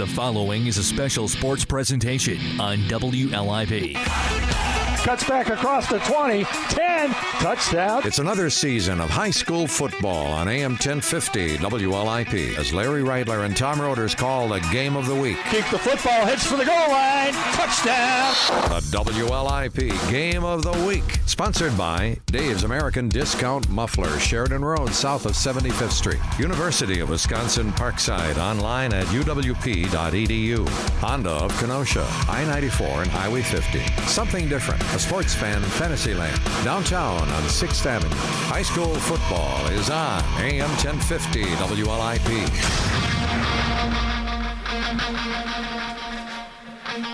The following is a special sports presentation on WLIP. Cuts back across the 20, 10, touchdown. It's another season of high school football on AM 1050 WLIP as Larry Rightler and Tom Roders call the game of the week. Keep the football, hits for the goal line, touchdown. The WLIP game of the week, sponsored by Dave's American Discount Muffler, Sheridan Road, south of 75th Street. University of Wisconsin Parkside, online at uwp.edu. Honda of Kenosha, I 94 and Highway 50. Something different a sports fan Fantasyland, downtown on 6th Avenue. High school football is on AM 1050 WLIP.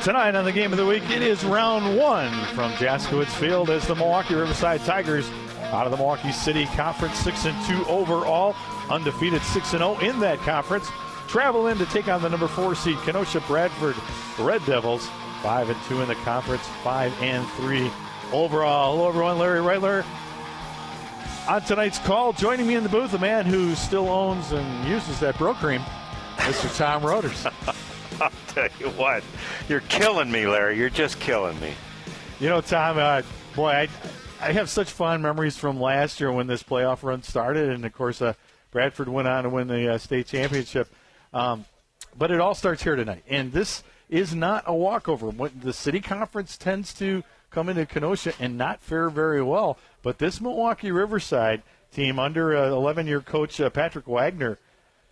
Tonight on the game of the week, it is round one from Jaskwhich Field as the Milwaukee Riverside Tigers out of the Milwaukee City Conference, six and two overall, undefeated six and zero in that conference. Travel in to take on the number four seed Kenosha Bradford Red Devils. Five and two in the conference, five and three overall. Hello, everyone. Larry Rightler on tonight's call. Joining me in the booth, a man who still owns and uses that Brylcreem, Mr. Tom Roders. I'll tell you what, you're killing me, Larry. You're just killing me. You know, Tom, uh, boy, I, I have such fond memories from last year when this playoff run started, and of course, uh, Bradford went on to win the uh, state championship. Um, but it all starts here tonight, and this is not a walkover. When the city conference tends to come into Kenosha and not fare very well, but this Milwaukee Riverside team under 11-year coach uh, Patrick Wagner,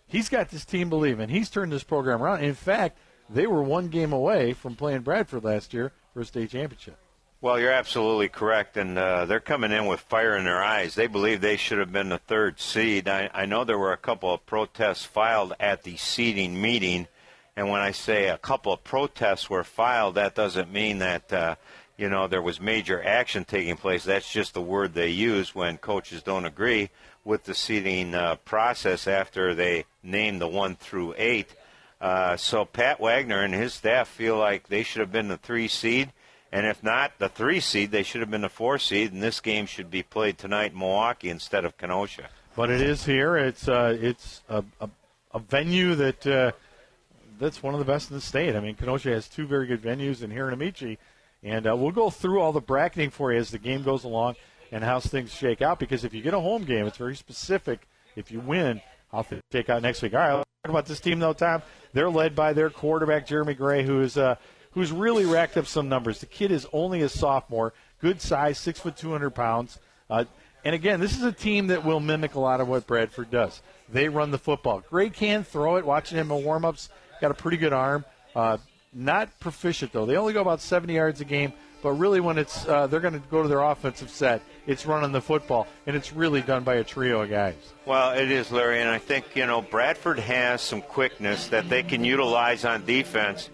he's got this team believing. He's turned this program around. In fact, they were one game away from playing Bradford last year for a state championship. Well, you're absolutely correct, and uh, they're coming in with fire in their eyes. They believe they should have been the third seed. I, I know there were a couple of protests filed at the seeding meeting and when I say a couple of protests were filed, that doesn't mean that uh, you know there was major action taking place. That's just the word they use when coaches don't agree with the seating uh, process after they name the one through eight. Uh, so Pat Wagner and his staff feel like they should have been the three seed, and if not the three seed, they should have been the four seed, and this game should be played tonight in Milwaukee instead of Kenosha. But it is here. It's uh, it's a, a, a venue that uh, that's one of the best in the state. I mean, Kenosha has two very good venues in here in Ameche, and uh, we'll go through all the bracketing for you as the game goes along and how things shake out. Because if you get a home game, it's very specific. If you win, how things shake out next week. All right, let's talk about this team though, Tom. They're led by their quarterback Jeremy Gray, who is uh, who's really racked up some numbers. The kid is only a sophomore, good size, six foot two hundred pounds. Uh, and again, this is a team that will mimic a lot of what Bradford does. They run the football. Gray can throw it. Watching him in warm-ups, got a pretty good arm. Uh, not proficient though. They only go about 70 yards a game, but really when it's uh, they're going to go to their offensive set, it's running the football, and it's really done by a trio of guys. Well, it is, Larry, and I think you know Bradford has some quickness that they can utilize on defense.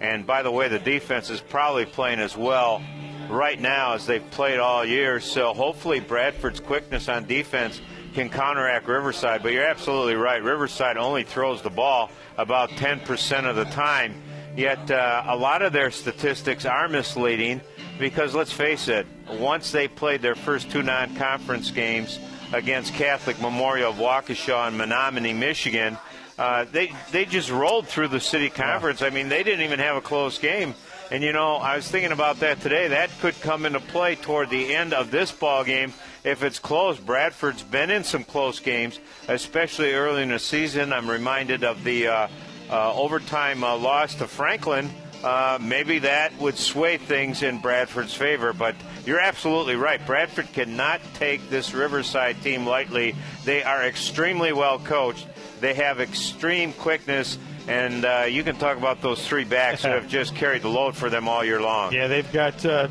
And by the way, the defense is probably playing as well right now as they've played all year. So hopefully, Bradford's quickness on defense can counteract Riverside. But you're absolutely right. Riverside only throws the ball about 10% of the time. Yet uh, a lot of their statistics are misleading because let's face it, once they played their first two non conference games against Catholic Memorial of Waukesha and Menominee, Michigan, uh, they, they just rolled through the city conference. I mean, they didn't even have a close game. And you know, I was thinking about that today. That could come into play toward the end of this ball game if it's close. Bradford's been in some close games, especially early in the season. I'm reminded of the uh, uh, overtime uh, loss to Franklin. Uh, maybe that would sway things in Bradford's favor, but you're absolutely right. Bradford cannot take this Riverside team lightly. They are extremely well coached. They have extreme quickness and uh, you can talk about those three backs that have just carried the load for them all year long. Yeah, they've got uh,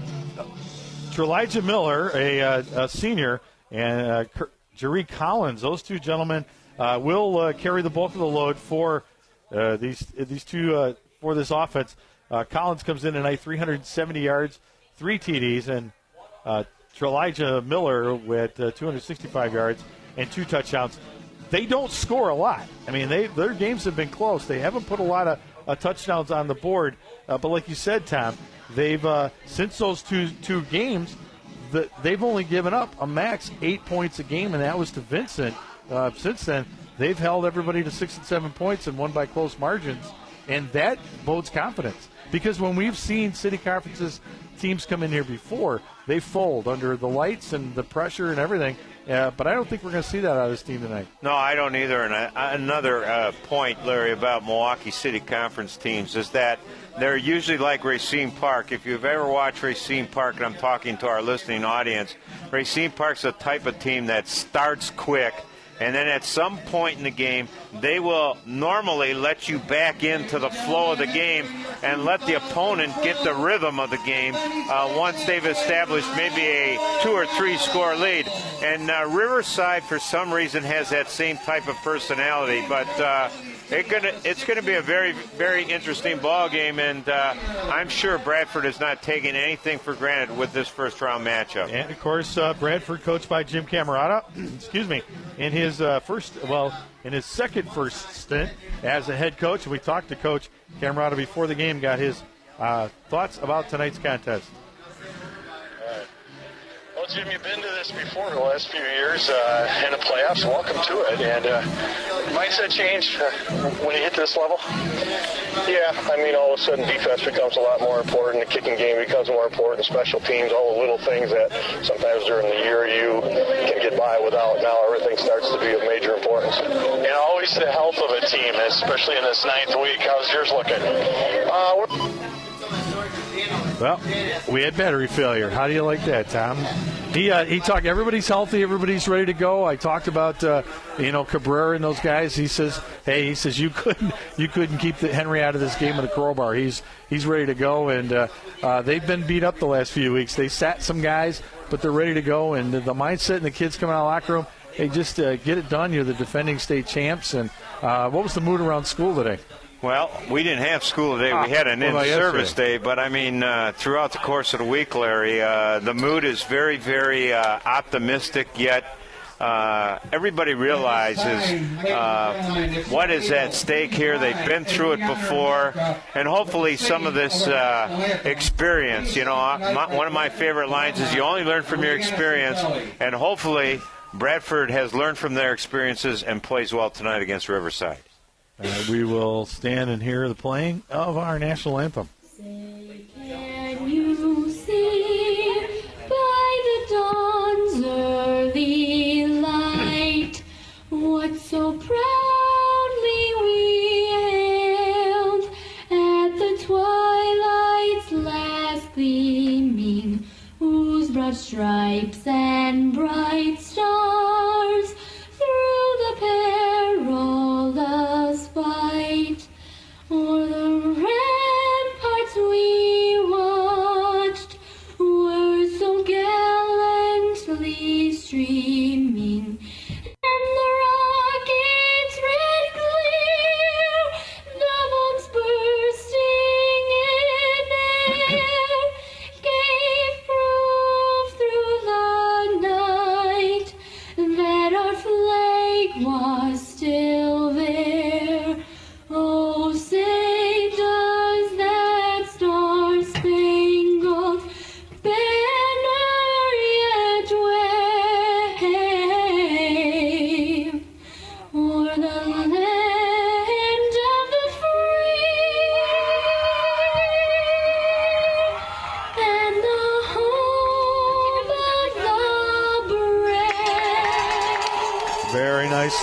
Elijah Miller, a, uh, a, senior, and uh, Collins. Those two gentlemen uh, will uh, carry the bulk of the load for uh, these these two for this offense. Collins comes in tonight, 370 yards, three TDs, and uh, Miller with 265 yards and two touchdowns they don't score a lot. I mean, they their games have been close. They haven't put a lot of touchdowns on the board. But like you said, Tom, they've uh, since those two two games, the, they've only given up a max eight points a game, and that was to Vincent. Uh, since then, they've held everybody to six and seven points and won by close margins. and that bodes confidence because when we've seen city conferences teams come in here before, they fold under the lights and the pressure and everything. Uh, but I don't think we're going to see that out of this team tonight. No, I don't either. And another uh, point, Larry, about Milwaukee City Conference teams is that they're usually like Racine Park. If you've ever watched Racine Park, and I'm talking to our listening audience, Racine Park's a type of team that starts quick and then at some point in the game, they will normally let you back into the flow of the game and let the opponent get the rhythm of the game uh, once they've established maybe a two or three score lead. And uh, Riverside, for some reason, has that same type of personality, but. Uh, it gonna, it's going to be a very, very interesting ball game, and uh, I'm sure Bradford is not taking anything for granted with this first round matchup. And of course, uh, Bradford, coached by Jim Camerata, excuse me, in his uh, first, well, in his second first stint as a head coach. We talked to Coach Camerata before the game, got his uh, thoughts about tonight's contest. Well, Jim, you've been to this before the last few years uh, in the playoffs. Welcome to it. And uh, mindset change uh, when you hit this level? Yeah, I mean, all of a sudden defense becomes a lot more important. The kicking game becomes more important. Special teams, all the little things that sometimes during the year you can get by without. Now everything starts to be of major importance. And always the health of a team, especially in this ninth week. How's yours looking? Uh, well, we had battery failure. How do you like that, Tom? He uh, he talked. Everybody's healthy. Everybody's ready to go. I talked about uh, you know Cabrera and those guys. He says, hey, he says you couldn't you couldn't keep the Henry out of this game with a crowbar. He's he's ready to go, and uh, uh, they've been beat up the last few weeks. They sat some guys, but they're ready to go. And the, the mindset and the kids coming out of the locker room, hey, just uh, get it done. You're the defending state champs. And uh, what was the mood around school today? Well, we didn't have school today. We had an in service day, but I mean, uh, throughout the course of the week, Larry, uh, the mood is very, very uh, optimistic, yet. Uh, everybody realizes uh, what is at stake here. They've been through it before, and hopefully, some of this uh, experience. You know, my, one of my favorite lines is, "You only learn from your experience," and hopefully, Bradford has learned from their experiences and plays well tonight against Riverside. Uh, we will stand and hear the playing of our national anthem. Say, can you see by the dawn's early light what so proudly we hailed at the twilight's last gleaming, whose broad stripes and bright stars through the perilous fight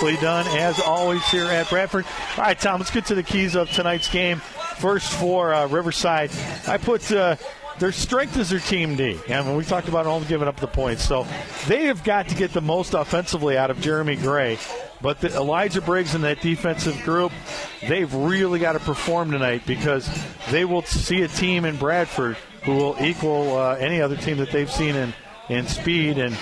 nicely done, as always, here at Bradford. All right, Tom, let's get to the keys of tonight's game. First for uh, Riverside, I put uh, their strength is their team D. And when we talked about only giving up the points, so they have got to get the most offensively out of Jeremy Gray. But the, Elijah Briggs and that defensive group, they've really got to perform tonight because they will see a team in Bradford who will equal uh, any other team that they've seen in, in speed and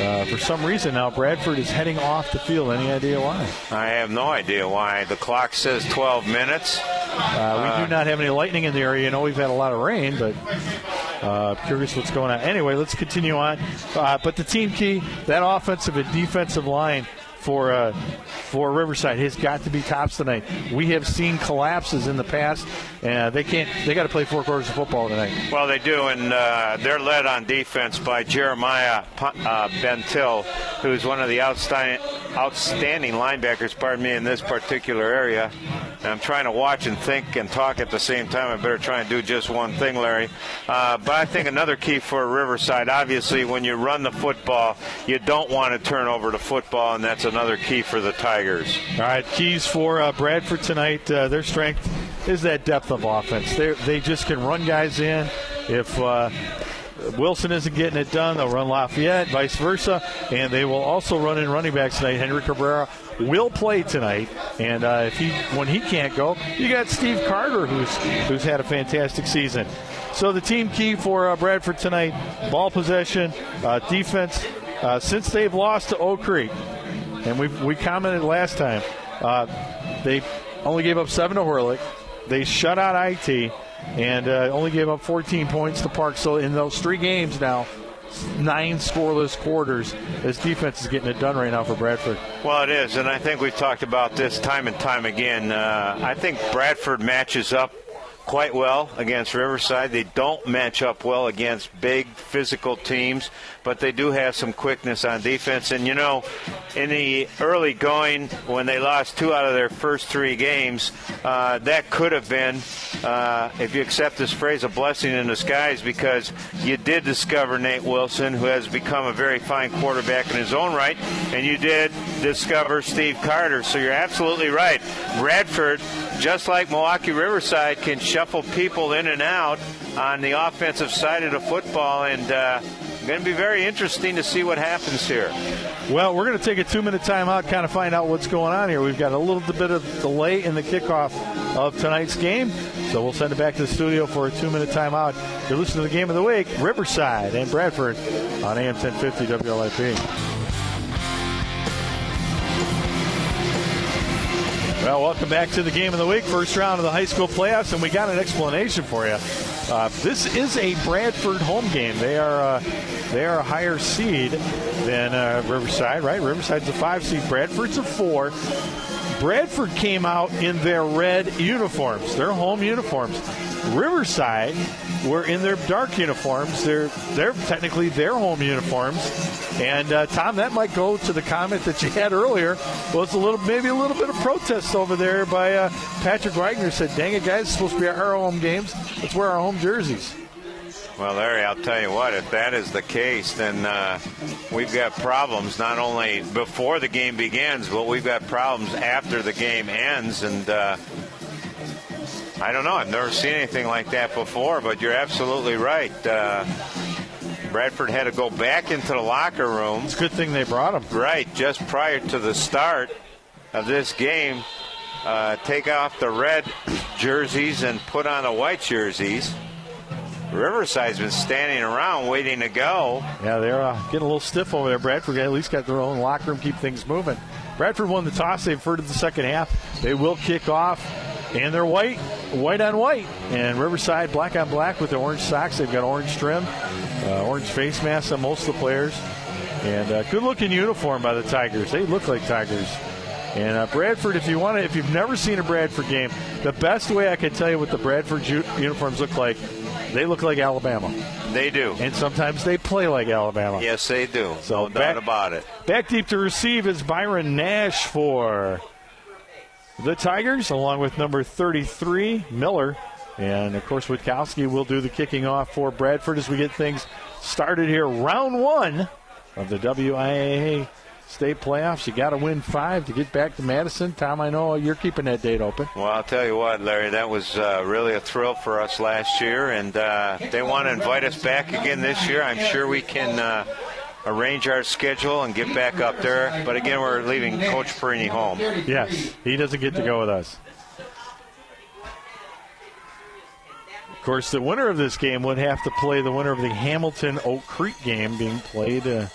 uh, for some reason now, Bradford is heading off the field. Any idea why? I have no idea why. The clock says 12 minutes. Uh, we do not have any lightning in the area. You know, we've had a lot of rain, but uh, curious what's going on. Anyway, let's continue on. Uh, but the team key, that offensive and defensive line for uh, for Riverside has got to be tops tonight. We have seen collapses in the past, and they can't. They got to play four quarters of football tonight. Well, they do, and uh, they're led on defense by Jeremiah uh, Bentil, who's one of the outstanding, outstanding linebackers, pardon me, in this particular area. And I'm trying to watch and think and talk at the same time. I better try and do just one thing, Larry. Uh, but I think another key for Riverside, obviously, when you run the football, you don't want to turn over the football, and that's another key for the Tigers. All right, keys for uh, Bradford tonight. Uh, their strength is that depth of offense. They they just can run guys in. If uh, Wilson isn't getting it done, they'll run Lafayette, vice versa, and they will also run in running backs tonight. Henry Cabrera will play tonight, and uh, if he when he can't go, you got Steve Carter, who's who's had a fantastic season. So the team key for uh, Bradford tonight: ball possession, uh, defense. Uh, since they've lost to Oak Creek, and we we commented last time, uh, they only gave up seven to Horlick. They shut out IT and uh, only gave up 14 points to Park. So in those three games now, nine scoreless quarters. This defense is getting it done right now for Bradford. Well, it is, and I think we've talked about this time and time again. Uh, I think Bradford matches up quite well against Riverside. They don't match up well against big physical teams, but they do have some quickness on defense. And you know, in the early going, when they lost two out of their first three games, uh, that could have been, uh, if you accept this phrase, a blessing in disguise because you did discover Nate Wilson, who has become a very fine quarterback in his own right, and you did discover Steve Carter. So you're absolutely right. Bradford, just like Milwaukee Riverside, can shuffle people in and out on the offensive side of the football, and uh, going to be very interesting to see what happens here. Well, we're going to take a two minute timeout, kind of find out what's going on here. We've got a little bit of delay in the kickoff of tonight's game, so we'll send it back to the studio for a two minute timeout. You're listening to the game of the week, Riverside and Bradford on AM 1050 WLIP. Well, welcome back to the game of the week, first round of the high school playoffs, and we got an explanation for you. Uh, this is a Bradford home game. They are uh, they are a higher seed than uh, Riverside, right? Riverside's a five seed. Bradford's a four. Bradford came out in their red uniforms, their home uniforms. Riverside were in their dark uniforms. They're they're technically their home uniforms. And uh, Tom, that might go to the comment that you had earlier. Was a little maybe a little bit of protest over there by uh, Patrick Wagner. Said, "Dang it, guys, it's supposed to be our home games. Let's wear our home jerseys." Well, Larry, I'll tell you what, if that is the case, then uh, we've got problems not only before the game begins, but we've got problems after the game ends. And uh, I don't know, I've never seen anything like that before, but you're absolutely right. Uh, Bradford had to go back into the locker room. It's a good thing they brought him. Right, just prior to the start of this game, uh, take off the red jerseys and put on the white jerseys. Riverside's been standing around waiting to go. Yeah, they're uh, getting a little stiff over there. Bradford at least got their own locker room, keep things moving. Bradford won the toss. They've heard of the second half. They will kick off, and they're white, white on white. And Riverside black on black with the orange socks. They've got orange trim, uh, orange face masks on most of the players, and uh, good looking uniform by the Tigers. They look like Tigers. And uh, Bradford, if you want to, if you've never seen a Bradford game, the best way I can tell you what the Bradford ju- uniforms look like, they look like Alabama, They do. and sometimes they play like Alabama. Yes, they do. So no back- doubt about it. Back deep to receive is Byron Nash for the Tigers, along with number 33, Miller. And of course, Witkowski will do the kicking off for Bradford as we get things started here. Round one of the WIAA state playoffs. You got to win five to get back to Madison. Tom, I know you're keeping that date open. Well, I'll tell you what, Larry, that was uh, really a thrill for us last year, and uh, they want to invite us back again this year. I'm sure we can uh, arrange our schedule and get back up there. But again, we're leaving Coach Perini home. Yes, he doesn't get to go with us. Of course, the winner of this game would have to play the winner of the Hamilton Oak Creek game being played uh,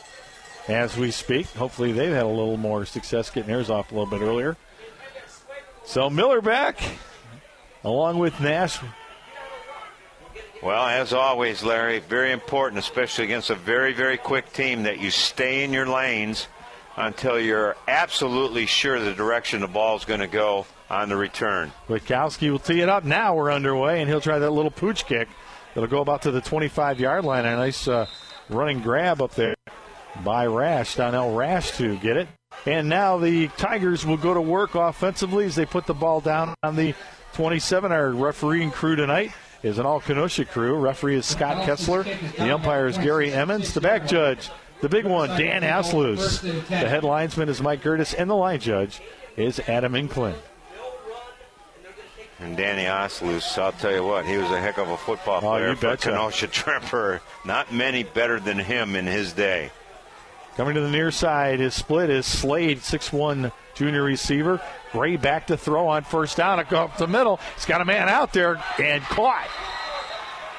as we speak. Hopefully, they've had a little more success getting theirs off a little bit earlier. So, Miller back, along with Nash. Well, as always, Larry, very important, especially against a very, very quick team, that you stay in your lanes. until you're absolutely sure the direction the ball is going to go on the return. Witkowski will tee it up. Now we're underway, and he'll try that little pooch kick. It'll go about to the 25 yard line. A nice uh, running grab up there by Rash. Donnell Rash to get it. And now the Tigers will go to work offensively as they put the ball down on the 27. Our refereeing crew tonight is an all Kenosha crew. Referee is Scott Kessler. The umpire is Gary Emmons. The back judge, the big one, Dan Asluz. The head linesman is Mike Gertis, and the line judge is Adam Inclin. And Danny Oslus, I'll tell you what, he was a heck of a football Oh, player you for betcha. Kenosha Tremper. Not many better than him in his day. Coming to the near side, his split is Slade, 6'1 junior receiver. Gray back to throw on first down. Up the middle. He's got a man out there and caught.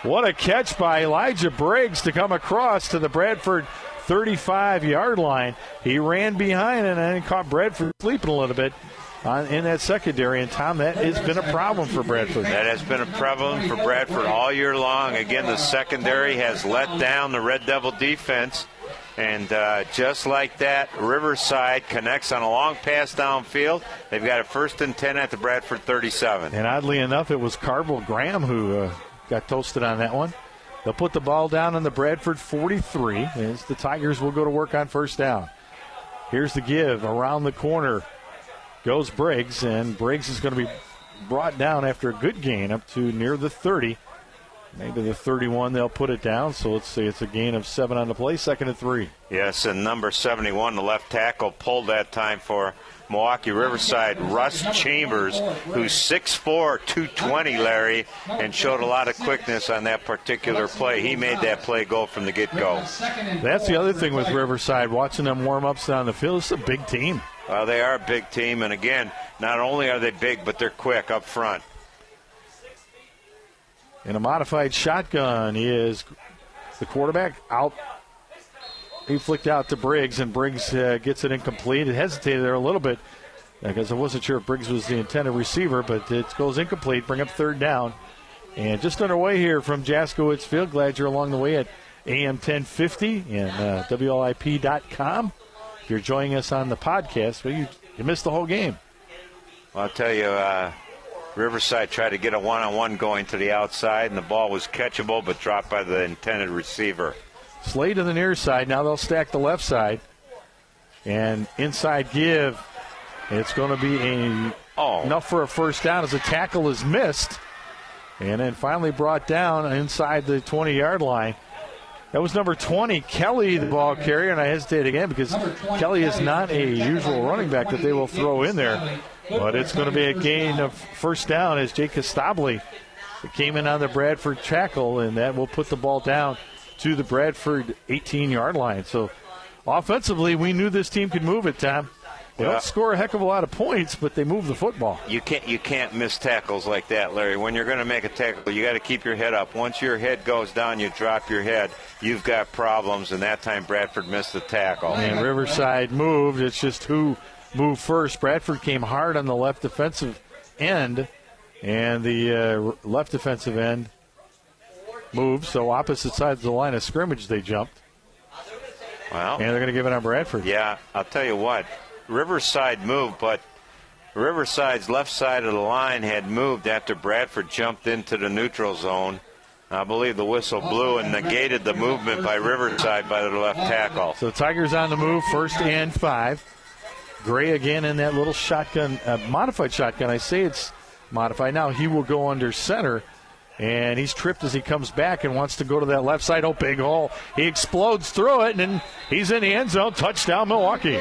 What a catch by Elijah Briggs to come across to the Bradford 35 yard line. He ran behind and then caught Bradford sleeping a little bit in that secondary. And Tom, that has been a problem for Bradford. That has been a problem for Bradford all year long. Again, the secondary has let down the Red Devil defense. And uh, just like that, Riverside connects on a long pass downfield. They've got a first and 10 at the Bradford 37. And oddly enough, it was Carvel Graham who uh, got toasted on that one. They'll put the ball down on the Bradford 43 as the Tigers will go to work on first down. Here's the give around the corner goes Briggs, and Briggs is going to be brought down after a good gain up to near the 30. Maybe the 31 they'll put it down. So let's say it's a gain of seven on the play, second and three. Yes, and number 71, the left tackle, pulled that time for Milwaukee Riverside, Russ Chambers, who's 6'4, 220, Larry, and showed a lot of quickness on that particular play. He made that play go from the get go. That's the other thing with Riverside. Watching them warm ups down the field, it's a big team. Well, they are a big team, and again, not only are they big, but they're quick up front. In a modified shotgun is the quarterback out. He flicked out to Briggs, and Briggs uh, gets it incomplete. It hesitated there a little bit because I wasn't sure if Briggs was the intended receiver, but it goes incomplete. Bring up third down. And just underway here from Jaskwhich Field. Glad you're along the way at AM 1050 and uh, WLIP.com. If you're joining us on the podcast, well, you, you missed the whole game. Well, I'll tell you, uh, Riverside tried to get a one on one going to the outside, and the ball was catchable but dropped by the intended receiver. Slade to the near side. Now they'll stack the left side. And inside give. It's going to be a, Oh. enough for a first down as a tackle is missed. And then finally brought down inside the 20 yard line. That was number 20, Kelly, the ball carrier. And I hesitate again because Kelly is not a usual running back that they will throw in there. But it's going to be a gain of first down as Jake Costabile came in on the Bradford tackle, and that will put the ball down to the Bradford 18 yard line. So offensively, we knew this team could move it, Tom. They Yeah. don't score a heck of a lot of points, but they move the football. You can't you can't miss tackles like that, Larry. When you're going to make a tackle, you got to keep your head up. Once your head goes down, you drop your head. You've got problems. And that time, Bradford missed the tackle. And Riverside moved. It's just who moved first. Bradford came hard on the left defensive end, and the uh, left defensive end moved. So opposite sides of the line of scrimmage, they jumped, Well, and they're going to give it on Bradford. Yeah, I'll tell you what. Riverside moved, but Riverside's left side of the line had moved after Bradford jumped into the neutral zone. I believe the whistle blew and negated the movement by Riverside by the left tackle. So Tigers on the move, first and five. Gray again in that little shotgun, uh, modified shotgun. I say it's modified. Now he will go under center, and he's tripped as he comes back and wants to go to that left side. Oh, big hole. He explodes through it, and he's in the end zone. Touchdown, Milwaukee.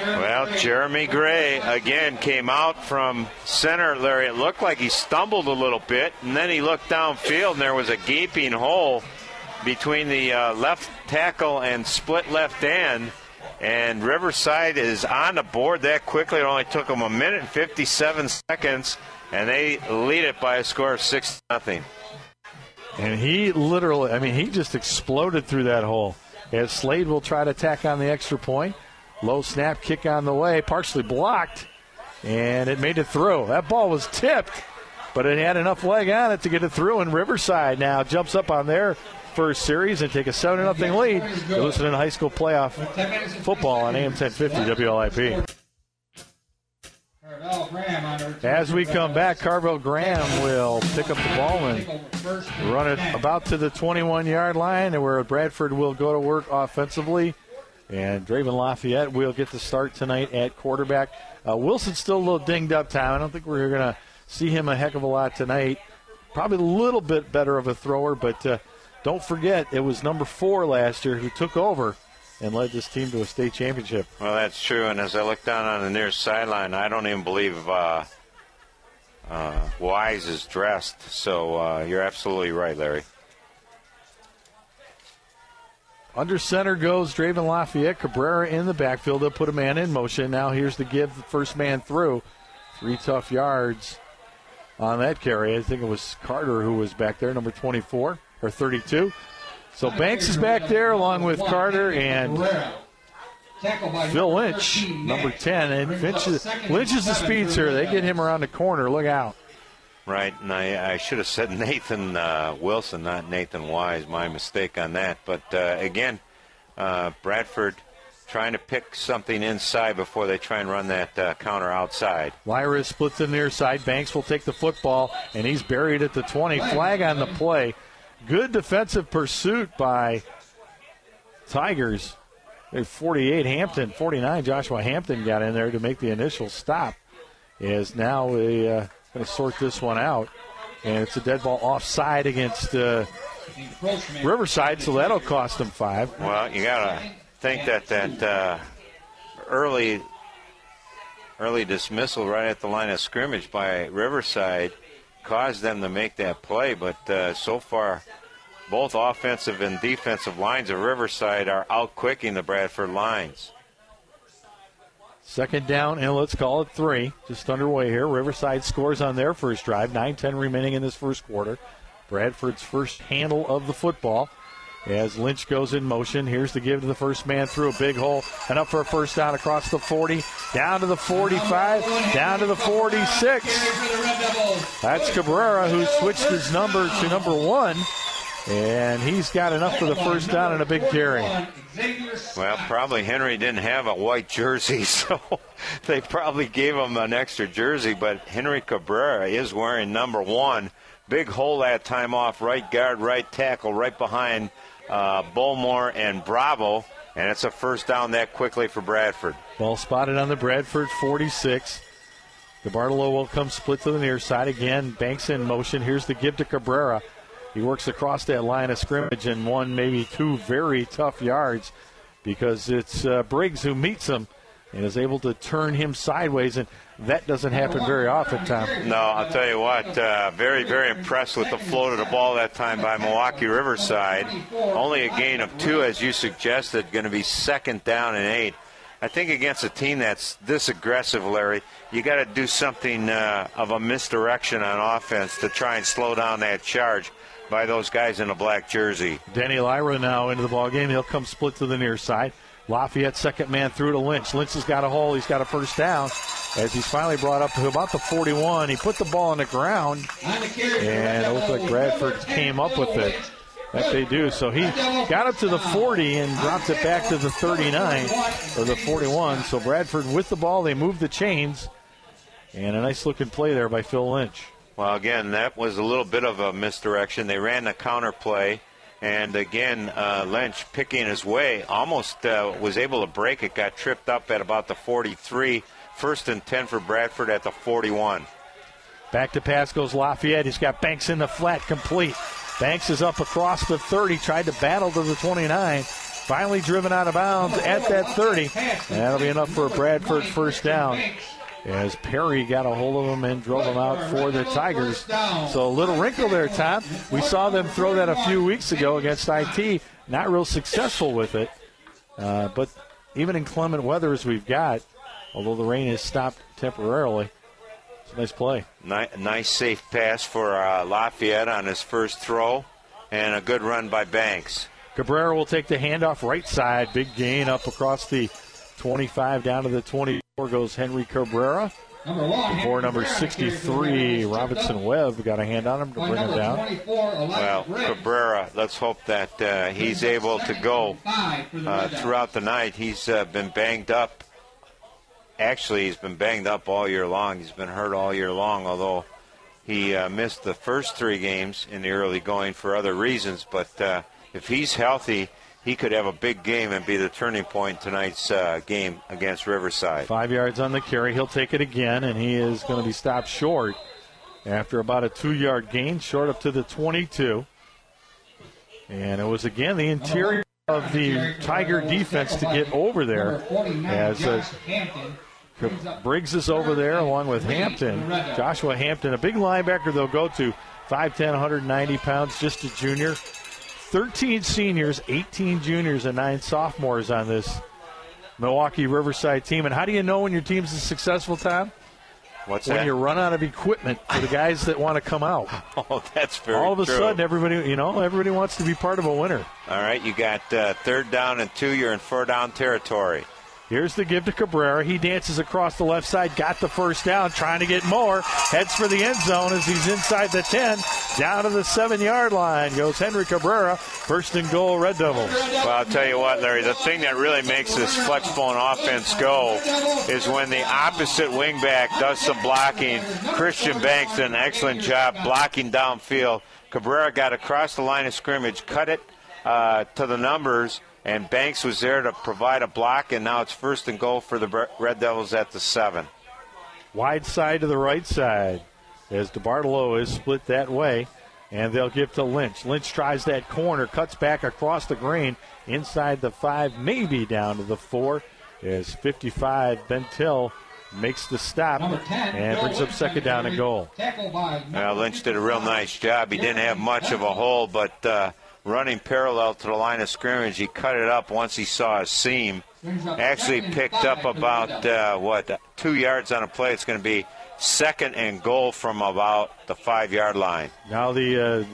Well, Jeremy Gray again came out from center, Larry. It looked like he stumbled a little bit, and then he looked downfield, and there was a gaping hole between the uh, left tackle and split left end. And Riverside is on the board that quickly. It only took them a minute and 57 seconds, and they lead it by a score of 6 nothing. And he literally, I mean, he just exploded through that hole. As Slade will try to tack on the extra point. Low snap kick on the way, partially blocked, and it made it through. That ball was tipped, but it had enough leg on it to get it through. And Riverside now jumps up on their first series and take a 7 0 lead. You're listening to high school playoff football on AM 1050 WLIP. As we come back, Carvel Graham will pick up the ball and run it about to the 21 yard line, and where Bradford will go to work offensively. And Draven Lafayette will get the start tonight at quarterback. Uh, Wilson's still a little dinged up, Tom. I don't think we're going to see him a heck of a lot tonight. Probably a little bit better of a thrower, but uh, don't forget, it was number four last year who took over and led this team to a state championship. Well, that's true. And as I look down on the near sideline, I don't even believe uh, uh, Wise is dressed. So uh, you're absolutely right, Larry. Under center goes Draven Lafayette. Cabrera in the backfield. They'll put a man in motion. Now here's the give, the first man through. Three tough yards on that carry. I think it was Carter who was back there, number 24 or 32. So Banks is back there along with Carter and Phil Lynch, number 10. And Lynch is, Lynch is the speedster. They get him around the corner. Look out. Right, and I, I should have said Nathan uh, Wilson, not Nathan Wise. My mistake on that. But uh, again, uh, Bradford trying to pick something inside before they try and run that uh, counter outside. Lyra splits the near side. Banks will take the football, and he's buried at the 20. Flag on the play. Good defensive pursuit by Tigers. At 48, Hampton, 49, Joshua Hampton got in there to make the initial stop. Is now they uh, going to sort this one out, and it's a dead ball offside against uh, Riverside, so that'll cost them five. Well, you gotta think that that uh, early early dismissal right at the line of scrimmage by Riverside caused them to make that play, but uh, so far both offensive and defensive lines of Riverside are outquicking the Bradford lines. Second down, and let's call it three. Just underway here. Riverside scores on their first drive. 9 10 remaining in this first quarter. Bradford's first handle of the football. As Lynch goes in motion, here's the give to the first man through a big hole and up for a first down across the 40, down to the 45, down to the 46. That's Cabrera who switched his number to number one, and he's got enough for the first down and a big carry. Well, probably Henry didn't have a white jersey, so they probably gave him an extra jersey. But Henry Cabrera is wearing number one. Big hole that time off right guard, right tackle, right behind uh, Bullmore and Bravo. And it's a first down that quickly for Bradford. Ball spotted on the Bradford 46. DeBartolo will come split to the near side again. Banks in motion. Here's the give to Cabrera. He works across that line of scrimmage and one, maybe two very tough yards because it's uh, Briggs who meets him and is able to turn him sideways. And that doesn't happen very often, Tom. No, I'll tell you what, uh, very, very impressed with the float of the ball that time by Milwaukee Riverside. Only a gain of two, as you suggested, going to be second down and eight. I think against a team that's this aggressive, Larry, you got to do something uh, of a misdirection on offense to try and slow down that charge by those guys in a black jersey. Danny Lyra now into the ball game. He'll come split to the near side. Lafayette second man through to Lynch. Lynch has got a hole. He's got a first down as he's finally brought up to about the 41. He put the ball on the ground, and it looks like Bradford came up with it. That they do. So he got up to the 40 and dropped it back to the 39 or the 41. So Bradford with the ball, they move the chains, and a nice looking play there by Phil Lynch. Well, again, that was a little bit of a misdirection. They ran the counter play, and again, uh, Lynch picking his way almost uh, was able to break it. Got tripped up at about the 43. First and 10 for Bradford at the 41. Back to pass goes Lafayette. He's got Banks in the flat, complete. Banks is up across the 30, tried to battle to the 29. Finally driven out of bounds at that 30. And that'll be enough for a Bradford first down. As Perry got a hold of him and drove him out for the Tigers. So a little wrinkle there, Tom. We saw them throw that a few weeks ago against IT. Not real successful with it. Uh, but even in clement weather as we've got, although the rain has stopped temporarily, it's a nice play. Ni- nice safe pass for uh, Lafayette on his first throw, and a good run by Banks. Cabrera will take the handoff right side. Big gain up across the 25 down to the 24 goes Henry Cabrera. Number one, Before Henry number Cabrera, 63, Robinson Webb, got a hand on him to bring him down. Well, Cabrera, let's hope that uh, he's able to go Five for the uh, throughout the night. He's uh, been banged up. Actually, he's been banged up all year long. He's been hurt all year long, although he uh, missed the first three games in the early going for other reasons. But uh, if he's healthy, he could have a big game and be the turning point tonight's uh, game against Riverside. Five yards on the carry. He'll take it again, and he is going to be stopped short after about a two yard gain, short up to the 22. And it was again the interior of the Tiger defense to get over there as uh, Josh Hampton. brings up Briggs is over there along with Hampton. Joshua Hampton, a big linebacker they'll go to. 5'10, 190 pounds, just a junior. 13 seniors, 18 juniors, and 9 sophomores on this Milwaukee Riverside team. And how do you know when your team's a successful, Tom? What's When that? you run out of equipment for the guys that want to come out. Oh, that's very All of a true. sudden, everybody, you know, everybody wants to be part of a winner. All right, you got uh, third down and two. You're in four down territory. Here's the give to Cabrera. He dances across the left side, got the first down, trying to get more. Heads for the end zone as he's inside the 10. Down to the seven yard line goes Henry Cabrera. First and goal, Red Devils. Well, I'll tell you what, Larry, the thing that really makes this flex offense go is when the opposite wingback does some blocking. Christian Banks did an excellent job blocking downfield. Cabrera got across the line of scrimmage, cut it uh, to the numbers, and Banks was there to provide a block, and now it's first and goal for the Red Devils at the seven. Wide side to the right side as DeBartolo is split that way. And they'll give to Lynch. Lynch tries that corner, cuts back across the green, inside the five, maybe down to the four. As 55, Bentil makes the stop 10, and brings up second down the and goal. Tackled by number Uh, Lynch did a real nice job. He didn't have much of a hole, but uh, running parallel to the line of scrimmage, he cut it up once he saw a seam. Actually picked up about uh, what two yards on a play. It's going to be second and goal from about the five-yard line. Now the uh,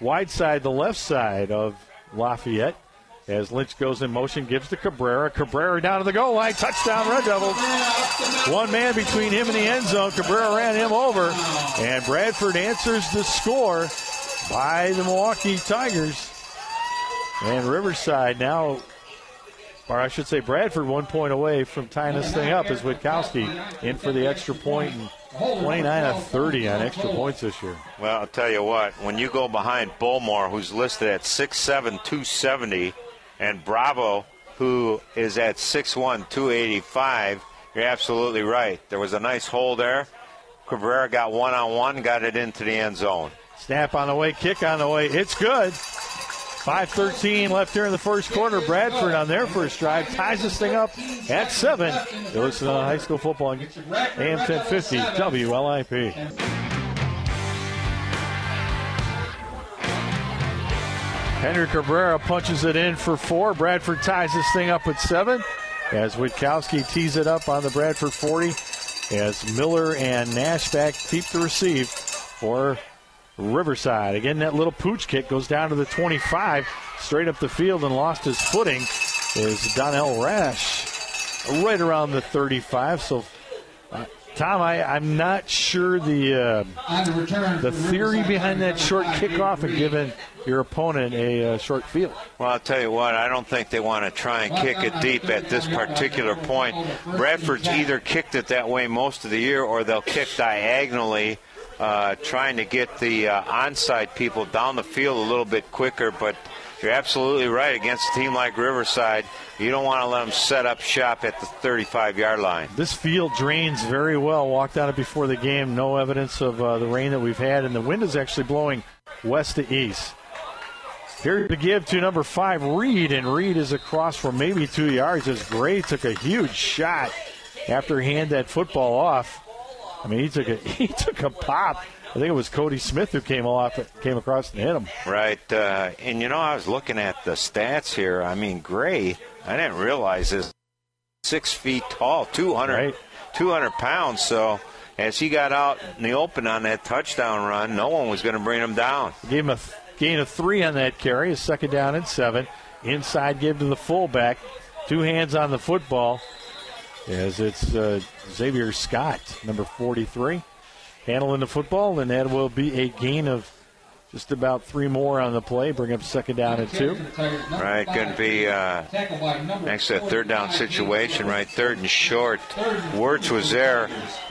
wide side, the left side of Lafayette, as Lynch goes in motion, gives to Cabrera. Cabrera down to the goal line, touchdown Red Devils. One man between him and the end zone. Cabrera ran him over, and Bradford answers the score by the Milwaukee Tigers. And Riverside now, or I should say Bradford, one point away from tying this thing up as Witkowski in for the extra point and 29 of 30 on extra points this year. Well, I'll tell you what, when you go behind Bullmore, who's listed at 6'7", 270, and Bravo, who is at 6'1", 285, you're absolutely right. There was a nice hole there. Cabrera got one-on-one, got it into the end zone. Snap on the way, kick on the way. It's good. 5.13 left here in the first quarter. Bradford on their first drive ties this thing up at 7. You listen to high school football AM 1050 WLIP. Henry Cabrera punches it in for four. Bradford ties this thing up at 7 as Witkowski tees it up on the Bradford 40 as Miller and Nash back keep to receive for Riverside. Again, that little pooch kick goes down to the 25, straight up the field and lost his footing is Donnell Rash right around the 35. So, uh, Tom, I, I'm not sure the uh, the theory behind that short kickoff and giving your opponent a uh, short field. Well, I'll tell you what, I don't think they want to try and kick it deep at this particular point. Bradford's either kicked it that way most of the year or they'll kick diagonally, uh, trying to get the uh, onside people down the field a little bit quicker. But you're absolutely right. Against a team like Riverside, you don't want to let them set up shop at the 35 yard line. This field drains very well. Walked on it before the game. No evidence of uh, the rain that we've had, and the wind is actually blowing west to east. Here to give to number five, Reed, and Reed is across for maybe two yards as Gray took a huge shot after he handed that football off. I mean, he took a he took a pop. I think it was Cody Smith who came off came across and hit him. Right. Uh, and, you know, I was looking at the stats here. I mean, Gray, I didn't realize this. Six feet tall, 200, Right. 200 pounds. So as he got out in the open on that touchdown run, no one was going to bring him down. Gave him a th- gain of three on that carry, a second down and seven. Inside give to the fullback. Two hands on the football. as it's uh, Xavier Scott, number 43, handling the football, and that will be a gain of just about three more on the play, bring up second down and two. Right, going to be uh, actually a third down situation, right? Third and short. Wirtz was there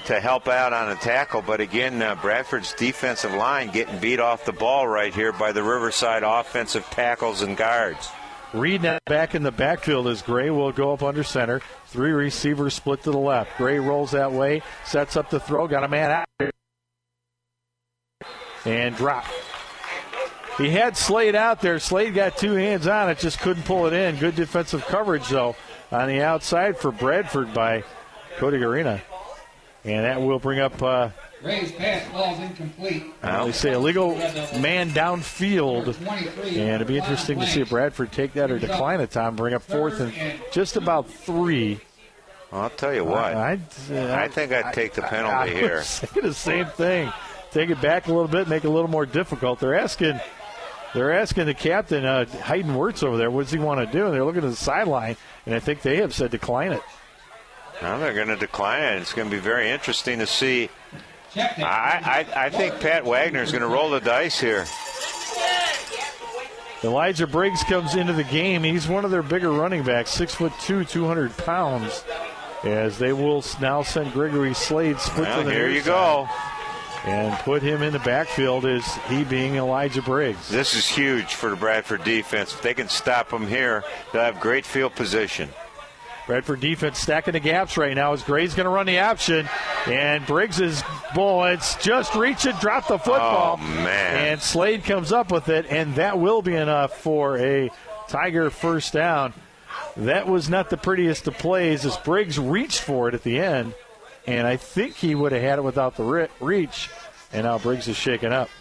to help out on a tackle, but again, uh, Bradford's defensive line getting beat off the ball right here by the Riverside offensive tackles and guards. Reed now back in the backfield as Gray will go up under center. Three receivers split to the left. Gray rolls that way, sets up the throw, got a man out. There and drop. He had Slade out there. Slade got two hands on it, just couldn't pull it in. Good defensive coverage, though, on the outside for Bradford by Cody Garina. And that will bring up, uh, Ray's pass ball's incomplete. uh, they say, illegal man downfield. And it'd be interesting to see if Bradford take that or decline it, Tom. Bring up fourth and just about three. Well, I'll tell you what. I'd, uh, I think I'd take the penalty I, I here. say the same thing. Take it back a little bit, make it a little more difficult. They're asking, they're asking the captain, uh, Hayden Wirtz over there, what does he want to do? And they're looking at the sideline, and I think they have said decline it. Now they're going to decline it. It's going to be very interesting to see. Check it. I, I, I think Pat Wagner is going to roll the dice here. Elijah Briggs comes into the game. He's one of their bigger running backs, six foot two, 200 pounds. As they will now send Gregory Slade split Well, to the here you side go. and put him in the backfield as he being Elijah Briggs. This is huge for the Bradford defense. If they can stop him here, they'll have great field position. Bradford defense stacking the gaps right now as Gray's going to run the option. And Briggs bullets just reach it, drop the football. Oh, man. And Slade comes up with it, and that will be enough for a Tiger first down. That was not the prettiest of plays as Briggs reached for it at the end. And I think he would have had it without the re- reach. And now Briggs is shaken up.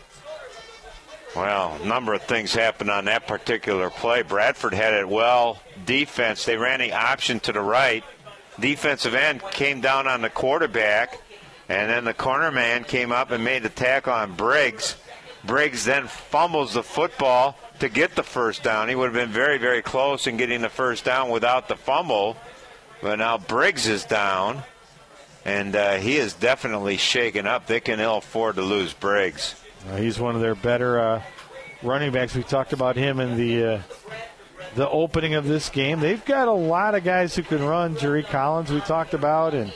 Well, a number of things happened on that particular play. Bradford had it well. Defense, they ran the option to the right. Defensive end came down on the quarterback, and then the corner man came up and made the tackle on Briggs. Briggs then fumbles the football to get the first down. He would have been very, very close in getting the first down without the fumble. But now Briggs is down, and uh, he is definitely shaken up. They can ill afford to lose Briggs. Uh, he's one of their better uh, running backs. We talked about him in the uh, the opening of this game. They've got a lot of guys who can run. Jerry Collins, we talked about, and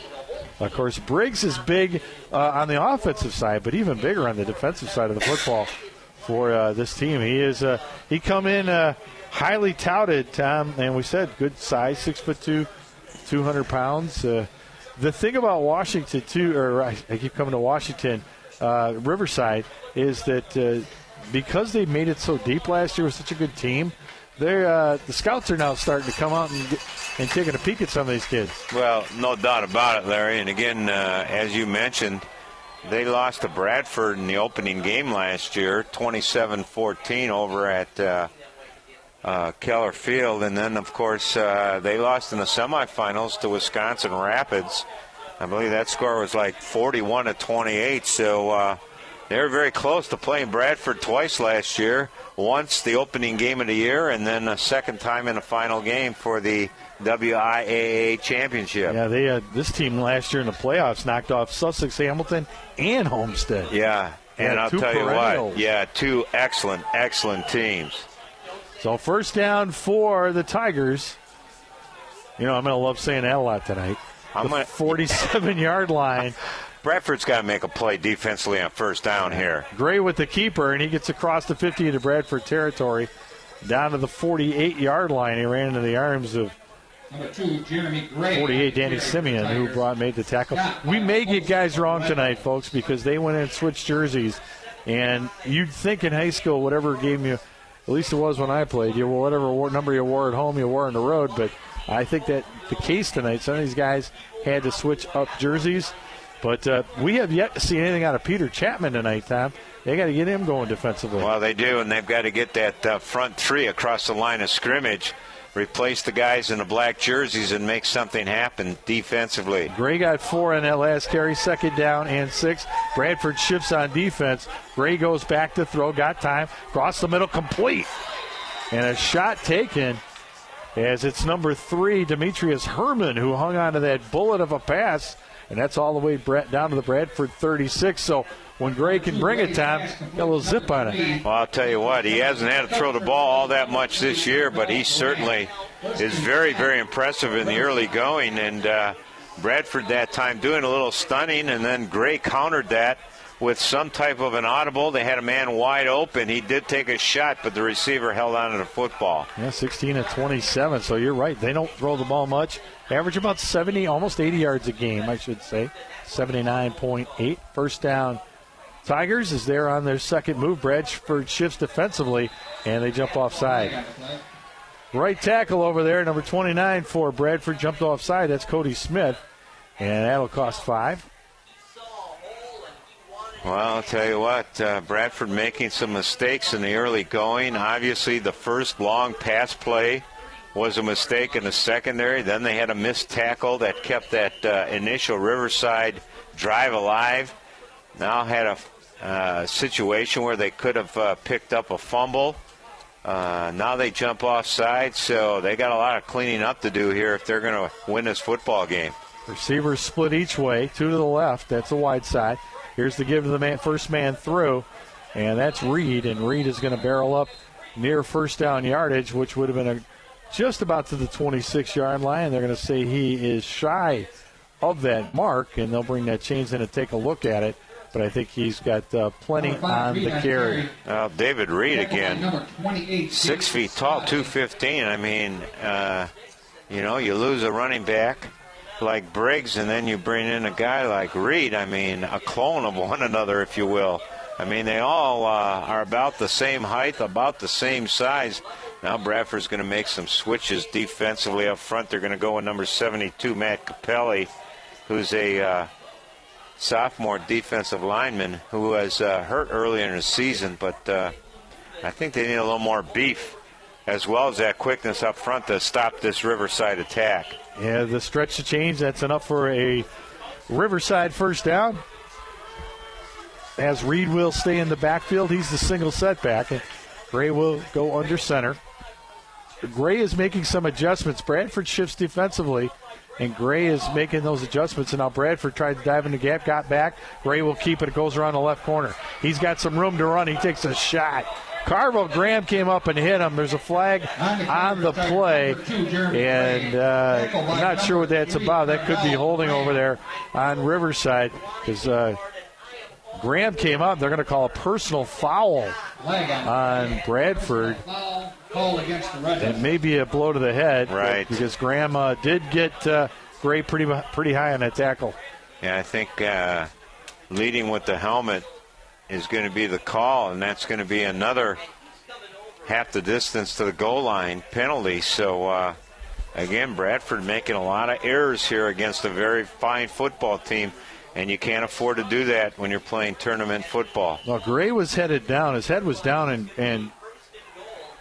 of course Briggs is big uh, on the offensive side, but even bigger on the defensive side of the football for uh, this team. He is uh, he come in highly touted, Tom, and we said good size, six foot two, two hundred pounds. The thing about Washington too, or I, keep coming to Washington, Riverside, is that uh, because they made it so deep last year with such a good team, they're uh, the scouts are now starting to come out and get, and taking a peek at some of these kids. Well, no doubt about it, Larry. And again, uh, as you mentioned, they lost to Bradford in the opening game last year, 27-14 over at uh, uh, Keller Field, and then of course uh, they lost in the semifinals to Wisconsin Rapids. I believe that score was like 41 to 28. So uh, they were very close to playing Bradford twice last year. Once the opening game of the year, and then a second time in the final game for the WIAA championship. Yeah, they had this team last year in the playoffs knocked off Sussex, Hamilton, and Homestead. Yeah, and I'll tell you what, yeah, two excellent, excellent teams. So first down for the Tigers. You know, I'm going to love saying that a lot tonight. I'm the gonna- 47 yard line. Bradford's got to make a play defensively on first down here. Gray with the keeper, and he gets across the 50 into Bradford territory, down to the 48 yard line. He ran into the arms of Number two, Jeremy Gray. 48 Danny Simeon, who brought made the tackle. We may get guys wrong tonight, folks, because they went in and switched jerseys. And you'd think in high school, whatever game you, at least it was when I played, you whatever number you wore at home, you wore on the road. But I think that the case tonight, some of these guys had to switch up jerseys. But uh, we have yet to see anything out of Peter Chapman tonight, Tom. They got to get him going defensively. Well, they do, and they've got to get that uh, front three across the line of scrimmage, replace the guys in the black jerseys, and make something happen defensively. Gray got four on that last carry, second down and six. Bradford shifts on defense. Gray goes back to throw, got time, cross the middle, complete. And a shot taken as it's number three, Demetrius Herman, who hung on to that bullet of a pass, and that's all the way Brett down to the Bradford 36. So when Gray can bring it, Tom, got a little zip on it. Well, I'll tell you what, he hasn't had to throw the ball all that much this year, but he certainly is very, very impressive in the early going. And uh, Bradford that time doing a little stunning, and then Gray countered that with some type of an audible. They had a man wide open. He did take a shot, but the receiver held on to the football. Yeah, 16 and 27. So you're right. They don't throw the ball much. Average about 70, almost 80 yards a game, I should say. 79.8. First down. Tigers is there on their second move. Bradford shifts defensively, and they jump offside. Right tackle over there, number 29 for Bradford jumped offside. That's Cody Smith, and that'll cost five. Well, I'll tell you what, uh, Bradford making some mistakes in the early going. Obviously, the first long pass play was a mistake in the secondary. Then they had a missed tackle that kept that uh, initial Riverside drive alive. Now had a uh, situation where they could have uh, picked up a fumble. Uh, now they jump offside, so they got a lot of cleaning up to do here if they're going to win this football game. Receivers split each way, two to the left. That's the wide side. Here's the give to the man, first man through, and that's Reed. And Reed is going to barrel up near first down yardage, which would have been a, just about to the 26 yard line. They're going to say he is shy of that mark, and they'll bring that chains in and take a look at it. But I think he's got uh, plenty on the carry. Well, David Reed again. 28. six feet tall, 215. I mean, uh, you know, you lose a running back like Briggs, and then you bring in a guy like Reed. I mean, a clone of one another, if you will. I mean, they all uh, are about the same height, about the same size. Now Bradford's going to make some switches defensively up front. They're going to go with number 72, Matt Capelli, who's a uh, sophomore defensive lineman who was uh, hurt earlier in the season, but uh, I think they need a little more beef as well as that quickness up front to stop this Riverside attack. Yeah, the stretch to change. That's enough for a Riverside first down. As Reed will stay in the backfield, he's the single setback, and Gray will go under center. Gray is making some adjustments. Bradford shifts defensively, and Gray is making those adjustments. And now Bradford tried to dive in the gap, got back. Gray will keep it. It goes around the left corner. He's got some room to run. He takes a shot. Carvel Graham came up and hit him. There's a flag on the play, and uh, I'm not sure what that's about. That could be holding over there on Riverside because uh, Graham came up. They're going to call a personal foul on Bradford. Foul called against the Red It may be a blow to the head, Right. Because Graham uh, did get uh, Gray pretty pretty high on that tackle. Yeah, I think uh, leading with the helmet is going to be the call, and that's going to be another half the distance to the goal line penalty. So, uh, again, Bradford making a lot of errors here against a very fine football team, and you can't afford to do that when you're playing tournament football. Well, Gray was headed down. His head was down, and, and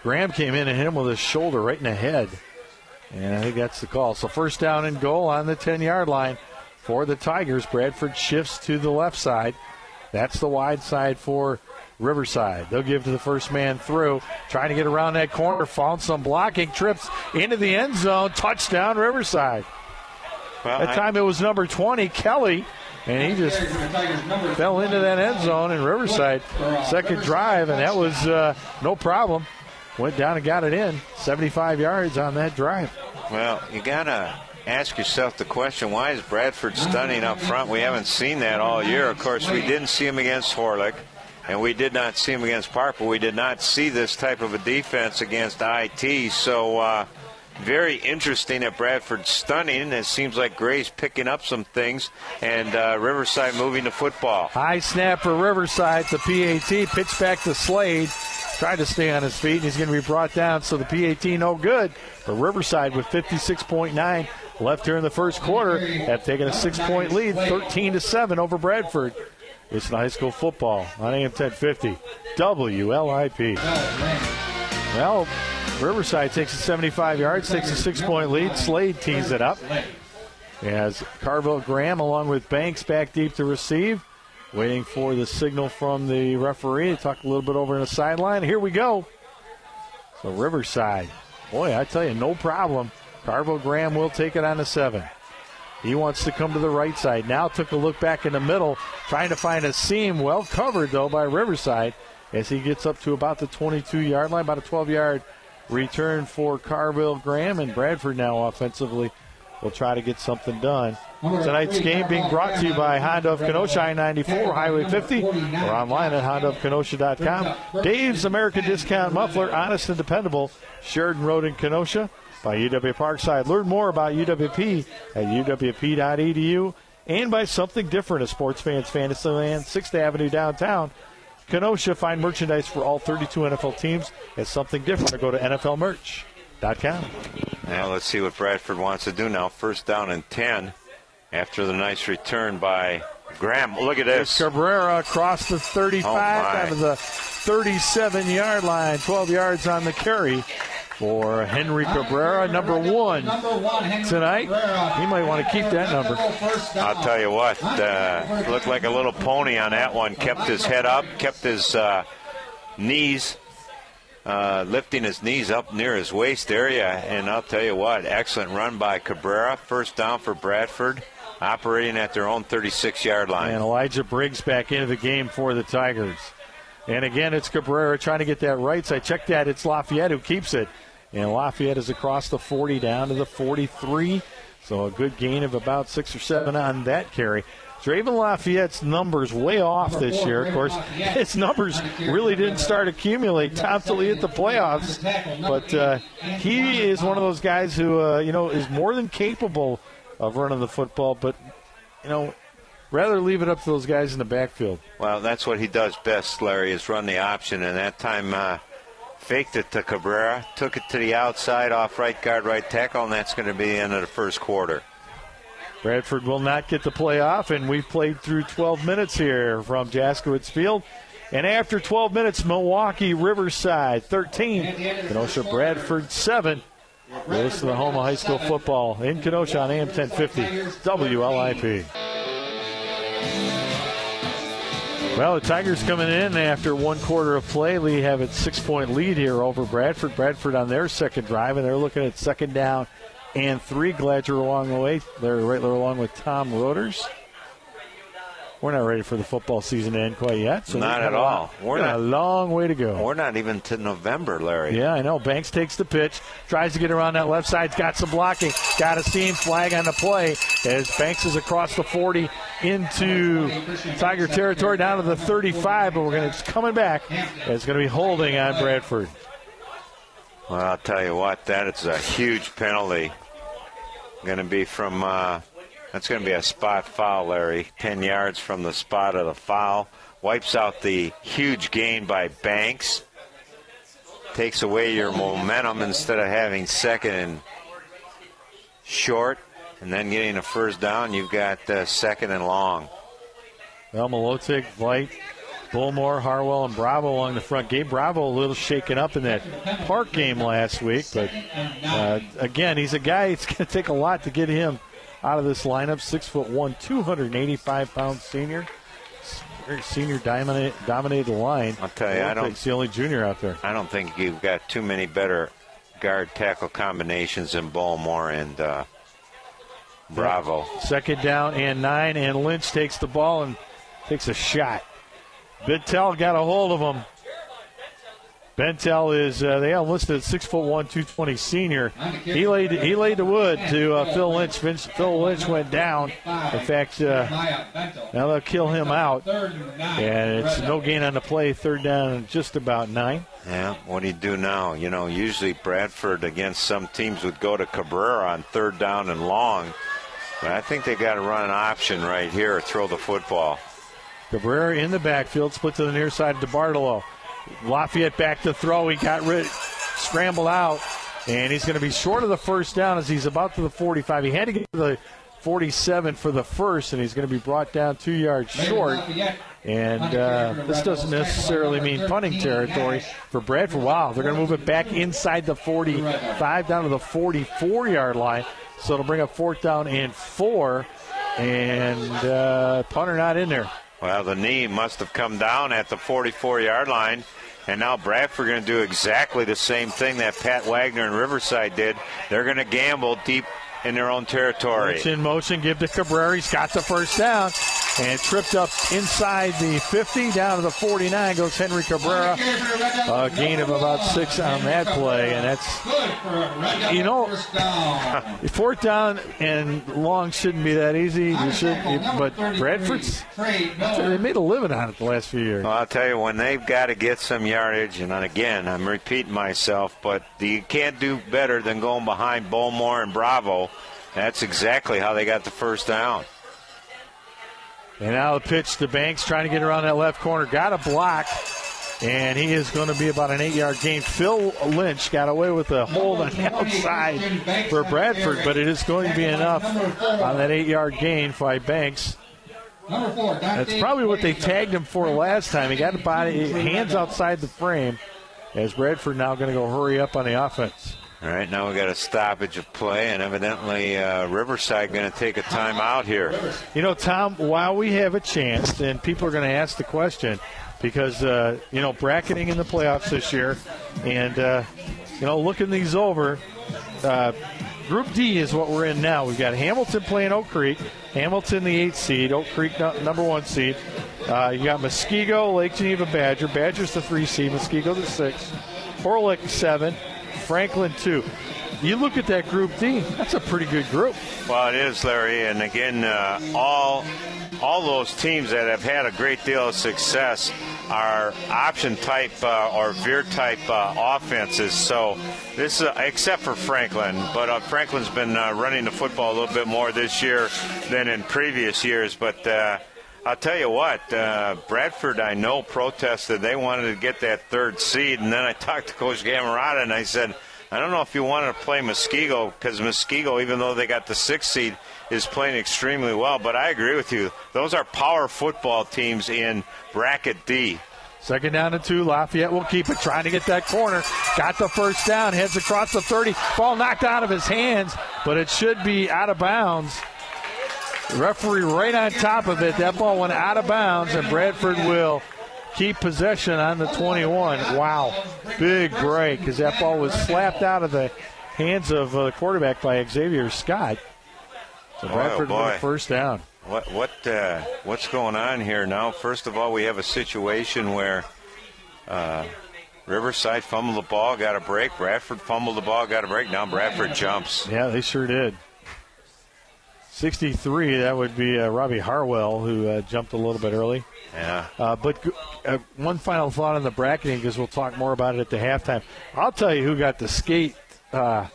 Graham came in and hit him with his shoulder right in the head. And I think that's the call. So first down and goal on the 10 yard line for the Tigers. Bradford shifts to the left side. That's the wide side for Riverside. They'll give to the first man through, trying to get around that corner. Found some blocking, trips into the end zone. Touchdown, Riverside. Well, That I- time it was number 20, Kelly, and he just fell into that end zone in Riverside. Second drive, and that was uh, no problem. Went down and got it in. 75 yards on that drive. Well, you gotta ask yourself the question: Why is Bradford stunning up front? We haven't seen that all year. Of course, we didn't see him against Horlick, and we did not see him against Park, but we did not see this type of a defense against IT. So, uh, very interesting at Bradford. stunning. It seems like Gray's picking up some things, and uh, Riverside moving the football. High snap for Riverside. The PAT pitch back to Slade. Tried to stay on his feet, and he's going to be brought down. So the PAT no good. But Riverside with 56.9 left here in the first quarter have taken a six-point lead, 13 to seven over Bradford. It's high school football on AM 1050 WLIP. Well, Riverside takes it 75 yards, takes a six-point lead. Slade tees it up. As Carville Graham, along with Banks, back deep to receive. Waiting for the signal from the referee. To talk a little bit over in the sideline. Here we go. So Riverside Boy, I tell you, no problem. Carvel Graham will take it on the seven. He wants to come to the right side. Now took a look back in the middle, trying to find a seam. Well covered, though, by Riverside as he gets up to about the 22 yard line, about a 12 yard return for Carville Graham. And Bradford now offensively will try to get something done. Tonight's game being brought to you by Honda of Kenosha, I 94, Highway 50, or online at HondaofKenosha.com. Dave's American Discount Muffler, honest and dependable. Sheridan Road in Kenosha by UW Parkside. Learn more about UWP at uwp.edu and by something different, a sports fans Fantasyland, 6th Avenue downtown. Kenosha, find merchandise for all 32 NFL teams at something different or go to NFLmerch.com. Now let's see what Bradford wants to do now. First down and 10 after the nice return by Graham. Look at this. Cabrera across the 35 Oh, down to the 37 yard line, 12 yards on the carry for Henry Cabrera, number one Number one, Henry tonight. He might want to keep that number. I'll tell you what, uh, looked like a little pony on that one. Kept his head up, kept his uh, knees, uh, lifting his knees up near his waist area. And I'll tell you what, excellent run by Cabrera. First down for Bradford, operating at their own 36 yard line. And Elijah Briggs back into the game for the Tigers. And again, it's Cabrera trying to get that right side. Check that. It's Lafayette who keeps it. And Lafayette is across the 40 down to the 43. So a good gain of about six or seven on that carry. Draven Lafayette's numbers way off this year. Of course, his numbers really didn't start accumulate top till he hit the playoffs. But uh, he is one of those guys who, uh, you know, is more than capable of running the football. But, you know, rather leave it up to those guys in the backfield. Well, that's what he does best, Larry, is run the option. And that time, uh, faked it to Cabrera, took it to the outside off right guard, right tackle, and that's going to be the end of the first quarter. Bradford will not get the playoff, and we've played through 12 minutes here from Jaskwhich Field. And after 12 minutes, Milwaukee Riverside 13, Kenosha Bradford 7. Goes to the home of high school football in Kenosha on AM 1050 WLIP. Well, the Tigers coming in after one quarter of play. Lee have a six point lead here over Bradford. Bradford on their second drive, and they're looking at second down and three. Glad you're along the way. Larry Rightler along with Tom Roders. We're not ready for the football season to end quite yet. So Not at all. We're not- a long way to go. We're not even to November, Larry. Yeah, I know. Banks takes the pitch, tries to get around that left side, got some blocking, got a seam flag on the play as Banks is across the 40 into Tiger territory down to the 35, but we're going to it's coming back. It's going to be holding on Bradford. Well, I'll tell you what, that is a huge penalty. Going to be from, uh, that's going to be a spot foul, Larry. 10 yards from the spot of the foul. Wipes out the huge gain by Banks. Takes away your momentum instead of having second and short and then getting a first down. You've got uh, second and long. Well, Malotic, Light, Bullmore, Harwell, and Bravo along the front. Gabe Bravo a little shaken up in that Park game last week, but uh, again, he's a guy. It's going to take a lot to get him out of this lineup. Six foot one, 285 pound senior. Very senior dominate, dominated line. I'll tell you, I don't- Malotic's the only junior out there. I don't think you've got too many better guard tackle combinations in Ballmore and uh, Bravo. Second down and nine, and Lynch takes the ball and takes a shot. Bentel got a hold of him. Bentel is uh, they have listed at six foot one, two twenty senior. He laid he laid the wood to uh, Phil Lynch. Vince, Phil Lynch went down. In fact, uh, now they'll kill him out, and it's no gain on the play. Third down and just about nine. Yeah, what do you do now? You know, usually Bradford against some teams would go to Cabrera on third down and long. But I think they got to run an option right here, throw the football. Cabrera in the backfield, split to the near side of DeBartolo. Lafayette back to throw. He got rid, scrambled out, and he's going to be short of the first down as he's about to the 45. He had to get to the 47 for the first, and he's going to be brought down two yards short. And uh, this doesn't necessarily mean punting territory for Bradford. Wow, they're going to move it back inside the 45 down to the 44 yard line. So it'll bring up fourth down and four. And uh, punter not in there. Well, the knee must have come down at the 44 yard line. And now Bradford going to do exactly the same thing that Pat Wagner and Riverside did. They're going to gamble deep in their own territory. It's in motion. Give to Cabrera. He's got the first down and tripped up inside the 50 down to the 49 goes Henry Cabrera. A gain of about six on that play, and that's Good for a red You know- fourth down and long shouldn't be that easy. Should, but Bradford's, they made a living on it the last few years. Well, I'll tell you, when they've got to get some yardage, and again, I'm repeating myself, but you can't do better than going behind Bowmore and Bravo. That's exactly how they got the first down. And now the pitch to Banks trying to get around that left corner. Got a block. And he is going to be about an eight yard gain. Phil Lynch got away with a hold on the outside for Bradford, but it is going to be enough on that eight yard gain by Banks. That's probably what they tagged him for last time. He got the body, hands outside the frame. As Bradford now going to go hurry up on the offense. All right, now we got a stoppage of play, and evidently uh, Riverside going to take a timeout here. You know, Tom, while we have a chance, and people are going to ask the question, because, uh, you know, bracketing in the playoffs this year, and, uh, you know, looking these over, uh, Group D is what we're in now. We've got Hamilton playing Oak Creek, Hamilton the eighth seed, Oak Creek number one seed. Uh, you got Muskego, Lake Geneva Badger, Badger's the three seed, Muskego the six, Horlick seven, Franklin two. You look at that Group D, that's a pretty good group. Well, it is, Larry, and again, uh, all all those teams that have had a great deal of success are option type uh, or veer type uh, offenses. So this, is, except for Franklin, but uh, Franklin's been uh, running the football a little bit more this year than in previous years. But uh, I'll tell you what, uh, Bradford, I know, protested. They wanted to get that third seed, and then I talked to Coach Gamarada, and I said. I don't know if you want to play Muskego because Muskego, even though they got the sixth seed, is playing extremely well. But I agree with you; those are power football teams in bracket D. Second down and two. Lafayette will keep it, trying to get that corner. Got the first down, heads across the 30. Ball knocked out of his hands, but it should be out of bounds. Referee right on top of it. That ball went out of bounds, and Bradford will keep possession on the 21. Wow. Big break because that ball was slapped out of the hands of uh, the quarterback by Xavier Scott. So Boy, oh Bradford a first down. What what uh, what's going on here now? First of all, we have a situation where uh, Riverside fumbled the ball, got a break. Bradford fumbled the ball, got a break. Now Bradford jumps. Yeah, they sure did. 63, that would be uh, Robbie Harwell, who uh, jumped a little bit early. Yeah. Uh, but g- uh, one final thought on the bracketing, because we'll talk more about it at the halftime. I'll tell you who got the skate uh,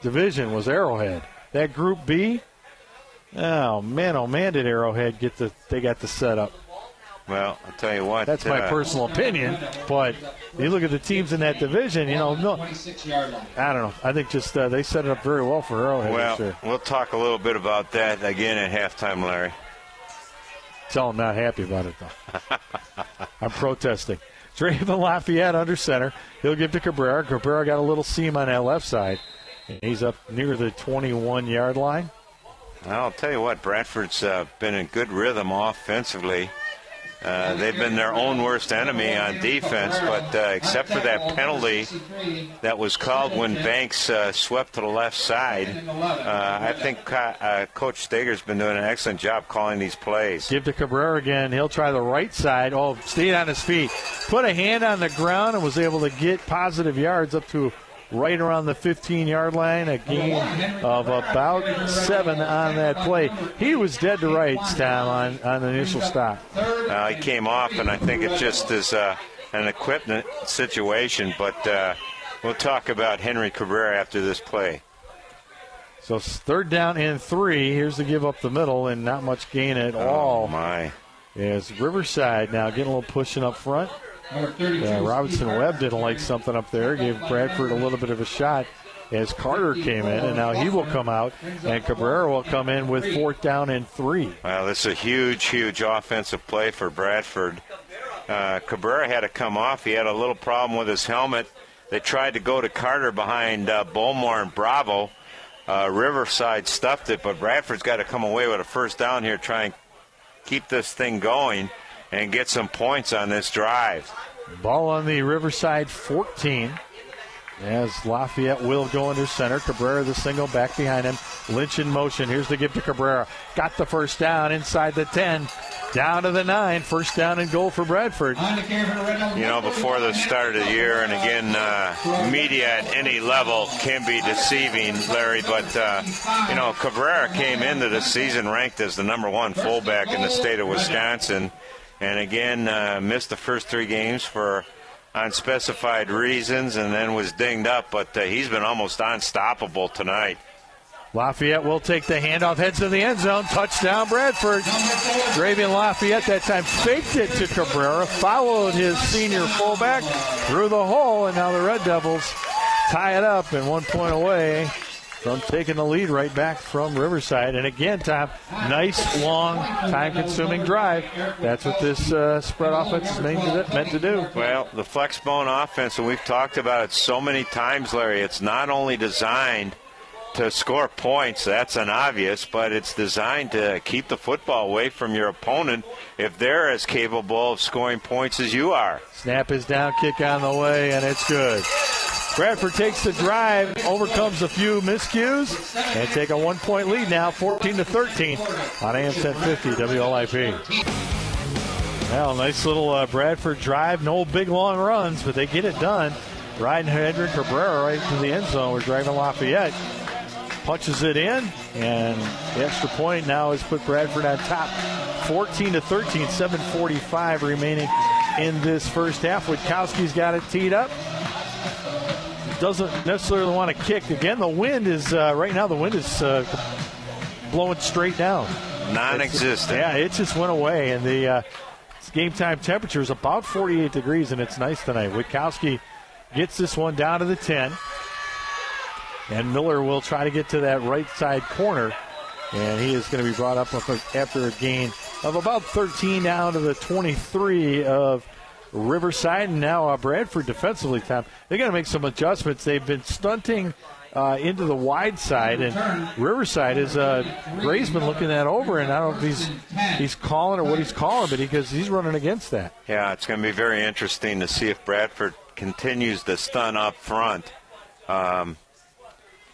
division was Arrowhead. That Group B, oh man, oh man, did Arrowhead get the? They got the setup. Well, I'll tell you what. That's my uh, personal opinion, but you look at the teams in that division. You know, no, 26 yard line. I don't know. I think just uh, they set it up very well for Arrowhead Well, year. we'll talk a little bit about that again at halftime, Larry. Tell him not happy about it though. I'm protesting. Draven Lafayette under center. He'll give to Cabrera. Cabrera got a little seam on that left side. And he's up near the 21 yard line. I'll tell you what, Bradford's uh, been in good rhythm offensively. Uh, they've been their own worst enemy on defense, but uh, except for that penalty that was called when Banks uh, swept to the left side, uh, I think Co- uh, Coach Steger's been doing an excellent job calling these plays. Give to Cabrera again. He'll try the right side. Oh, stayed on his feet. Put a hand on the ground and was able to get positive yards up to right around the 15 yard line. A gain of about seven on that play. He was dead to rights, Tom, on, on the initial stop. Uh, he came off, and I think it just is uh, an equipment situation, but uh, we'll talk about Henry Cabrera after this play. So third down and three. Here's the give up the middle and not much gain at Oh, all. my. As Riverside now getting a little pushing up front. Number 32. Uh, Robinson Webb didn't like something up there. Gave Bradford a little bit of a shot as Carter came in, and now he will come out, and Cabrera will come in with fourth down and three. Well, this is a huge, huge offensive play for Bradford. Uh, Cabrera had to come off. He had a little problem with his helmet. They tried to go to Carter behind uh, Bowmore and Bravo. Uh, Riverside stuffed it, but Bradford's got to come away with a first down here, try and keep this thing going and get some points on this drive. Ball on the Riverside 14. As Lafayette will go under center. Cabrera the single back behind him. Lynch in motion. Here's the give to Cabrera. Got the first down inside the 10. Down to the 9. First down and goal for Bradford. On the carry for the red number. You know, before the start of the year, and again, uh, media at any level can be deceiving, Larry. But uh, you know, Cabrera came into the season ranked as the number one fullback in the state of Wisconsin, and again uh, missed the first three games for unspecified reasons, and then was dinged up. But uh, he's been almost unstoppable tonight. Lafayette will take the handoff, heads to the end zone. Touchdown, Bradford. Dravian Lafayette that time faked it to Cabrera, followed his senior fullback through the hole, and now the Red Devils tie it up and one point away from taking the lead right back from Riverside. And again, Tom, nice, long, time consuming drive. That's what this uh, spread offense is meant to, do. Well, the flex bone offense, and we've talked about it so many times, Larry. It's not only designed to score points, that's an obvious, but it's designed to keep the football away from your opponent if they're as capable of scoring points as you are. Snap is down, kick on the way, and it's good. Bradford takes the drive, overcomes a few miscues, and take a one-point lead now, 14 to 13, on AM 1050 WLIP. Well, nice little uh, Bradford drive. No big long runs, but they get it done. Riding Hedrick Cabrera right to the end zone. We're driving Lafayette. Punches it in, and the extra point now has put Bradford on top. 14 to 13, 7:45 remaining in this first half. Witkowski's got it teed up. Doesn't necessarily want to kick. Again, the wind is uh, right now. The wind is uh, blowing straight down. Non-existent. Yeah, it just went away, and the uh, game time temperature is about 48 degrees, and it's nice tonight. Witkowski gets this one down to the 10, and Miller will try to get to that right side corner, and he is going to be brought up after a gain of about 13 down to the 23 of Riverside, and now uh, Bradford defensively. Tom, they got to make some adjustments. They've been stunting. Uh, into the wide side, and Riverside is uh, Gray's been looking that over, and I don't know if he's he's calling or what he's calling, but because he's running against that. Yeah, it's going to be very interesting to see if Bradford continues to stun up front. Um,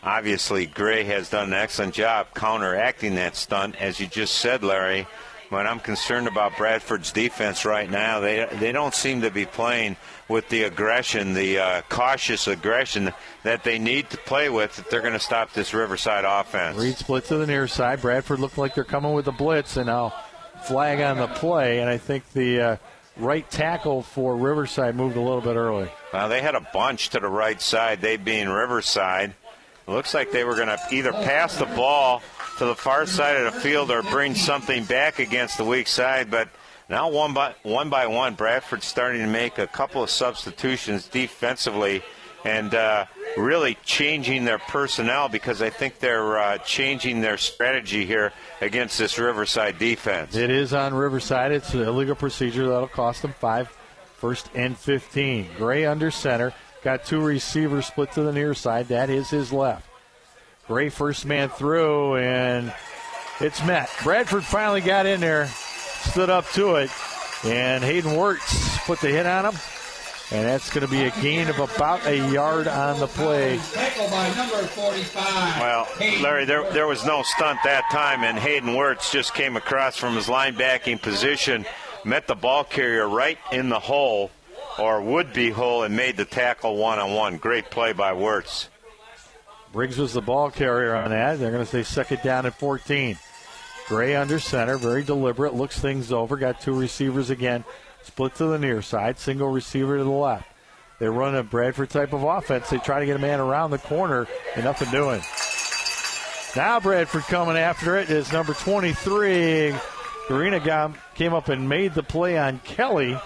obviously, Gray has done an excellent job counteracting that stunt, as you just said, Larry. But I'm concerned about Bradford's defense right now. They they don't seem to be playing with the aggression, the uh, cautious aggression that they need to play with if they're going to stop this Riverside offense. Reed splits to the near side. Bradford looked like they're coming with the blitz, and now flag on the play. And I think the uh, right tackle for Riverside moved a little bit early. Well, they had a bunch to the right side, they being Riverside. It looks like they were going to either pass the ball to the far side of the field or bring something back against the weak side. But now, one by one, by one Bradford's starting to make a couple of substitutions defensively and uh, really changing their personnel because I think they're uh, changing their strategy here against this Riverside defense. It is on Riverside. It's an illegal procedure that'll cost them five, first and 15. Gray under center. Got two receivers split to the near side. That is his left. Gray first man through, and it's met. Bradford finally got in there, stood up to it, and Hayden Wirtz put the hit on him. And that's going to be a gain of about a yard on the play. Tackle by number 45. Well, Larry, there, there was no stunt that time, and Hayden Wirtz just came across from his linebacking position, met the ball carrier right in the hole, or would be hole, and made the tackle one on one. Great play by Wirtz. Briggs was the ball carrier on that. They're going to say second down at 14. Gray under center, very deliberate, looks things over. Got two receivers again, split to the near side, single receiver to the left. They run a Bradford type of offense. They try to get a man around the corner, and nothing doing. Now Bradford coming after it is number 23. Karina Gom came up and made the play on Kelly,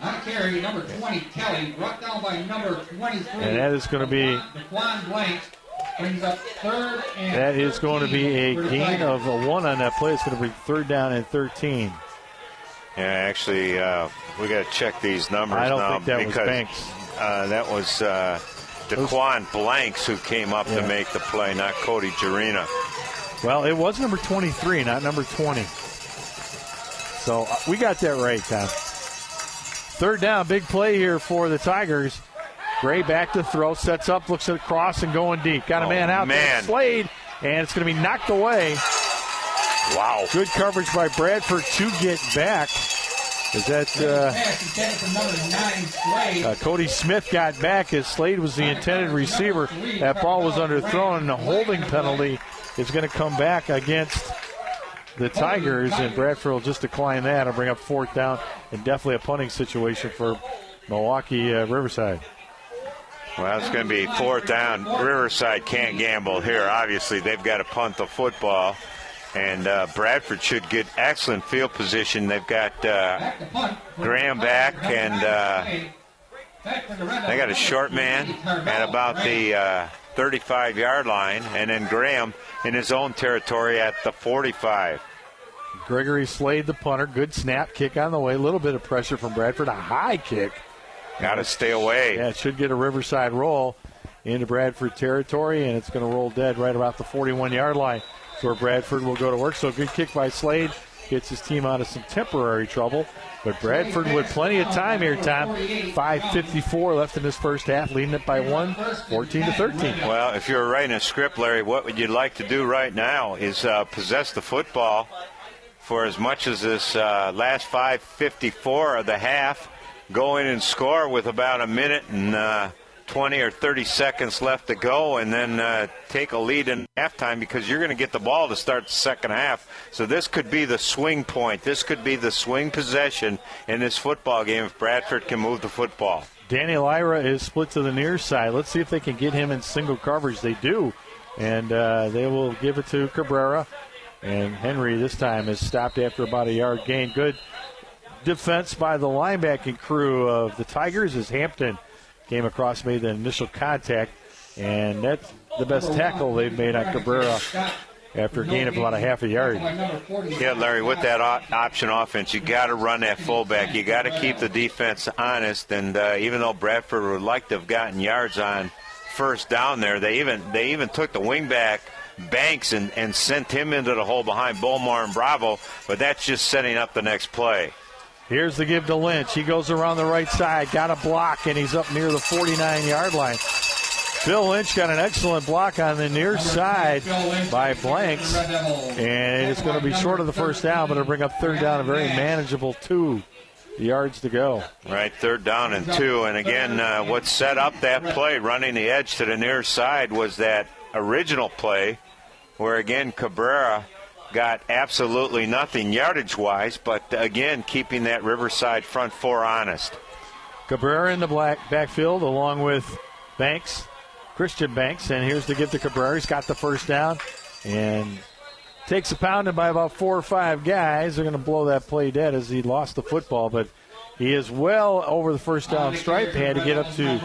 On carry, number 20, Kelly, brought down by number 23. and that is going to be Daquan Blanks brings up third and that is going to be a 13 for the gain of a one on that play. It's going to be third down and 13. Yeah, actually, uh, we got to check these numbers I don't now think that was because Banks. Uh, that was uh, Daquan Blanks who came up Yeah. to make the play, not Cody Jarena. Well, it was number 23, not number 20. So uh, we got that right, Tom. Third down, big play here for the Tigers. Gray back to throw, sets up, looks at the cross, and going deep. Got a Oh, man out there. Slade, and it's going to be knocked away. Wow. Good coverage by Bradford to get back. Is that uh, Pass intended for number nine, Slade. uh, Cody Smith got back as Slade was the intended receiver. That ball was underthrown, and the holding penalty is going to come back against the Tigers, and Bradford will just decline that and bring up fourth down, and definitely a punting situation for Milwaukee uh, Riverside. Well, it's going to be fourth down. Riverside can't gamble here. Obviously, they've got to punt the football. And uh, Bradford should get excellent field position. They've got uh. Graham back, and uh, they got a short man at about the uh, 35 yard line, and then Graham in his own territory at the 45. Gregory Slade, the punter, good snap, kick on the way, a little bit of pressure from Bradford, a high kick. Got to stay away. Yeah, it should get a Riverside roll into Bradford territory, and it's going to roll dead right about the 41 yard line. So where Bradford will go to work. So good kick by Slade gets his team out of some temporary trouble. But Bradford with plenty of time here, Tom. 5.54 left in this first half, leading it by one, 14 to 13. Well, if you're writing a script, Larry, what would you like to do right now is uh, possess the football for as much as this uh, last 5:54 of the half, go in and score with about a minute and uh, 20 or 30 seconds left to go, and then uh, take a lead in halftime because you're going to get the ball to start the second half. So this could be the swing point. This could be the swing possession in this football game if Bradford can move the football. Danny Lyra is split to the near side. Let's see if they can get him in single coverage. They do. And uh, they will give it to Cabrera. And Henry this time is stopped after about a yard gain. Good defense by the linebacking crew of the Tigers as Hampton came across, made the initial contact. And that's the best tackle they've made on Cabrera after a gain of about a half a yard. By number 40. Yeah, Larry, with that op- option offense, you got to run that fullback. You got to keep the defense honest. And uh, even though Bradford would like to have gotten yards on first down there, they even they even took the wingback Banks and, and sent him into the hole behind Beaumar and Bravo. But that's just setting up the next play. Here's the give to Lynch. He goes around the right side, got a block, and he's up near the 49 yard line. Phil Lynch got an excellent block on the near side by Blanks, and it's going to be short of the first down, but it'll bring up third down, a very manageable two yards to go. Right, third down and two. And again, uh, what set up that play, running the edge to the near side, was that original play where, again, Cabrera got absolutely nothing yardage wise, but uh, again, keeping that Riverside front four honest. Cabrera in the black backfield along with Banks, Christian Banks, and here's the give to Cabrera. He's got the first down and takes a pounding by about four or five guys. They're going to blow that play dead as he lost the football, but he is well over the first down stripe. Had to get up to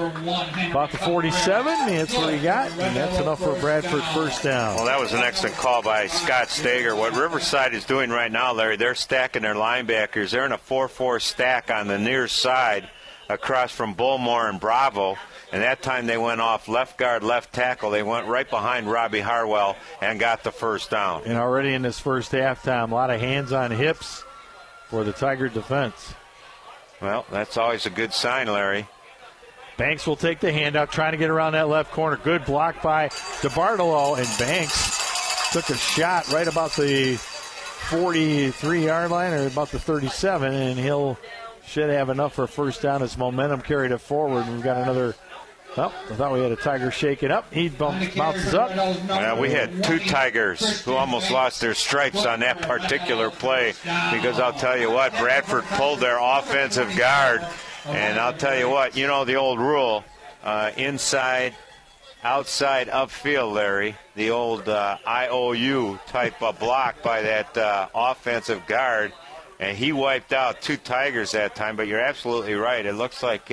about the 47. That's what he got, and that's enough for Bradford first down. Well, that was an excellent call by Scott Stager. What Riverside is doing right now, Larry, they're stacking their linebackers. They're in a 4 4 stack on the near side across from Bullmore and Bravo. And that time they went off left guard, left tackle. They went right behind Robbie Harwell and got the first down. And already in this first halftime, a lot of hands on hips for the Tiger defense. Well, that's always a good sign, Larry. Banks will take the handout, trying to get around that left corner. Good block by DeBartolo, and Banks took a shot right about the 43 yard line or about the 37, and he'll should have enough for a first down as momentum carried it forward. We've got another. Oh, I thought we had a Tiger shaking up. He bumps, bounces up. Well, we had two Tigers who almost lost their stripes on that particular play because I'll tell you what, Bradford pulled their offensive guard. And I'll tell you what, you know the old rule uh, inside, outside, upfield, Larry, the old uh, IOU type of block by that uh, offensive guard. And he wiped out two Tigers that time, but you're absolutely right. It looks like.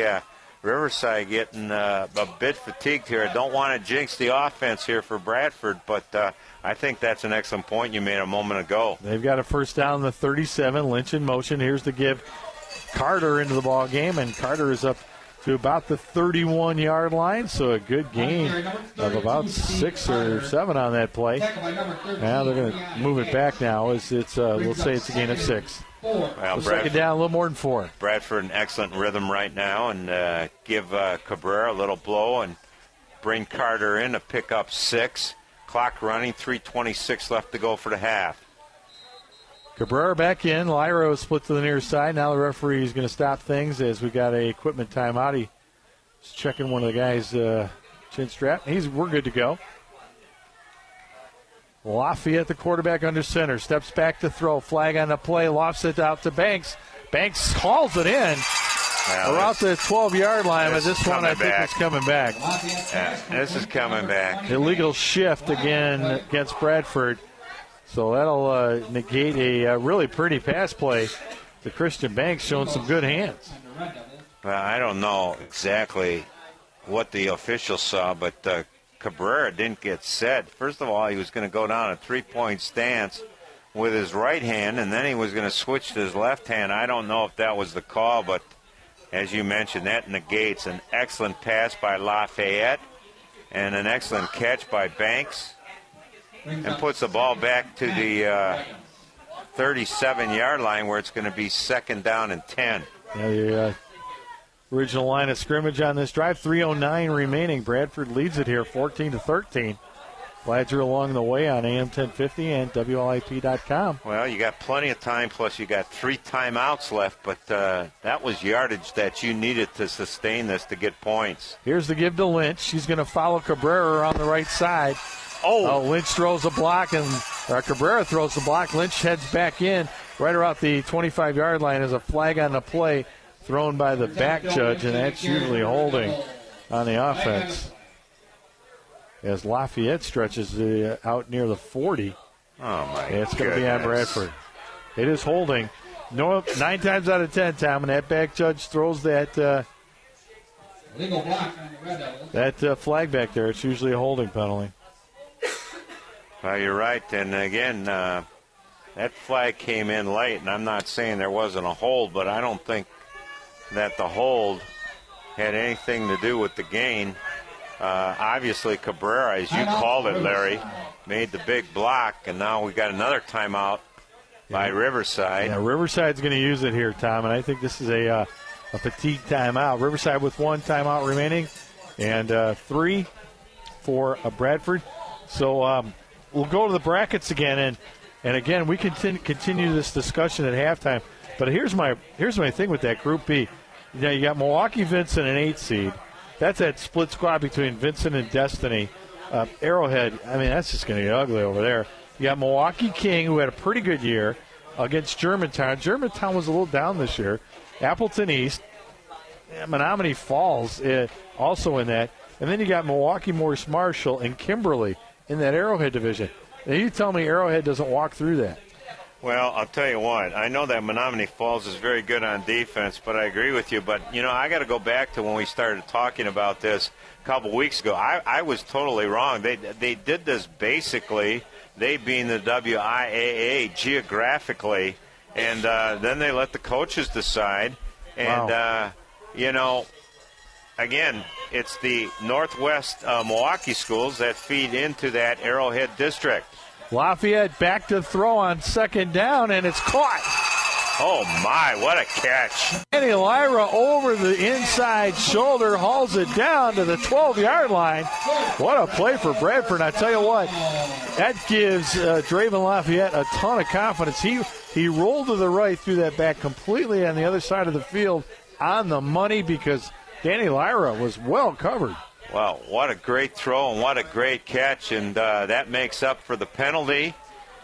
Riverside getting uh, a bit fatigued here. I don't want to jinx the offense here for Bradford, but uh, I think that's an excellent point you made a moment ago. They've got a first down, the 37. Lynch in motion. Here's the give Carter into the ball game, and Carter is up to about the 31 yard line. So a good gain of about six or seven on that play. Tackle by number 13. Now they're going to move it back now. As it's uh, we'll say it's a gain of six. Four. Well, So second Bradford, down, a little more than four. Bradford in excellent rhythm right now, and uh, give uh, Cabrera a little blow and bring Carter in to pick up six. Clock running, 3:26 left to go for the half. Cabrera back in. Lyra was split to the near side. Now the referee is going to stop things as we got a equipment timeout. He's checking one of the guys' uh, chin strap. He's we're good to go. Lafayette, the quarterback under center, steps back to throw. Flag on the play. Lofts it out to Banks. Banks hauls it in Well, around the 12-yard line, but This one I think back. is coming back. Yeah, this is coming back. Illegal shift again against Bradford. So that'll uh, negate a uh, really pretty pass play. The Christian Banks showing some good hands. And the Red Devils. Well, I don't know exactly what the officials saw, but uh, Cabrera didn't get set. First of all, he was going to go down a three-point stance with his right hand, and then he was going to switch to his left hand. I don't know if that was the call, but as you mentioned, that negates an excellent pass by Lafayette and an excellent catch by Banks, and puts the ball back to the uh, 37-yard line where it's going to be second down and 10. Yeah, uh, original line of scrimmage on this drive. 309 remaining. Bradford leads it here, 14 to 13. Glad you're along the way on AM 1050 and WLIP.com. Well, you got plenty of time, plus you got three timeouts left, but uh, that was yardage that you needed to sustain this to get points. Here's the give to Lynch. She's going to follow Cabrera on the right side. Oh, Lynch throws a block, and uh, Cabrera throws the block. Lynch heads back in right around the 25 yard line as a flag on the play thrown by the back judge, and that's usually holding on the offense. As Lafayette stretches uh, out near the 40, Oh, my it's going to be on. Bradford. It is holding. No, nine times out of ten, Tom, and that back judge throws that uh, Legal block on the Red Devils. that uh, flag back there. It's usually a holding penalty. Well, you're right. And again, uh, that flag came in late, and I'm not saying there wasn't a hold, but I don't think that the hold had anything to do with the gain. Uh, obviously, Cabrera, as you called it, Larry, made the big block, and now we got another timeout by Riverside. Yeah, Riverside's going to use it here, Tom, and I think this is a uh, a fatigue timeout. Riverside with one timeout remaining, and uh, three for uh, Bradford. So um, we'll go to the brackets again, and and again we continue continue this discussion at halftime. But here's my here's my thing with that Group B. You you got Milwaukee Vincent, an eight seed. That's that split squad between Vincent and Destiny. Uh, Arrowhead, I mean, that's just going to get ugly over there. You got Milwaukee King, who had a pretty good year against Germantown. Germantown was a little down this year. Appleton East, Menomonee Falls, uh, also in that. And then you got Milwaukee Morse Marshall and Kimberly in that Arrowhead division. Now you tell me Arrowhead doesn't walk through that. Well, I'll tell you what. I know that Menomonee Falls is very good on defense, but I agree with you. But you know, I got to go back to when we started talking about this a couple weeks ago. I, I was totally wrong. They they did this basically. They being the WIAA geographically, and uh, then they let the coaches decide. And uh, you know, again, it's the Northwest uh, Milwaukee schools that feed into that Arrowhead district. Lafayette back to throw on second down, and it's caught. Oh my, what a catch! Danny Lyra over the inside shoulder hauls it down to the 12 yard line. What a play for Bradford. I tell you what, that gives uh, Draven Lafayette a ton of confidence. He, he rolled to the right through that back completely on the other side of the field on the money because Danny Lyra was well covered. Well, what a great throw and what a great catch, and uh, that makes up for the penalty.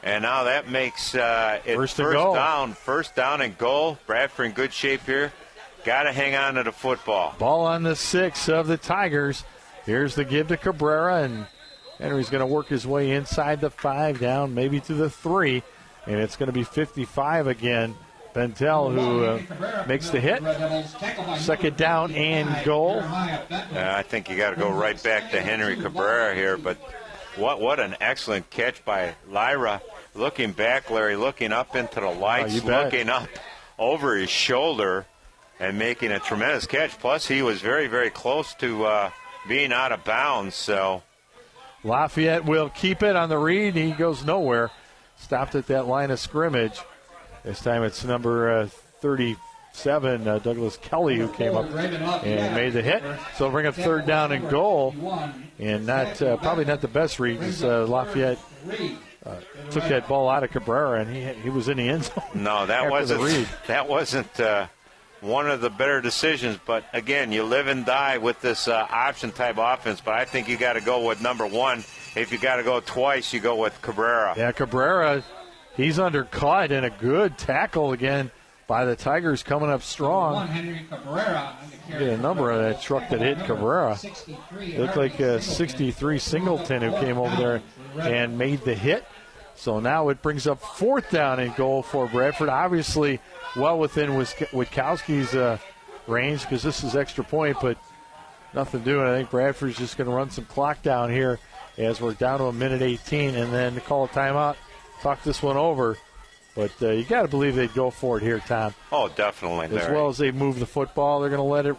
And now that makes uh, it First goal. down, first down and goal. Bradford in good shape here. Got to hang on to the football. Ball on the six of the Tigers. Here's the give to Cabrera, and Henry's going to work his way inside the five, down maybe to the three, and it's going to be 55 again. Bentel, who uh, makes the hit. Red Devils tackle by Second down and goal. Uh, I think you got to go right back to Henry Cabrera here, but what what an excellent catch by Lyra. Looking back, Larry, looking up into the lights, you bet. looking up over his shoulder, and making a tremendous catch. Plus, he was very, very close to uh, being out of bounds. So, Lafayette will keep it on the read. He goes nowhere. Stopped at that line of scrimmage. This time it's number uh, 37, uh, Douglas Kelly, who came up and made the hit. So bring up third down and goal. And not uh, probably not the best read. Uh, Lafayette uh, took that ball out of Cabrera, and he he was in the end zone. no, that wasn't that wasn't uh, one of the better decisions. But again, you live and die with this uh, option type offense. But I think you got to go with number one. If you got to go twice, you go with Cabrera. Yeah, Cabrera, he's undercut and a good tackle again by the Tigers coming up strong. One Henry Cabrera. on the carry. Get a number of that truck that hit Cabrera. 63. It looked like uh, 63 Singleton who came over there and made the hit. So now it brings up fourth down and goal for Bradford. Obviously, well within Witkowski's uh, range because this is extra point, but nothing doing. I think Bradford's just going to run some clock down here as we're down to a minute 18 and then call a timeout, talk this one over. But uh, you got to believe they'd go for it here, Tom Oh, definitely. as Larry. well as they move the football. They're going to let it,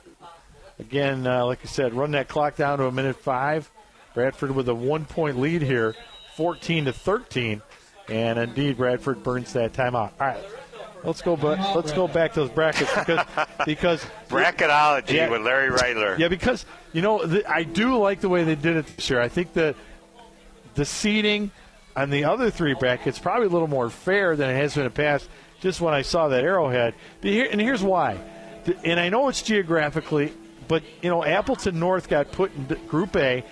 again, uh, like I said, run that clock down to a minute five. Bradford with a one point lead here, 14 to 13. And indeed, Bradford burns that timeout. All right. Let's go. But let's go back to those brackets because because Bracketology Yeah. with Larry Rightler. yeah because you know I do like the way they did it this year. I think that the seating on the other three brackets probably a little more fair than it has been in the past. Just when I saw that arrowhead, here, and here's why. And I know it's geographically, but you know Appleton North got put in Group A.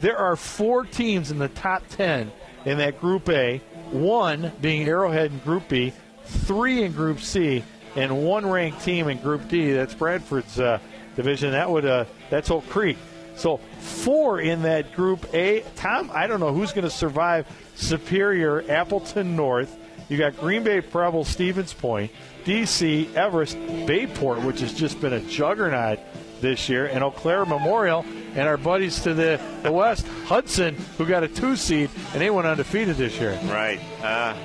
There are four teams in the top ten in that Group A. One being Arrowhead in Group B, three in Group C, and one ranked team in Group D. That's Bradford's uh, division. That would uh, that's Oak Creek. So four in that Group A. Tom, I don't know who's going to survive Superior, Appleton North. You got Green Bay, Preble, Stevens Point, DC, Everest, Bay Port, which has just been a juggernaut this year, and Eau Claire Memorial, and our buddies to the, the west, Hudson, who got a two seed, and they went undefeated this year. Right. Uh,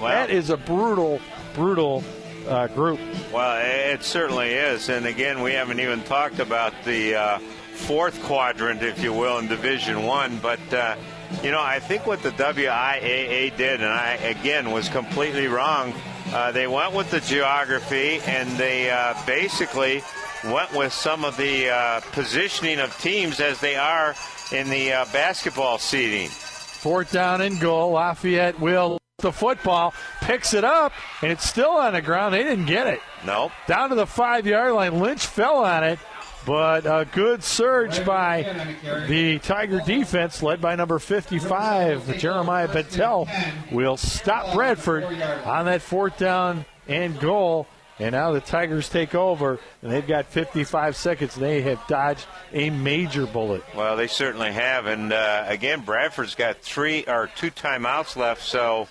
well, That is a brutal, brutal uh, group. Well, it certainly is. And again, we haven't even talked about the uh, fourth quadrant, if you will, in Division One. But uh, you know, I think what the WIAA did, and I again was completely wrong. Uh, they went with the geography, and they uh, basically went with some of the uh, positioning of teams as they are in the uh, basketball seeding. Fourth down and goal. Lafayette will the football, picks it up, and it's still on the ground. They didn't get it. Nope. Down to the five yard line. Lynch fell on it, but a good surge by the Tiger defense, led by number 55, Jeremiah Bentel, will stop Bradford on that fourth down and goal. And now the Tigers take over, and they've got 55 seconds. They have dodged a major bullet. Well, they certainly have, and uh, again, Bradford's got three or two timeouts left, so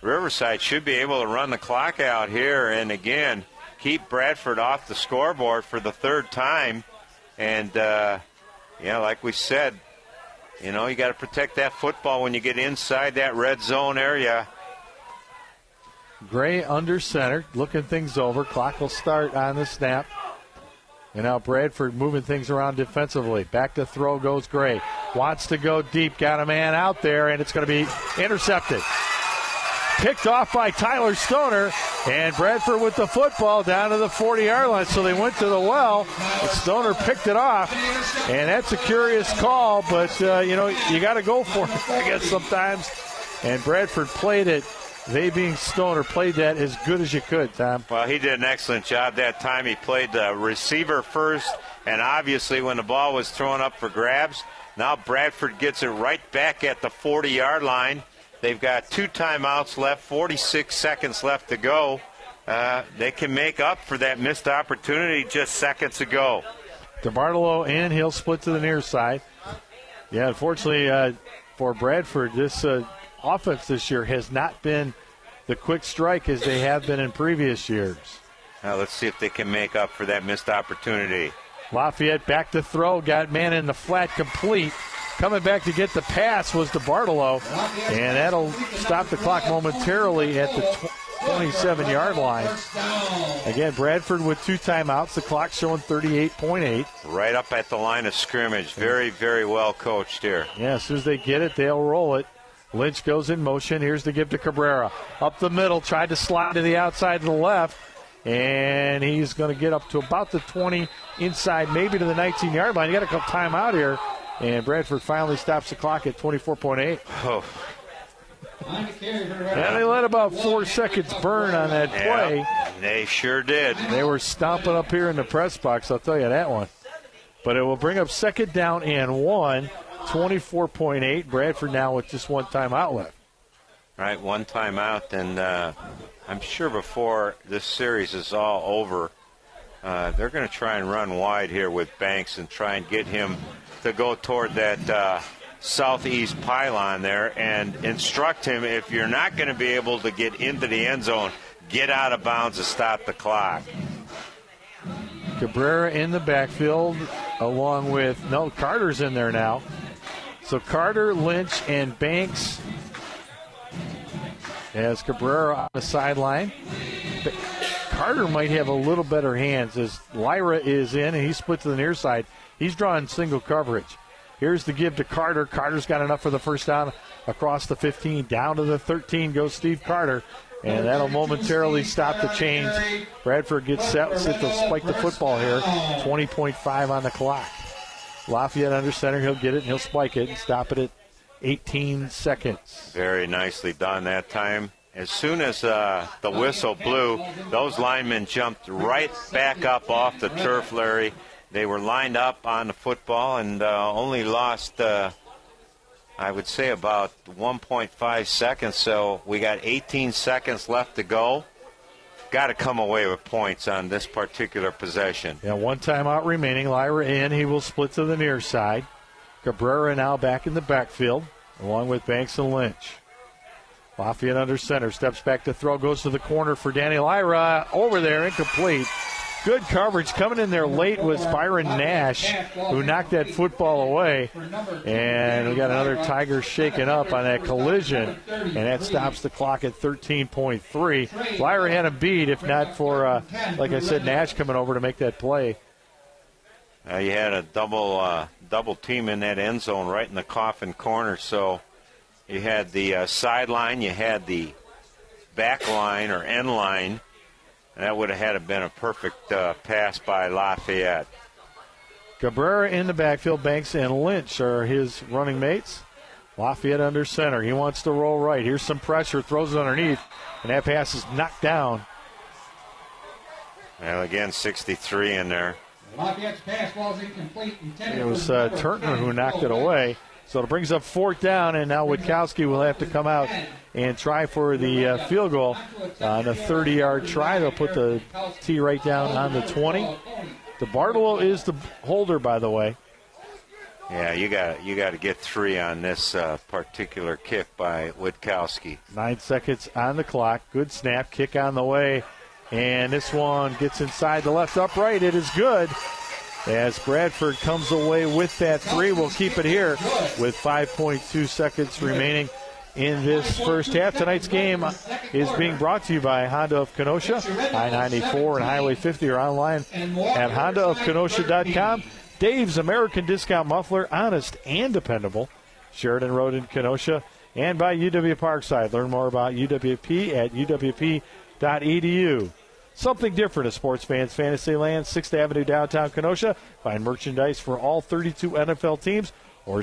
Riverside should be able to run the clock out here, and again, keep Bradford off the scoreboard for the third time. And uh, yeah, like we said, you know, you got to protect that football when you get inside that red zone area. Gray under center, looking things over. Clock will start on the snap. And now Bradford moving things around defensively. Back to throw goes Gray. Wants to go deep. Got a man out there, and it's going to be intercepted. Picked off by Tyler Stoner, and Bradford with the football down to the 40 yard line. So they went to the well. Stoner picked it off, and that's a curious call, but uh, you know, you got to go for it, I guess, sometimes. And Bradford played it they being Stoner played that as good as you could, Tom. Well, he did an excellent job that time. He played the receiver first, and obviously, when the ball was thrown up for grabs, now Bradford gets it right back at the 40 yard line. They've got two timeouts left, 46 seconds left to go. Uh, they can make up for that missed opportunity just seconds ago. DeBartolo and he'll split to the near side. Yeah, unfortunately uh, for Bradford, this uh, offense this year has not been the quick strike as they have been in previous years. Now let's see if they can make up for that missed opportunity. Lafayette back to throw, got man in the flat complete. Coming back to get the pass was DeBartolo, and that'll stop the clock momentarily at the tw- 27 yard line. Again, Bradford with two timeouts. The clock showing 38.8. Right up at the line of scrimmage. Very, very well coached here. Yeah, as soon as they get it, they'll roll it. Lynch goes in motion. Here's the give to Cabrera. Up the middle, tried to slide to the outside to the left. And he's going to get up to about the 20 inside, maybe to the 19 yard line. You got a couple timeout here. And Bradford finally stops the clock at 24.8. Oh, Time to carry for the And they let about four seconds burn on that play. they sure did. They were stomping up here in the press box, I'll tell you that one. But it will bring up second down and one, 24.8. Bradford now with just one timeout left. Right, one timeout, and uh, I'm sure before this series is all over, uh, they're going to try and run wide here with Banks and try and get him to go toward that uh, southeast pylon there and instruct him if you're not going to be able to get into the end zone, get out of bounds to stop the clock. Cabrera in the backfield, along with no Carter's in there now. So Carter, Lynch, and Banks as Cabrera on the sideline. Carter might have a little better hands as Lyra is in and he split to the near side. He's drawing single coverage. Here's the give to Carter. Carter's got enough for the first down across the 15. Down to the 13 goes Steve Carter. And that'll momentarily stop the change. Bradford gets set, to spike the football here. 20.5 on the clock. Lafayette under center. He'll get it and he'll spike it and stop it at 18 seconds. Very nicely done that time. As soon as uh, the whistle blew, those linemen jumped right back up off the turf, Larry. They were lined up on the football and uh, only lost, uh, I would say, about 1.5 seconds. So we got 18 seconds left to go. Got to come away with points on this particular possession. Yeah, one timeout remaining. Lyra in. He will split to the near side. Cabrera now back in the backfield, along with Banks and Lynch. Lafayette under center. Steps back to throw. Goes to the corner for Danny Lyra. Over there, incomplete. Good coverage. Coming in there late was Byron Nash, who knocked that football away. And we got another Tiger shaken up on that collision. And that stops the clock at 13.3. Flyer had a beat, if not for, uh, like I said, Nash coming over to make that play. Uh, you had a double uh, double team in that end zone right in the coffin corner. So you had the uh, sideline, you had the back line or end line, and that would have had been a perfect uh, pass by Lafayette. Cabrera in the backfield. Banks and Lynch are his running mates. Lafayette under center. He wants to roll right. Here's some pressure. Throws it underneath. And that pass is knocked down. Well, again, 63 in there. Lafayette's pass ball is incomplete. It was uh, Turner who knocked it away. So it brings up fourth down, and now Witkowski will have to come out and try for the uh, field goal on a 30 yard try. They'll put the tee right down on the 20. The DeBartolo is the holder, by the way. Yeah, you got you got to get three on this uh, particular kick by Witkowski. Nine seconds on the clock. Good snap. Kick on the way. And this one gets inside the left upright. It is good. As Bradford comes away with that three, we'll keep it here with 5.2 seconds remaining in this first half. Tonight's game is being brought to you by Honda of Kenosha, I-94 and Highway 50 or online at hondaofkenosha.com. Dave's American Discount Muffler, honest and dependable. Sheridan Road in Kenosha and by UW Parkside. Learn more about UWP at uwp.edu. Something different as sports fans, Fantasyland, 6th Avenue, downtown Kenosha. Find merchandise for all 32 NFL teams or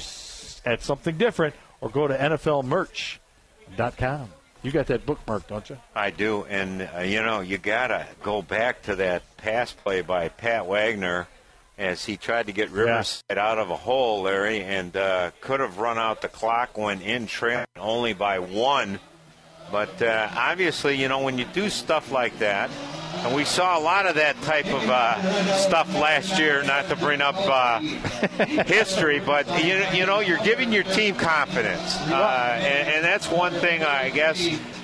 at something different or go to NFLmerch.com. You got that bookmark, don't you? I do, and uh, you know you gotta go back to that pass play by Pat Wagner as he tried to get Riverside out of a hole, Larry, and uh, could have run out the clock when in trailing only by one. But uh, obviously, you know when you do stuff like that, and we saw a lot of that type of uh, stuff last year. Not to bring up uh, history, but you, you know you're giving your team confidence, uh, and, and that's one thing I guess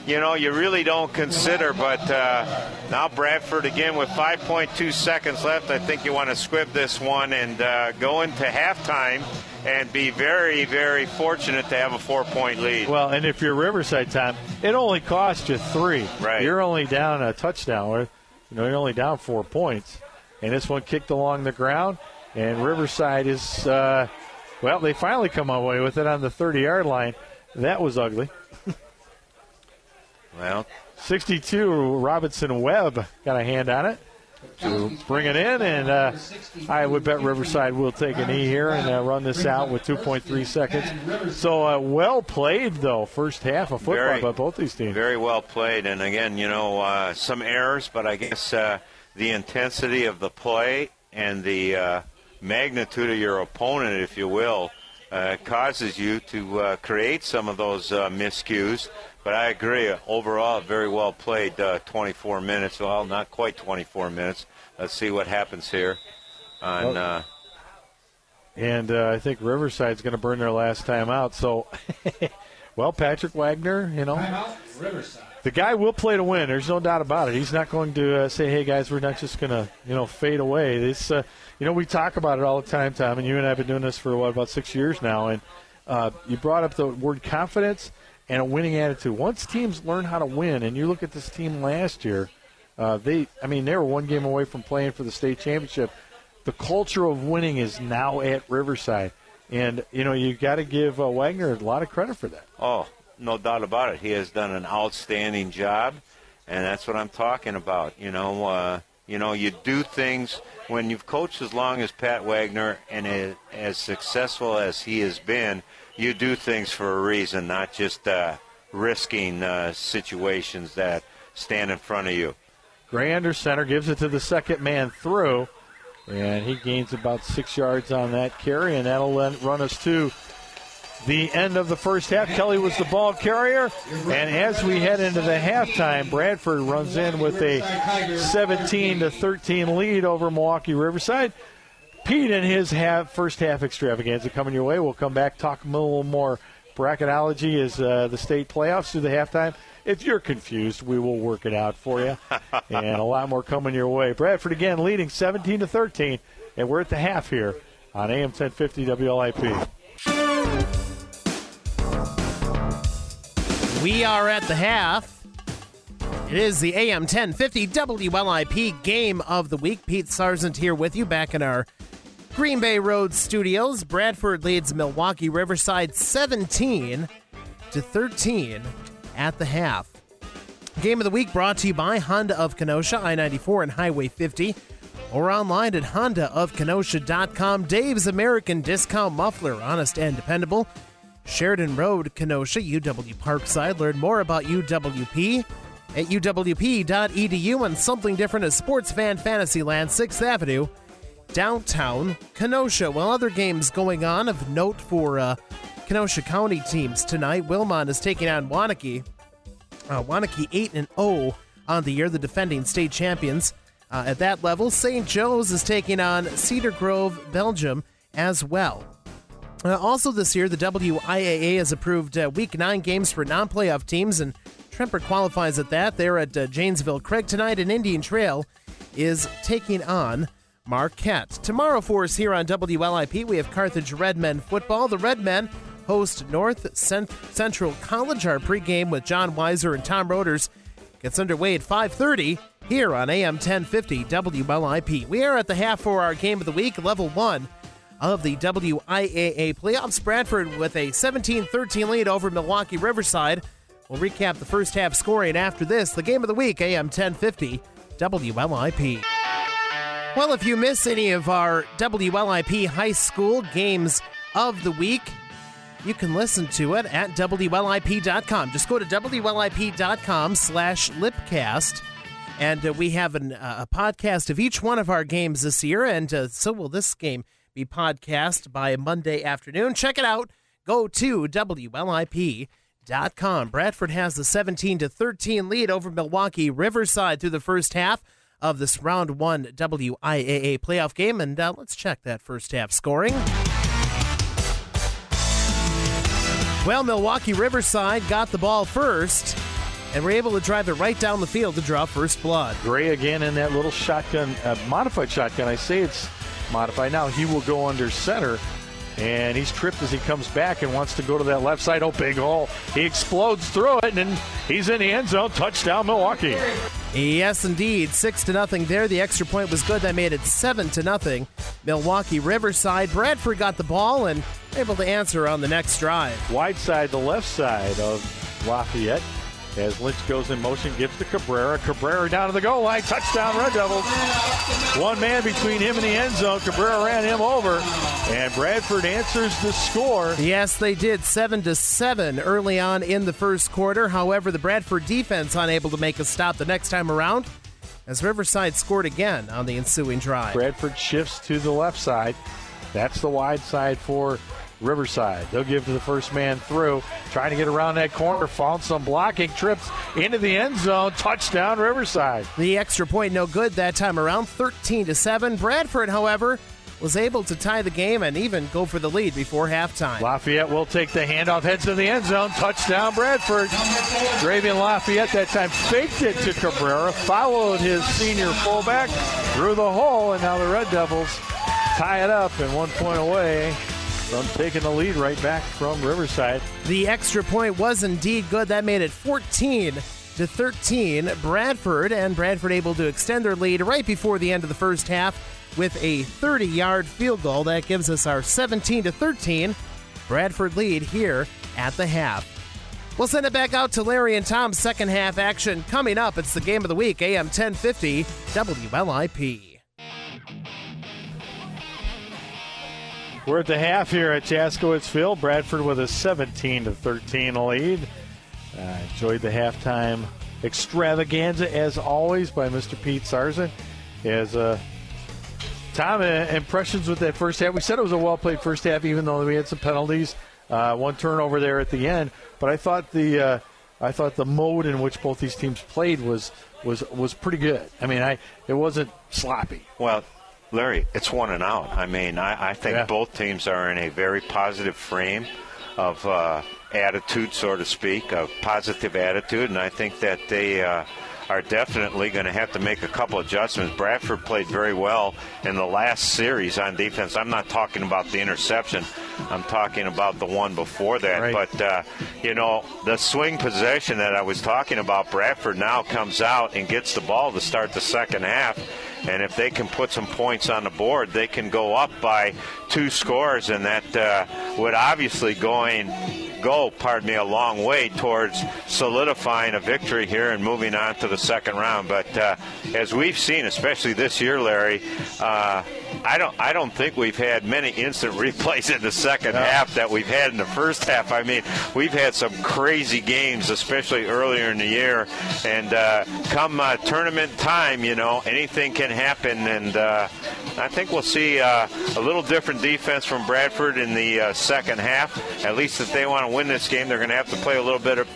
you know, you really don't consider. But uh, now Bradford again with 5.2 seconds left. I think you want to squib this one and uh, go into halftime and be very, very fortunate to have a four-point lead. Well, and if you're Riverside, Tom, it only cost you three. Right. You're only down a touchdown. Or, you know, you're only down four points. And this one kicked along the ground. And Riverside is, uh, well, they finally come away with it on the 30 yard line. That was ugly. Well, 62, Robinson Webb got a hand on it to bring it in. And uh, I would bet Riverside will take a knee here and uh, run this out with 2.3 seconds. So uh, well played, though, first half of football Very- by both these teams. Very well played, and again, you know, uh, some errors, but I guess uh, the intensity of the play and the uh, magnitude of your opponent, if you will, uh, causes you to uh, create some of those uh, miscues. But I agree, overall, very well played. Uh, 24 minutes, well, not quite 24 minutes. Let's see what happens here. On uh, And uh, I think Riverside's going to burn their last time out. So, well, Patrick Wagner, you know, Timeout, Riverside. the guy will play to win. There's no doubt about it. He's not going to uh, say, "Hey guys, we're not just going to you know fade away." This, uh, you know, we talk about it all the time, Tom, and you and I have been doing this for what about six years now. And uh, you brought up the word confidence and a winning attitude. Once teams learn how to win, and you look at this team last year, uh, they, I mean, they were one game away from playing for the state championship. The culture of winning is now at Riverside, and you know you got to give uh, Wagner a lot of credit for that. Oh, no doubt about it. He has done an outstanding job, and that's what I'm talking about. You know, uh, you know, you do things when you've coached as long as Pat Wagner and as, successful as he has been. You do things for a reason, not just uh, risking uh, situations that stand in front of you. Gray under center gives it to the second man through, and he gains about six yards on that carry, and that'll run us to the end of the first half. Kelly was the ball carrier, and as we head into the halftime, Bradford runs in with a 17 to 13 lead over Milwaukee Riverside. Pete and his half, first half extravaganza coming your way. We'll come back talk a little more bracketology as uh, the state playoffs through the halftime. If you're confused, we will work it out for you, and a lot more coming your way. Bradford again leading 17 to 13, and we're at the half here on AM 1050 WLIP. We are at the half. It is the AM 1050 WLIP game of the week. Pete Sargent here with you back in our Green Bay Road studios. Bradford leads Milwaukee Riverside 17 to 13 at the half. Game of the week brought to you by Honda of Kenosha, I 94 and Highway 50, or online at HondaofKenosha.com. Dave's American Discount Muffler, honest and dependable. Sheridan Road, Kenosha, UW Parkside. Learn more about UWP at uwp.edu and something different as Sports Fan Fantasyland, 6th Avenue, downtown Kenosha. While other games going on of note for uh, Kenosha County teams tonight, Wilmot is taking on Waunakee. Uh, Waunakee 8 and 0 on the year, the defending state champions. Uh, at that level, St. Joe's is taking on Cedar Grove, Belgium, as well. Uh, also, this year, the WIAA has approved uh, Week 9 games for non playoff teams, and Tremper qualifies at that. They're at uh, Janesville Craig tonight, and Indian Trail is taking on Marquette. Tomorrow for us here on WLIP, we have Carthage Redmen football. The Redmen host North Cent- Central College. Our pregame with John Weiser and Tom Roders gets underway at 5.30 here on AM 1050 WLIP. We are at the half for our game of the week, level one of the WIAA playoffs. Bradford with a 17 13 lead over Milwaukee Riverside. We'll recap the first half scoring after this. The game of the week, AM 1050 WLIP. Well, if you miss any of our WLIP high school games of the week, you can listen to it at WLIP.com. Just go to WLIP.com slash lipcast. And uh, we have an, uh, a podcast of each one of our games this year, and uh, so will this game be podcast by Monday afternoon. Check it out. Go to WLIP.com. Bradford has the 17 to 13 lead over Milwaukee Riverside through the first half of this round one WIAA playoff game. And uh, let's check that first half scoring. Well, Milwaukee Riverside got the ball first and were able to drive it right down the field to draw first blood. Gray again in that little shotgun, uh, modified shotgun. I say it's modified now. He will go under center, and he's tripped as he comes back and wants to go to that left side. Oh, big hole. He explodes through it, and he's in the end zone. Touchdown, Milwaukee. Yes, indeed. Six to nothing there. The extra point was good. That made it seven to nothing. Milwaukee Riverside. Bradford got the ball and able to answer on the next drive. Wide side, the left side of Lafayette. As Lynch goes in motion, gives to Cabrera. Cabrera down to the goal line. Touchdown, Red Devils. One man between him and the end zone. Cabrera ran him over, and Bradford answers the score. Yes, they did seven to seven early on in the first quarter. However, the Bradford defense unable to make a stop the next time around, as Riverside scored again on the ensuing drive. Bradford shifts to the left side. That's the wide side for Riverside. They'll give to the first man through, trying to get around that corner, found some blocking, trips into the end zone, touchdown Riverside. The extra point no good that time around, 13 to 7. Bradford, however, was able to tie the game and even go for the lead before halftime. Lafayette will take the handoff, heads to the end zone, touchdown Bradford. Dravian Lafayette that time faked it to Cabrera, followed his senior fullback through the hole, and now the Red Devils tie it up and one point away from taking the lead right back from Riverside. The extra point was indeed good. That made it 14 to 13. Bradford and Bradford able to extend their lead right before the end of the first half with a 30-yard field goal. That gives us our 17 to 13 Bradford lead here at the half. We'll send it back out to Larry and Tom's second half action coming up. It's the game of the week, AM 1050 WLIP. We're at the half here at Jaskwhich Field. Bradford with a 17 to 13 lead. Uh, enjoyed the halftime extravaganza as always by Mr. Pete Sargent. As uh, Tom, uh, impressions with that first half. We said it was a well played first half, even though we had some penalties. Uh, one turnover there at the end, but I thought the uh, I thought the mode in which both these teams played was was was pretty good. I mean, I it wasn't sloppy. Well, Larry, it's one and out. I mean, I, I think Yeah. both teams are in a very positive frame of uh, attitude, so to speak, of positive attitude, and I think that they uh, are definitely going to have to make a couple adjustments. Bradford played very well in the last series on defense. I'm not talking about the interception. I'm talking about the one before that. Right. But uh, you know, the swing possession that I was talking about, Bradford now comes out and gets the ball to start the second half. And if they can put some points on the board, they can go up by two scores, and that uh, would obviously going go, pardon me, a long way towards solidifying a victory here and moving on to the second round. But uh, as we've seen, especially this year, Larry, uh, I don't I don't think we've had many instant replays in the second half that we've had in the first half. I mean, we've had some crazy games, especially earlier in the year, and uh, come uh, tournament time, you know, anything can happen, and uh, I think we'll see uh, a little different defense from Bradford in the uh, second half. At least if they want to win this game, they're going to have to play a little bit of,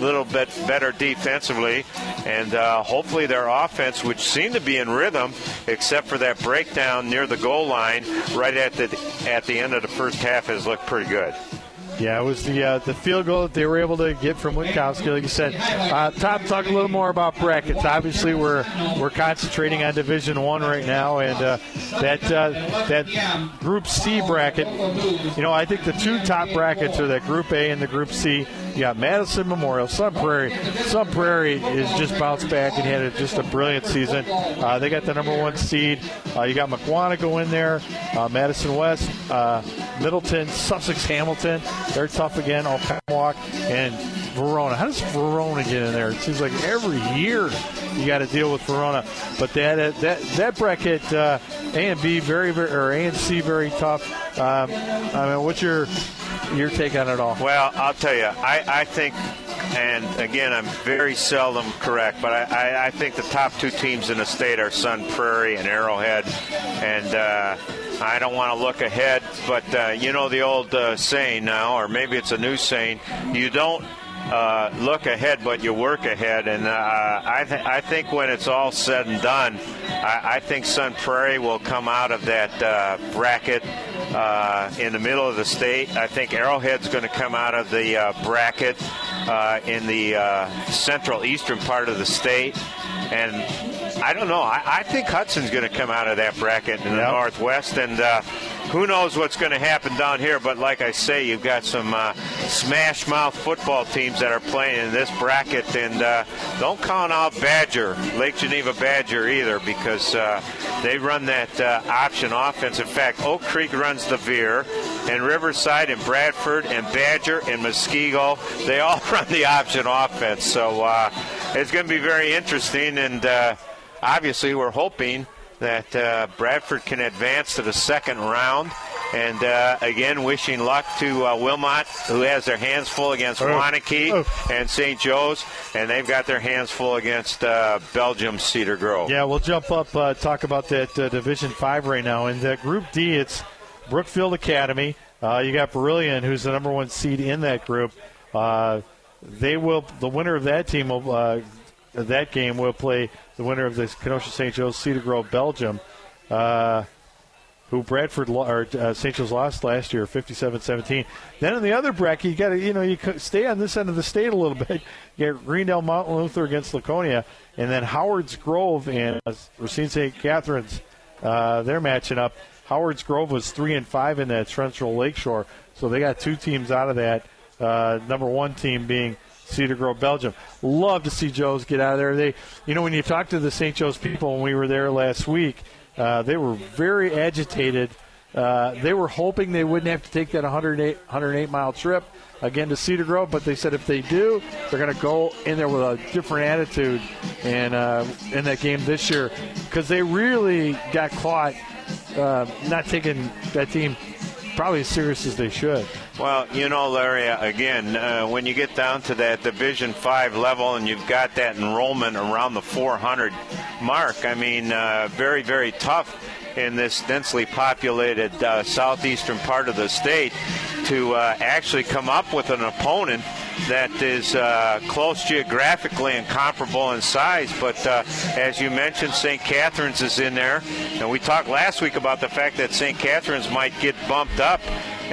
little bit better defensively, and uh, hopefully their offense, which seemed to be in rhythm, except for that breakdown near the goal line right at the at the end of the first half, has looked pretty good. Yeah, it was the uh, the field goal that they were able to get from Witkowski. Like you said, uh, Tom, talk a little more about brackets. Obviously, we're we're concentrating on Division One right now, and uh, that uh, that Group C bracket. You know, I think the two top brackets are that Group A and the Group C. Got Madison Memorial, Sun Prairie. Sun Prairie is just bounced back and had a, just a brilliant season. Uh, they got the number one seed. Uh, you got Mukwonago in there, uh, Madison West, uh, Middleton, Sussex, Hamilton. They're tough again. Oconomowoc and Verona. How does Verona get in there? It seems like every year you got to deal with Verona. But that that that bracket uh, A and B very very or A and C very tough. Um, I mean, what's your your take on it all? Well, I'll tell you, I, I think, and again, I'm very seldom correct, but I, I, I think the top two teams in the state are Sun Prairie and Arrowhead. And uh, I don't want to look ahead, but uh, you know the old uh, saying now, or maybe it's a new saying, you don't uh, look ahead, but you work ahead. And uh, I, th- I think when it's all said and done, I, I think Sun Prairie will come out of that uh, bracket uh, in the middle of the state. I think Arrowhead's going to come out of the uh, bracket uh, in the uh, central eastern part of the state. And I don't know. I, I think Hudson's going to come out of that bracket in the Yep. northwest, and uh, who knows what's going to happen down here. But like I say, you've got some uh, smash mouth football teams that are playing in this bracket, and uh, don't count out Badger, Lake Geneva Badger either, because uh, they run that uh, option offense. In fact, Oak Creek runs the veer, and Riverside and Bradford and Badger and Muskego, they all run the option offense. So uh, it's going to be very interesting, and uh, obviously we're hoping that uh, Bradford can advance to the second round. And uh, again, wishing luck to uh, Wilmot, who has their hands full against Oh. Waunakee Oh. and St. Joe's, and they've got their hands full against uh, Belgium Cedar Grove. Yeah, we'll jump up, uh, talk about that uh, Division Five right now. In that Group D, it's Brookfield Academy. Uh, you got Brillion, who's the number one seed in that group. They will. The winner of that team will. Uh, that game will play the winner of the Kenosha St. Joe's Cedar Grove Belgium. Uh, who Bradford lo- or uh, St. Joe's lost last year, 57-17. Then in the other bracket, you got to you know you stay on this end of the state a little bit. You got Greendale Martin Luther against Laconia, and then Howard's Grove and uh, Racine St. Catherine's. Uh, they're matching up. Howard's Grove was three and five in that Central Lakeshore, so they got two teams out of that. Uh, number one team being Cedar Grove, Belgium. Love to see Joe's get out of there. They, you know, when you talk to the St. Joe's people when we were there last week, uh, they were very agitated. Uh, they were hoping they wouldn't have to take that 108, 108 mile trip again to Cedar Grove, but they said if they do, they're going to go in there with a different attitude and uh, in that game this year because they really got caught uh, not taking that team probably as serious as they should. Well, you know, Larry, uh, again, uh, when you get down to that Division Five level and you've got that enrollment around the 400 mark, I mean, uh, very, very tough in this densely populated uh, southeastern part of the state to uh, actually come up with an opponent that is uh, close geographically and comparable in size. But uh, as you mentioned, St. Catherine's is in there, and we talked last week about the fact that St. Catherine's might get bumped up,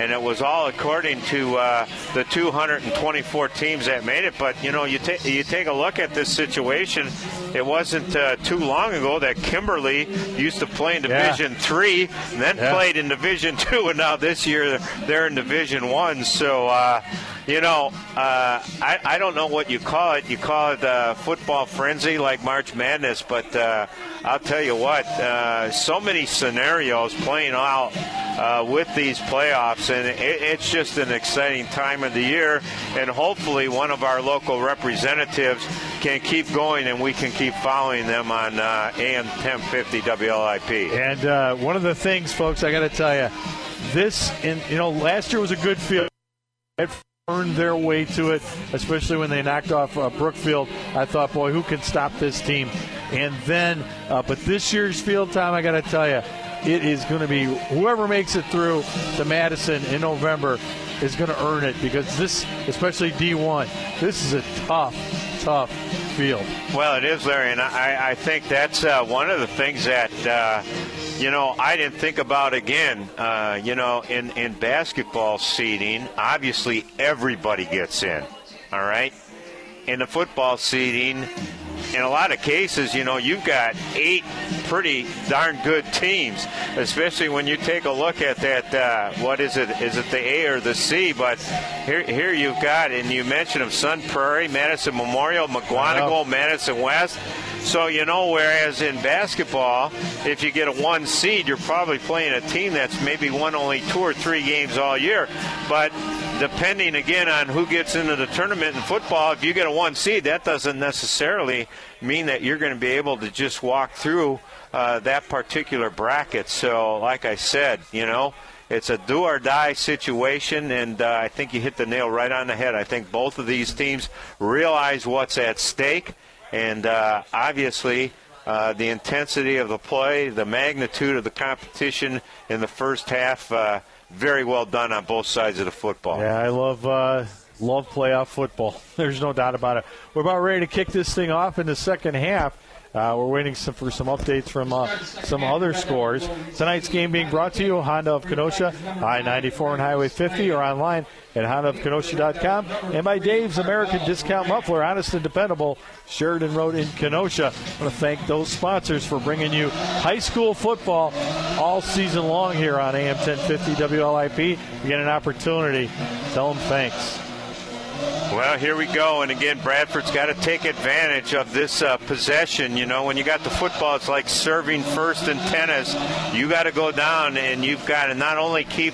and it was all according to uh, the 224 teams that made it. But you know, you take you take a look at this situation. It wasn't uh, too long ago that Kimberly used to play in Yeah. Division Three, and then Yeah. played in Division Two, and now this year they're in Division One. So. Uh, you know, uh, I, I don't know what you call it. You call it uh, football frenzy like March Madness, but uh, I'll tell you what, uh, so many scenarios playing out uh, with these playoffs, and it, it's just an exciting time of the year. And hopefully, one of our local representatives can keep going, and we can keep following them on uh, AM 1050 WLIP. And uh, one of the things, folks, I got to tell you, this, in, you know, last year was a good field. Earned their way to it, especially when they knocked off uh, Brookfield. I thought, boy, who can stop this team? And then, uh, but this year's field time, I got to tell you, it is going to be whoever makes it through to Madison in November is going to earn it because this, especially D1, this is a tough, tough field. Well, it is, Larry, and I, I think that's uh, one of the things that uh, you know I didn't think about again. Uh, you know, in in basketball seating, obviously everybody gets in. All right. In the football seeding, in a lot of cases, you know, you've got eight pretty darn good teams, especially when you take a look at that. Uh, what is it? Is it the A or the C? But here, here you've got, and you mentioned of Sun Prairie, Madison Memorial, Mukwonago, Madison West. So you know, whereas in basketball, if you get a one seed, you're probably playing a team that's maybe won only two or three games all year. But depending again on who gets into the tournament in football, if you get a one seed, that doesn't necessarily mean that you're going to be able to just walk through uh, that particular bracket. So, like I said, you know. It's a do or die situation, and uh, I think you hit the nail right on the head. I think both of these teams realize what's at stake, and uh, obviously uh, the intensity of the play, the magnitude of the competition in the first half, uh, very well done on both sides of the football. Yeah, I love uh, love playoff football. There's no doubt about it. We're about ready to kick this thing off in the second half. Uh, we're waiting some, for some updates from uh, some other scores. Tonight's game being brought to you Honda of Kenosha, I 94 and Highway 50, or online at HondaofKenosha.com, and by Dave's American Discount Muffler, honest and dependable, Sheridan Road in Kenosha. I want to thank those sponsors for bringing you high school football all season long here on AM 1050 WLIP. You get an opportunity. Tell them thanks. Well, here we go. And again, Bradford's got to take advantage of this uh, possession. You know, when you got the football, it's like serving first in tennis. You got to go down and you've got to not only keep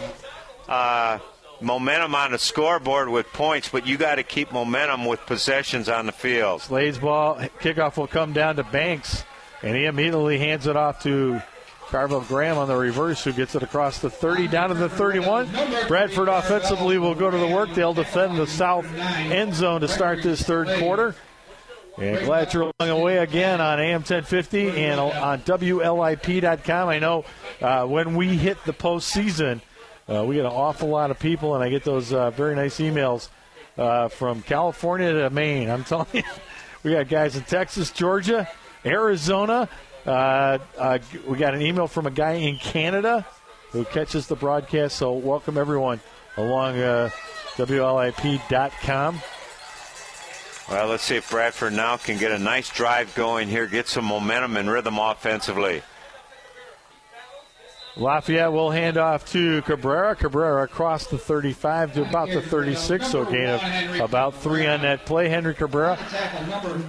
uh, momentum on the scoreboard with points, but you got to keep momentum with possessions on the field. Slade's ball kickoff will come down to Banks, and he immediately hands it off to Carvel Graham on the reverse, who gets it across the 30 down to the 31. Bradford offensively will go to the work. They'll defend the south end zone to start this third quarter. And glad you're along the way again on AM 1050 and on WLIP.com. I know uh, when we hit the postseason, uh, we get an awful lot of people, and I get those uh, very nice emails from California to Maine. I'm telling you, we got guys in Texas, Georgia, Arizona. Uh, uh, we got an email from a guy in Canada who catches the broadcast. So welcome everyone along uh, WLIP.com. Well, let's see if Bradford now can get a nice drive going here, get some momentum and rhythm offensively. Lafayette will hand off to Cabrera. Cabrera across the 35 to about the 36, so gain of about three on that play. Henry Cabrera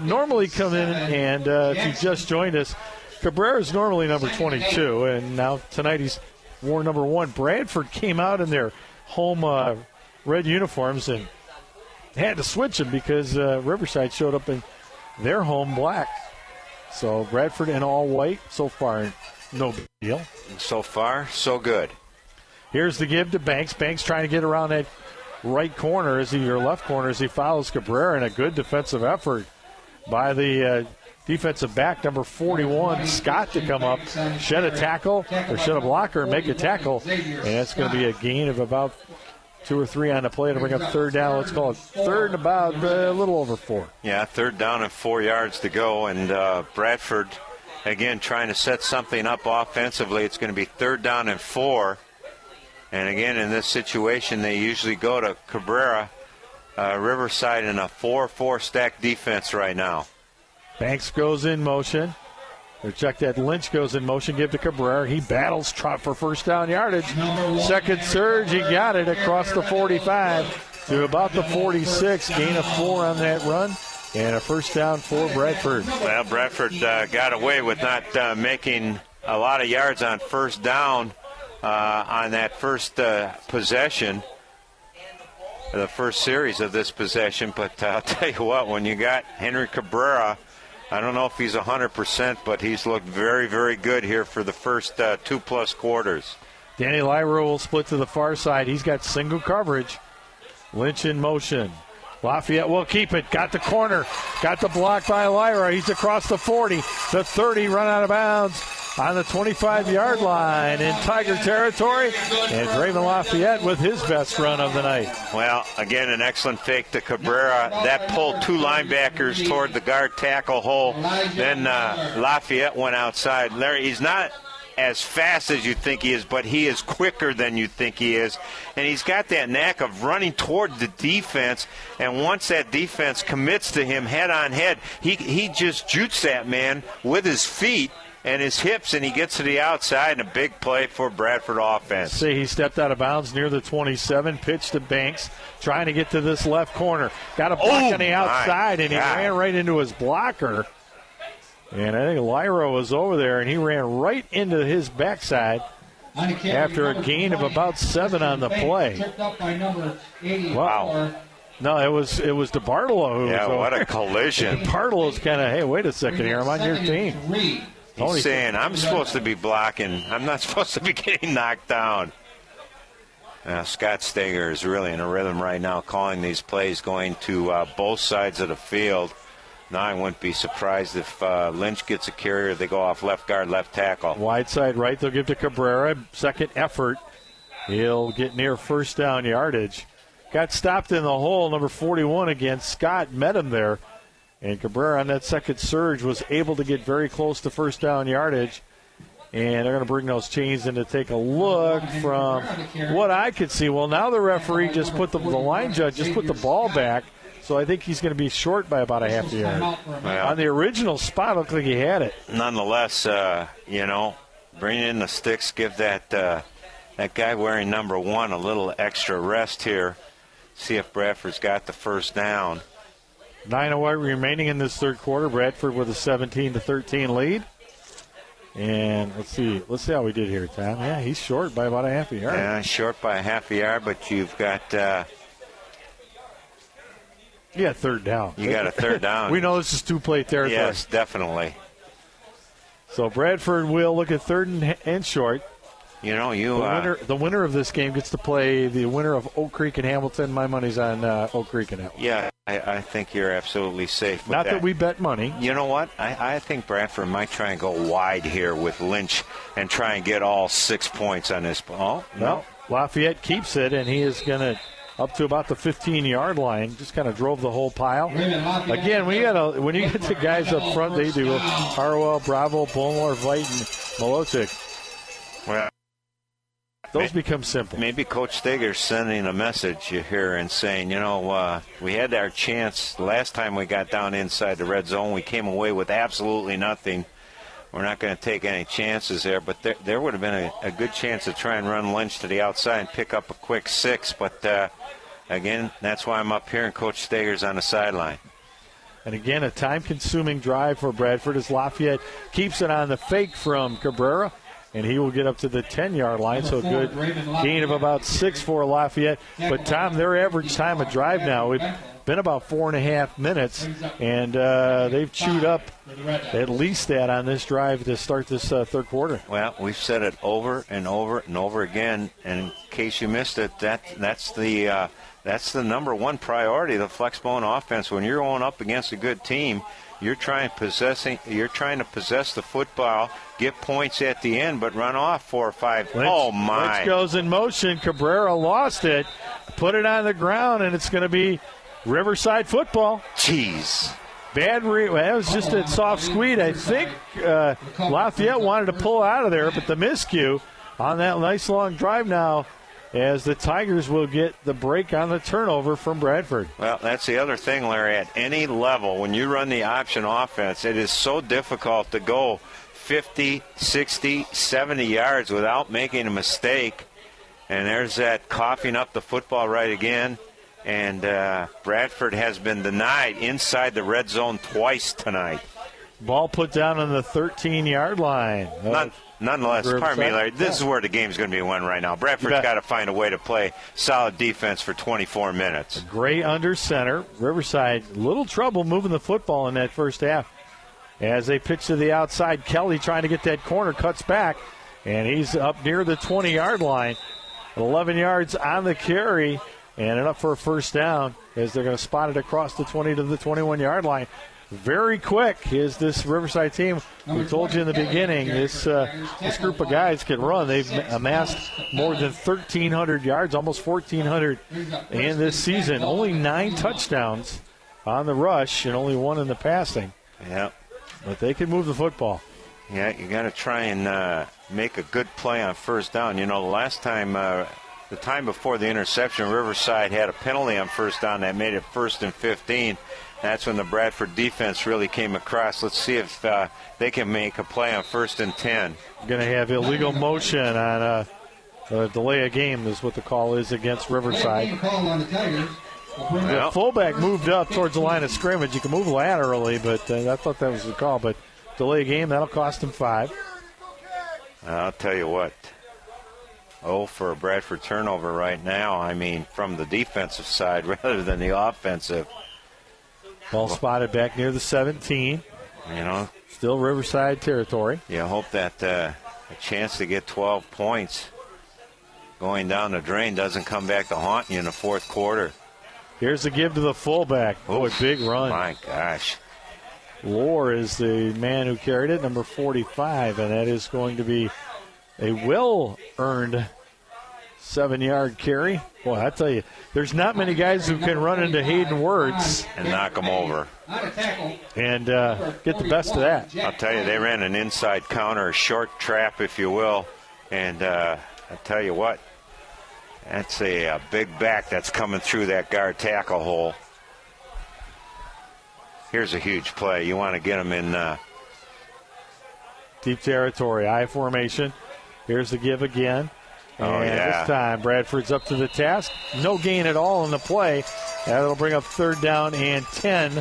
normally come in, and uh, if you just joined us, Cabrera is normally number 22, and now tonight he's worn number one. Bradford came out in their home uh, red uniforms and had to switch them because uh, Riverside showed up in their home black. So Bradford in all white so far, no big deal. So far, so good. Here's the give to Banks. Banks trying to get around that right corner as he or left corner as he follows Cabrera and a good defensive effort by the uh, defensive back number 41 Scott to come up, shed a tackle or shed a blocker and make a tackle, and that's going to be a gain of about two or three on the play to bring up third down. Let's call it third and about uh, a little over four. Yeah, third down and four yards to go, and uh, Bradford again trying to set something up offensively. It's going to be third down and four. And again, in this situation, they usually go to Cabrera, uh, Riverside in a 4 4 stack defense right now. Banks goes in motion. Or check that Lynch goes in motion, give to Cabrera. He battles trot for first down yardage. Second surge, he got it across the 45 to about the 46. Gain of four on that run. And a first down for Bradford. Well, Bradford uh, got away with not uh, making a lot of yards on first down uh, on that first uh, possession, the first series of this possession. But uh, I'll tell you what, when you got Henry Cabrera, I don't know if he's 100%, but he's looked very, very good here for the first uh, two plus quarters. Danny Lyra will split to the far side. He's got single coverage. Lynch in motion. Lafayette will keep it. Got the corner. Got the block by Lyra. He's across the 40. The 30 run out of bounds on the 25 yard line in Tiger territory. And Draven Lafayette with his best run of the night. Well, again, an excellent fake to Cabrera. That pulled two linebackers toward the guard tackle hole. Then uh, Lafayette went outside. Larry, he's not as fast as you think he is, but he is quicker than you think he is. And he's got that knack of running toward the defense. And once that defense commits to him head on head, he, he just jutes that man with his feet and his hips, and he gets to the outside, and a big play for Bradford offense. See, he stepped out of bounds near the 27, pitched to Banks, trying to get to this left corner. Got a block Oh, on the outside, and he God. ran right into his blocker. And I think Lyra was over there, and he ran right into his backside after a gain of about seven on the play. Tripped up by number 84. Wow. No, it was it was DeBartolo who Yeah, was over what a there. collision. DeBartolo's kind of, hey, wait a second here, I'm on your team. Three. Only- He's saying, I'm supposed to be blocking. I'm not supposed to be getting knocked down. Now, Scott Steger is really in a rhythm right now, calling these plays going to uh, both sides of the field. Now, I wouldn't be surprised if uh, Lynch gets a carrier. They go off left guard, left tackle. Wide side right, they'll give to Cabrera. Second effort. He'll get near first down yardage. Got stopped in the hole, number 41 against Scott. Met him there. And Cabrera on that second surge was able to get very close to first down yardage. And they're going to bring those chains in to take a look from what I could see. Well, now the referee just put the, the line judge just put the ball back. So I think he's going to be short by about a half a yard. On the original spot, looked like he had it. nonetheless, uh, you know, bring in the sticks, give that uh, that guy wearing number one a little extra rest here. See if Bradford's got the first down. Nine away remaining in this third quarter. Bradford with a 17 to 13 lead. And let's see, let's see how we did here, Tom. Yeah, he's short by about a half a yard. Yeah, short by a half a yard, but you've got uh, You got third down. you got a third down. we know this is two play territory. Yes, definitely. So Bradford will look at third and, and short. You know, you The uh, winner, the winner of this game gets to play the winner of Oak Creek and Hamilton. My money's on uh, Oak Creek and Hamilton. yeah, I, I think you're absolutely safe. With Not that we bet money. You know what? I, I think Bradford might try and go wide here with Lynch and try and get all six points on this ball. No, Lafayette keeps it, and he is going to up to about the 15-yard line. Just kind of drove the whole pile. Again, when you got a, when you get the guys up front, they do Harwell, Bravo, Bullmore, Vite, and Malotic. Well, Those become simple. maybe Coach Steger's sending a message here and saying, you know, uh, we had our chance last time we got down inside the red zone. We came away with absolutely nothing. We're not going to take any chances there, but there, there would have been a, a good chance to try and run Lynch to the outside and pick up a quick six. But uh, again, that's why I'm up here and Coach Steger's on the sideline. And again, a time-consuming drive for Bradford as Lafayette keeps it on the fake from Cabrera, and he will get up to the 10-yard line. So a good gain of about six for Lafayette. But Tom, their average time of drive now it's been about four and a half minutes, and uh, they've chewed up at least that on this drive to start this uh, third quarter. Well, we've said it over and over and over again. And in case you missed it, that that's the uh, that's the number one priority of the flexbone offense. When you're going up against a good team, you're trying possessing you're trying to possess the football, get points at the end, but run off four or five. Lynch- oh my! Lynch goes in motion. Cabrera lost it, put it on the ground, and it's going to be Riverside football. Jeez. Bad re- well, that was just a soft squeeze. I think uh, Lafayette wanted to pull out of there, but the miscue on that nice long drive now as the Tigers will get the break on the turnover from Bradford. Well, that's the other thing, Larry. At any level, when you run the option offense, it is so difficult to go 50, 60, 70 yards without making a mistake. And there's that coughing up the football right again. And uh, Bradford has been denied inside the red zone twice tonight. Ball put down on the 13 yard line. None, nonetheless, pardon me, Larry, this is where the game's going to be won right now. Bradford's got to find a way to play solid defense for 24 minutes. Gray under center. Riverside, little trouble moving the football in that first half. As they pitch to the outside, Kelly trying to get that corner, cuts back, and he's up near the 20 yard line. 11 yards on the carry, and enough for a first down as they're going to spot it across the 20 to the 21 yard line. Very quick is this Riverside team. We told you in the beginning this uh, this group of guys can run. They've amassed more than 1,300 yards, almost 1,400 in this season. Only nine touchdowns on the rush and only one in the passing. Yeah. But they can move the football. Yeah, you got to try and uh, make a good play on first down. You know, the last time, uh, the time before the interception, Riverside had a penalty on first down that made it first and 15. That's when the Bradford defense really came across. Let's see if uh, they can make a play on first and 10. Going to have illegal motion on uh, a delay of game is what the call is against Riverside. Call the Tigers. Will bring The fullback moved up towards the line of scrimmage. You can move laterally, but uh, I thought that was the call. But delay a game that'll cost him five. I'll tell you what. Oh, for a Bradford turnover right now. I mean, from the defensive side rather than the offensive. Ball spotted back near the 17. You know, Still Riverside territory. you hope that uh, a chance to get 12 points going down the drain doesn't come back to haunt you in the fourth quarter. Here's the give to the fullback. Boy, Oof. big run. My gosh. Lohr is the man who carried it, number 45, and that is going to be a well earned seven yard carry. Boy, I tell you, there's not many guys who can run into Hayden Wirtz and knock him over. On a tackle. and uh, get the best of that. I'll tell you, they ran an inside counter, a short trap, if you will, and uh, I'll tell you what, that's a, a big back that's coming through that guard tackle hole. Here's a huge play. You want to get them in. Uh, Deep territory, I formation. Here's the give again. Oh, and yeah. this time, Bradford's up to the task. No gain at all in the play. That'll bring up third down and 10.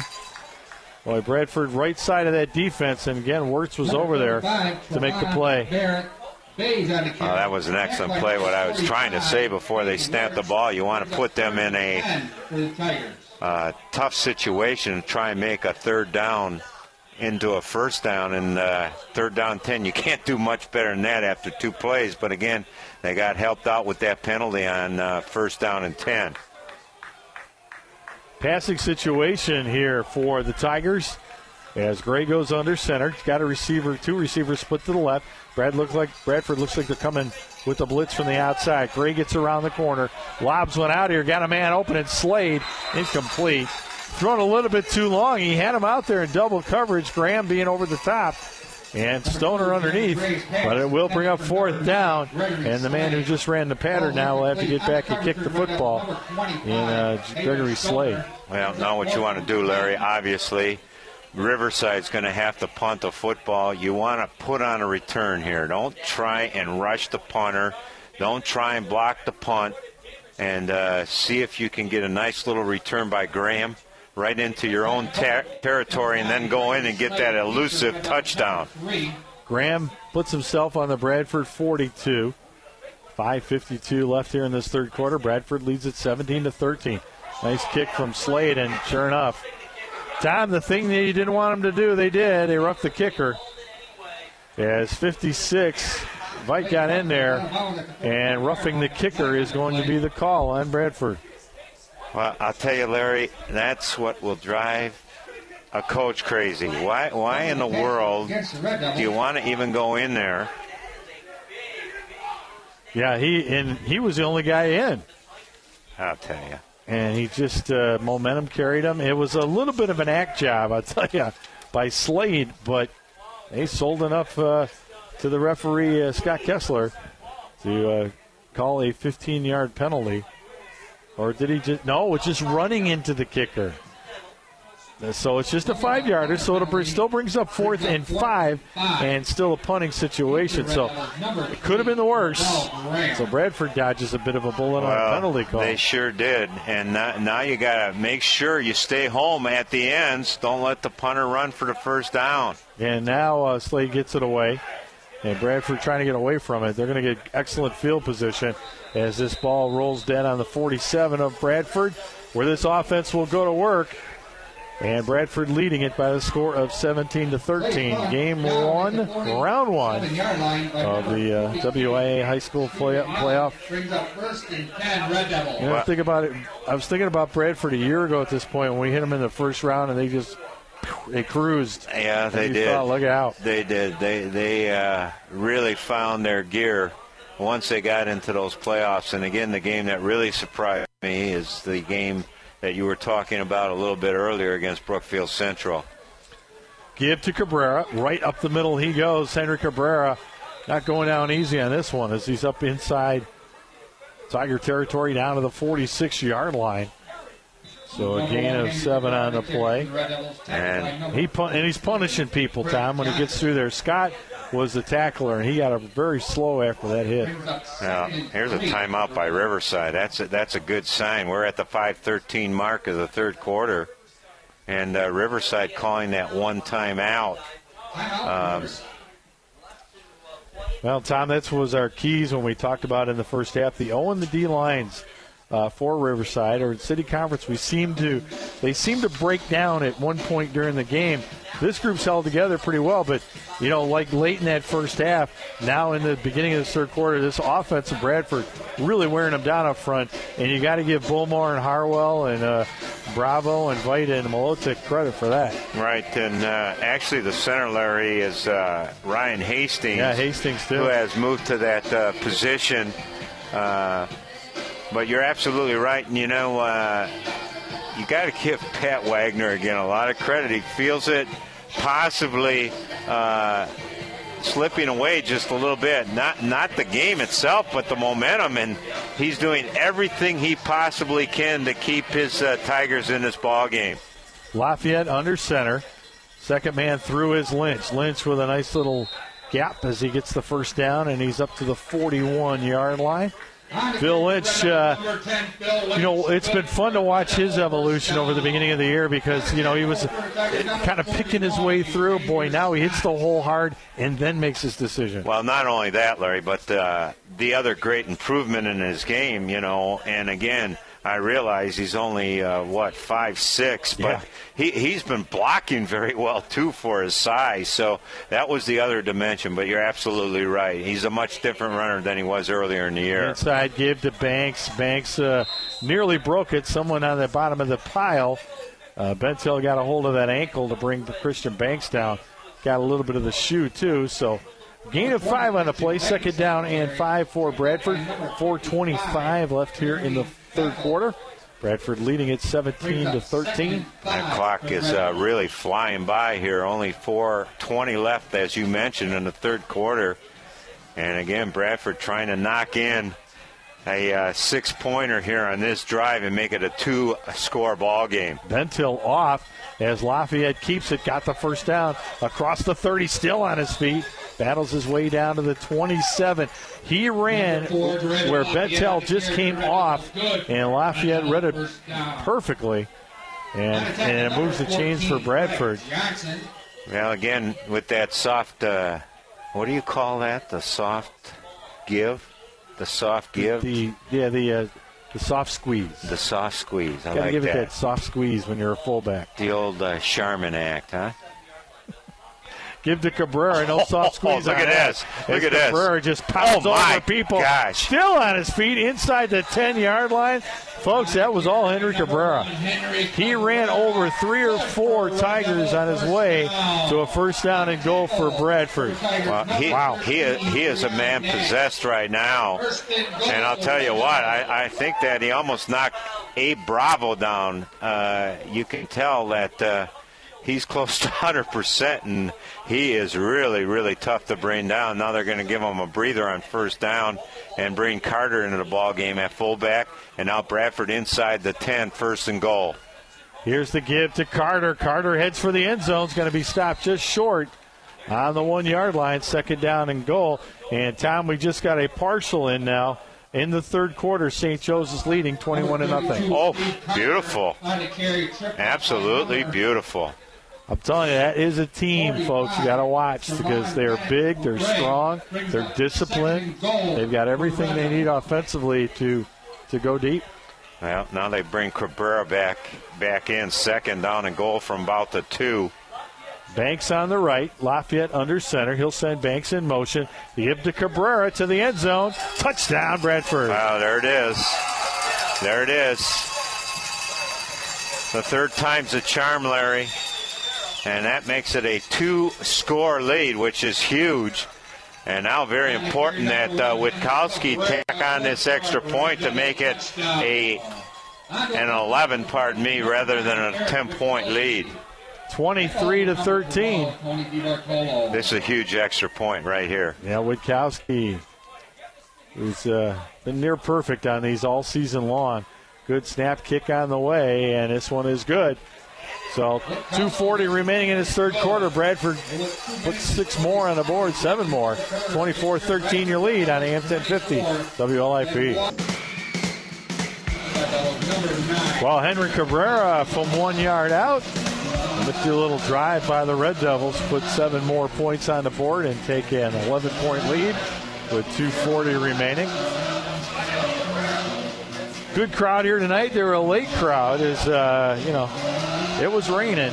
Boy, Bradford right side of that defense, and again, Wirtz was over there to make the play. Barrett. Bays on the oh, that was an excellent play. What I was trying to say before they snapped the ball, you want to put them in a 10 for the Tigers. uh, tough situation and try and make a third down into a first down and uh, third down 10 you can't do much better than that after two plays but again they got helped out with that penalty on uh, first down and 10 Passing situation here for the Tigers as Gray goes under center. He's got a receiver, two receivers split to the left. Brad looks like Bradford looks like they're coming with the blitz from the outside. Gray gets around the corner. Lobs one out here, got a man open and Slade incomplete. Thrown a little bit too long. He had him out there in double coverage. Graham being over the top. And Stoner underneath, but it will bring up fourth down. And the man who just ran the pattern now will have to get back and kick the football in uh, Gregory Slade. well now what you want to do larry obviously riverside's going to have to punt the football you want to put on a return here don't try and rush the punter don't try and block the punt and uh, see if you can get a nice little return by graham right into your own ter- territory and then go in and get that elusive touchdown Graham puts himself on the Bradford 42. 5:52 left here in this third quarter. Bradford leads at 17 to 13. Nice kick from Slade, and sure enough, Tom, the thing that you didn't want them to do, they did. They roughed the kicker. As 56, Vite got in there, and roughing the kicker is going to be the call on Bradford. Well, I'll tell you, Larry, that's what will drive a coach crazy. Why, why in the world Against the Red Devils. do you want to even go in there? Yeah, he and he was the only guy in. I'll tell you. and he just uh, momentum carried him. It was a little bit of an act job, I'll tell you, by Slade, but they sold enough uh, to the referee uh, Scott Kessler to uh, call a 15-yard penalty. Or did he just? No, it's just running into the kicker. Uh, So it's just a five yarder, so it still brings up fourth and five, and still a punting situation. So it could have been the worst. So Bradford dodges a bit of a bullet on a penalty call. They sure did. And now, now you got to make sure you stay home at the ends. Don't let the punter run for the first down. And now uh, Slade gets it away. And Bradford trying to get away from it. They're going to get excellent field position as this ball rolls dead on the 47 of Bradford, where this offense will go to work. And Bradford leading it by the score of 17 to 13. Game one, round one Seven-yard line by of the uh, WIAA high school play- playoff. Brings up first and 10, Red Devils. You know, think about it. I was thinking about Bradford a year ago at this point when we hit them in the first round and they just they cruised. Yeah, they did. thought, look out. They did. They they uh, really found their gear once they got into those playoffs. And again, the game that really surprised me is the game that you were talking about a little bit earlier against Brookfield Central. Give to Cabrera. Right up the middle he goes. Henry Cabrera not going down easy on this one as he's up inside Tiger territory down to the 46 yard line. So a gain of seven on the play. Red Devils tackled by And He pun- and he's punishing people, Tom, when he gets through there. Scott was the tackler, and he got a very slow after that hit. Now, here's a timeout by Riverside. That's a, that's a good sign. We're at the 5:13 mark of the third quarter, and uh, Riverside calling that one timeout. Timeout. Um, Well, Tom, that was our keys when we talked about in the first half. The O and the D lines uh, for Riverside or City Conference, we seem to they seem to break down at one point during the game. This group's held together pretty well, but you know, like late in that first half, now in the beginning of the third quarter, this offense of Bradford really wearing them down up front. And you got to give Bullmore and Harwell and uh, Bravo and Vita and Molotic credit for that. Right, and uh, actually the center, Larry, is uh, Ryan Hastings. Yeah, Hastings too. who has moved to that uh, position. But you're absolutely right. And, you know, uh, you got to give Pat Wagner, again, a lot of credit. He feels it possibly uh, slipping away just a little bit. Not, not the game itself, but the momentum. And he's doing everything he possibly can to keep his uh, Tigers in this ball game. Lafayette under center. Second man through is Lynch. Lynch with a nice little gap as he gets the first down, and he's up to the 41 yard line. Phil Lynch, uh, you know, it's been fun to watch his evolution over the beginning of the year because, you know, he was kind of picking his way through. Boy, now he hits the hole hard and then makes his decision. Well, not only that, Larry, but uh, the other great improvement in his game, you know, and again, I realize he's only uh, what five six, but Yeah. he he's been blocking very well too for his size. So that was the other dimension. But you're absolutely right. He's a much different runner than he was earlier in the year. Inside give to Banks. Banks uh, nearly broke it. Someone on the bottom of the pile. Uh, Bentel got a hold of that ankle to bring Christian Banks down. Got a little bit of the shoe, too. So gain of five on the play. Second down and five for Bradford. 4.25 left here in the third quarter. Bradford leading it 17 to 13. That clock is uh, really flying by here. Only 4:20 left, as you mentioned, in the third quarter. And again, Bradford trying to knock in a uh, six-pointer here on this drive and make it a two-score ball game. Bentel off as Lafayette keeps it, got the first down across the 30, still on his feet. Battles his way down to the 27. He ran where Bentel just came off, and Lafayette read it perfectly. And, and it moves the chains for Bradford. Well, again, with that soft, uh, what do you call that? The soft give? The soft give? The yeah the uh, the soft squeeze. The soft squeeze. I Got to like give that. it that soft squeeze when you're a fullback. The old uh, Charmin act, huh? Give to Cabrera, no soft squeeze. look on at that. this. Look at this. Cabrera just pounds Oh, over people. gosh. Still on his feet inside the 10 yard line. Folks, that was all Henry Cabrera. He ran over three or four Tigers on his way to a first down and goal for Bradford. Well, he, Wow. he, he is a man possessed right now. And I'll tell you what, I, I think that he almost knocked Abe Bravo down. Uh, you can tell that uh, he's close to 100%, and he is really, really tough to bring down. Now they're going to give him a breather on first down and bring Carter into the ball game at fullback, and now Bradford inside the 10, first and goal. Here's the give to Carter. Carter heads for the end zone. It's going to be stopped just short on the one yard line. Second down and goal. And Tom, we just got a partial in now. In the third quarter, St. Joe's is leading 21 to nothing. Oh, beautiful. On the carry, triple. Absolutely beautiful. I'm telling you, that is a team, folks. You got to watch because they are big, they're strong, they're disciplined. They've got everything they need offensively to to go deep. Well, now they bring Cabrera back back in second down and goal from about the two. Banks on the right, Lafayette under center. He'll send Banks in motion. Give to Cabrera to the end zone. Touchdown, Bradford. Wow, there it is. There it is. The third time's a charm, Larry. And that makes it a two score lead, which is huge. And now, very important that uh, Witkowski tack on this extra point to make it a an 11, pardon me, rather than a 10 point lead. 23 to 13. This is a huge extra point right here. Yeah, Witkowski who's uh, been near perfect on these all season long. Good snap kick on the way, and this one is good. So 240 remaining in his third quarter. Bradford puts six more on the board, seven more. 24-13 your lead on AM 1050 WLIP. Well, Henry Cabrera from one yard out. With a little drive by the Red Devils, put seven more points on the board and take an 11 point lead with 240 remaining. Good crowd here tonight. They're a late crowd, as uh, you know, it was raining.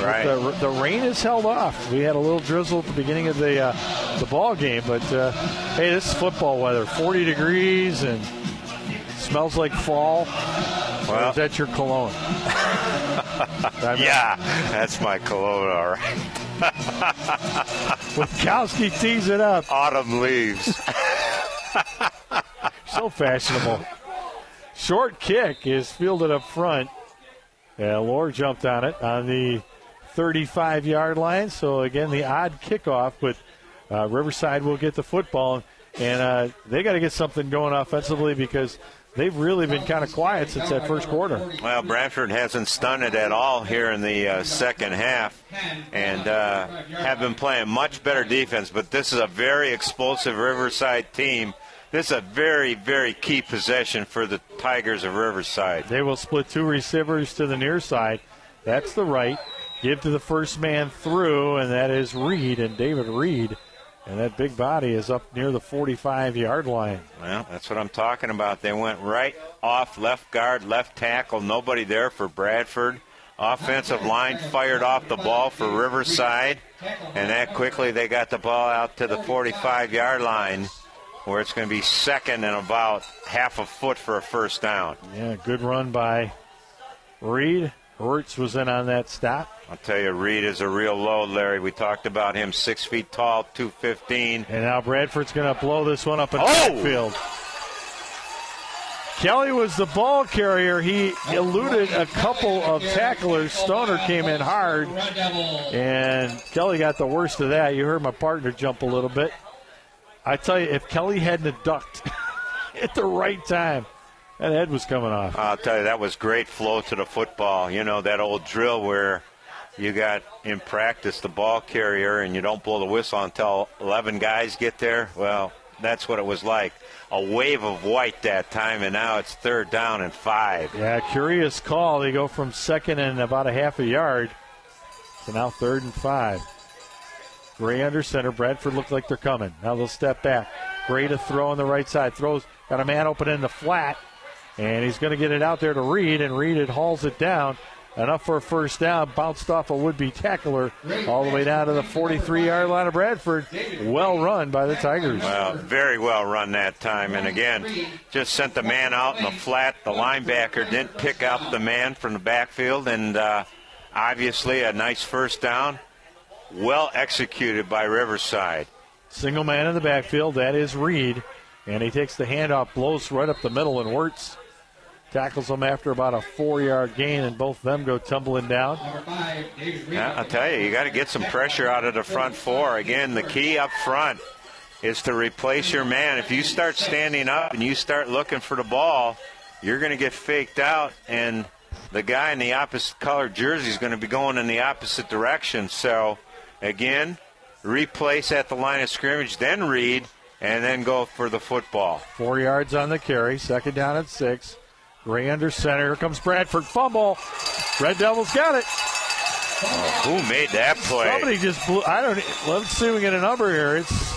Right. The, the rain has held off. We had a little drizzle at the beginning of the uh, the ball game, but uh, hey, this is football weather. 40 degrees and smells like fall. Well- is that your cologne? Yeah, that's my cologne, all right. Witkowski tees it up. Autumn leaves. so fashionable. Short kick is fielded up front. Yeah, Lore jumped on it on the 35 yard line. So, again, the odd kickoff, but uh, Riverside will get the football. And uh, they got to get something going offensively because they've really been kind of quiet since that first quarter. Well, Bradford hasn't stunned at all here in the uh, second half and uh, have been playing much better defense. But this is a very explosive Riverside team. This is a very, very key possession for the Tigers of Riverside. They will split two receivers to the near side. That's the right. Give to the first man through, and that is Reed and David Reed. And that big body is up near the 45 yard line. Well, that's what I'm talking about. They went right off left guard, left tackle. Nobody there for Bradford. Offensive line fired off the ball for Riverside. And that quickly they got the ball out to the 45 yard line where it's going to be second and about half a foot for a first down. Yeah, good run by Reed. Hertz was in on that stop. I'll tell you, Reed is a real load, Larry. We talked about him, six feet tall, 215. And now Bradford's going to blow this one up in the Oh! backfield. Kelly was the ball carrier. He eluded a couple of tacklers. Stoner came in hard, and Kelly got the worst of that. You heard my partner jump a little bit. I tell you, if Kelly hadn't ducked at the right time, that head was coming off. I'll tell you, that was great flow to the football. You know, that old drill where you got in practice the ball carrier and you don't blow the whistle until 11 guys get there. Well, that's what it was like. A wave of white that time, and now it's third down and five. Yeah, curious call. They go from second and about a half a yard to now third and five. Gray under center. Bradford looked like they're coming. Now they'll step back. Gray to throw on the right side. Throws, got a man open in the flat, and he's going to get it out there to Reed, and Reed it hauls it down. Enough for a first down. Bounced off a would-be tackler all the way down to the 43-yard line of Bradford. Well run by the Tigers. Well, very well run that time. And again, just sent the man out in the flat. The linebacker didn't pick up the man from the backfield, and uh, obviously a nice first down. Well executed by Riverside. Single man in the backfield. That is Reed. And he takes the handoff, blows right up the middle, and Wirtz tackles him after about a four yard gain, and both of them go tumbling down. Number five, David Reed. Yeah, I'll tell you, you got to get some pressure out of the front four. Again, the key up front is to replace your man. If you start standing up and you start looking for the ball, you're going to get faked out, and the guy in the opposite colored jersey is going to be going in the opposite direction. So, again, replace at the line of scrimmage, then read, and then go for the football. Four yards on the carry, second down at six. Gray under center. Here comes Bradford. Fumble. Red Devils got it. Oh, who made that play? Somebody just blew. I don't. Let's see if we get a number here. It's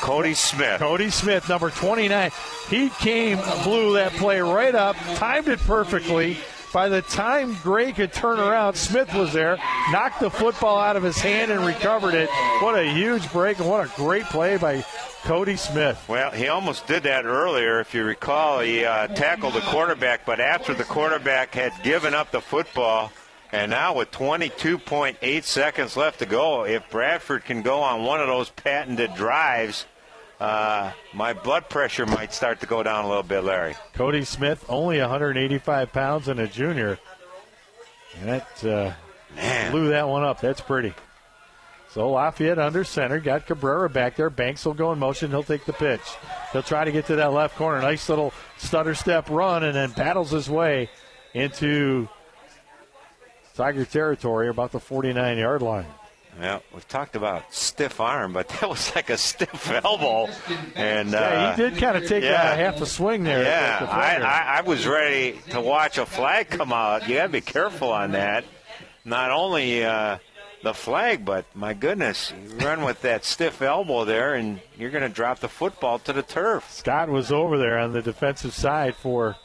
Cody Smith. Cody Smith, number 29. He came, blew that play right up, timed it perfectly. By the time Gray could turn around, Smith was there, knocked the football out of his hand and recovered it. What a huge break and what a great play by Cody Smith. Well, he almost did that earlier. If you recall, he uh, tackled the quarterback, but after the quarterback had given up the football, and now with 22.8 seconds left to go, if Bradford can go on one of those patented drives, uh, my blood pressure might start to go down a little bit, Larry. Cody Smith, only 185 pounds and a junior. And that uh, Man. blew that one up. That's pretty. So Lafayette under center, got Cabrera back there. Banks will go in motion. He'll take the pitch. He'll try to get to that left corner. Nice little stutter step run, and then battles his way into Tiger territory, about the 49 yard line. Yeah, we've talked about stiff arm, but that was like a stiff elbow. And uh, yeah, he did kind of take yeah. a half a swing there. Yeah, the I. I, I was ready to watch a flag come out. You got to be careful on that. Not only uh, the flag, but my goodness, you run with that stiff elbow there, and you're going to drop the football to the turf. Scott was over there on the defensive side for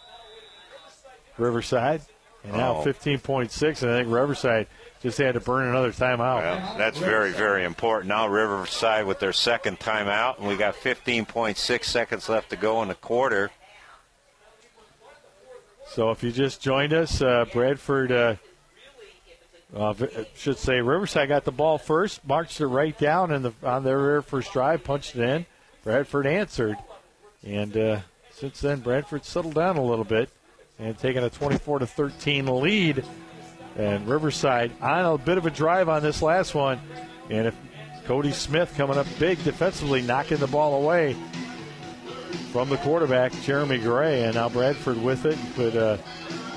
Riverside. And now Oh. 15.6, and I think Riverside just had to burn another timeout. Well, that's very, very important. Now Riverside with their second timeout, and we got 15.6 seconds left to go in the quarter. So if you just joined us, uh, Bradford uh, uh, should say Riverside got the ball first, marched it right down in the on their very first drive, punched it in. Bradford answered, and uh, since then, Bradford settled down a little bit and taken a 24 to 13 lead. And Riverside on a bit of a drive on this last one. And if Cody Smith coming up big defensively, knocking the ball away from the quarterback, Jeremy Gray. And now Bradford with it could uh,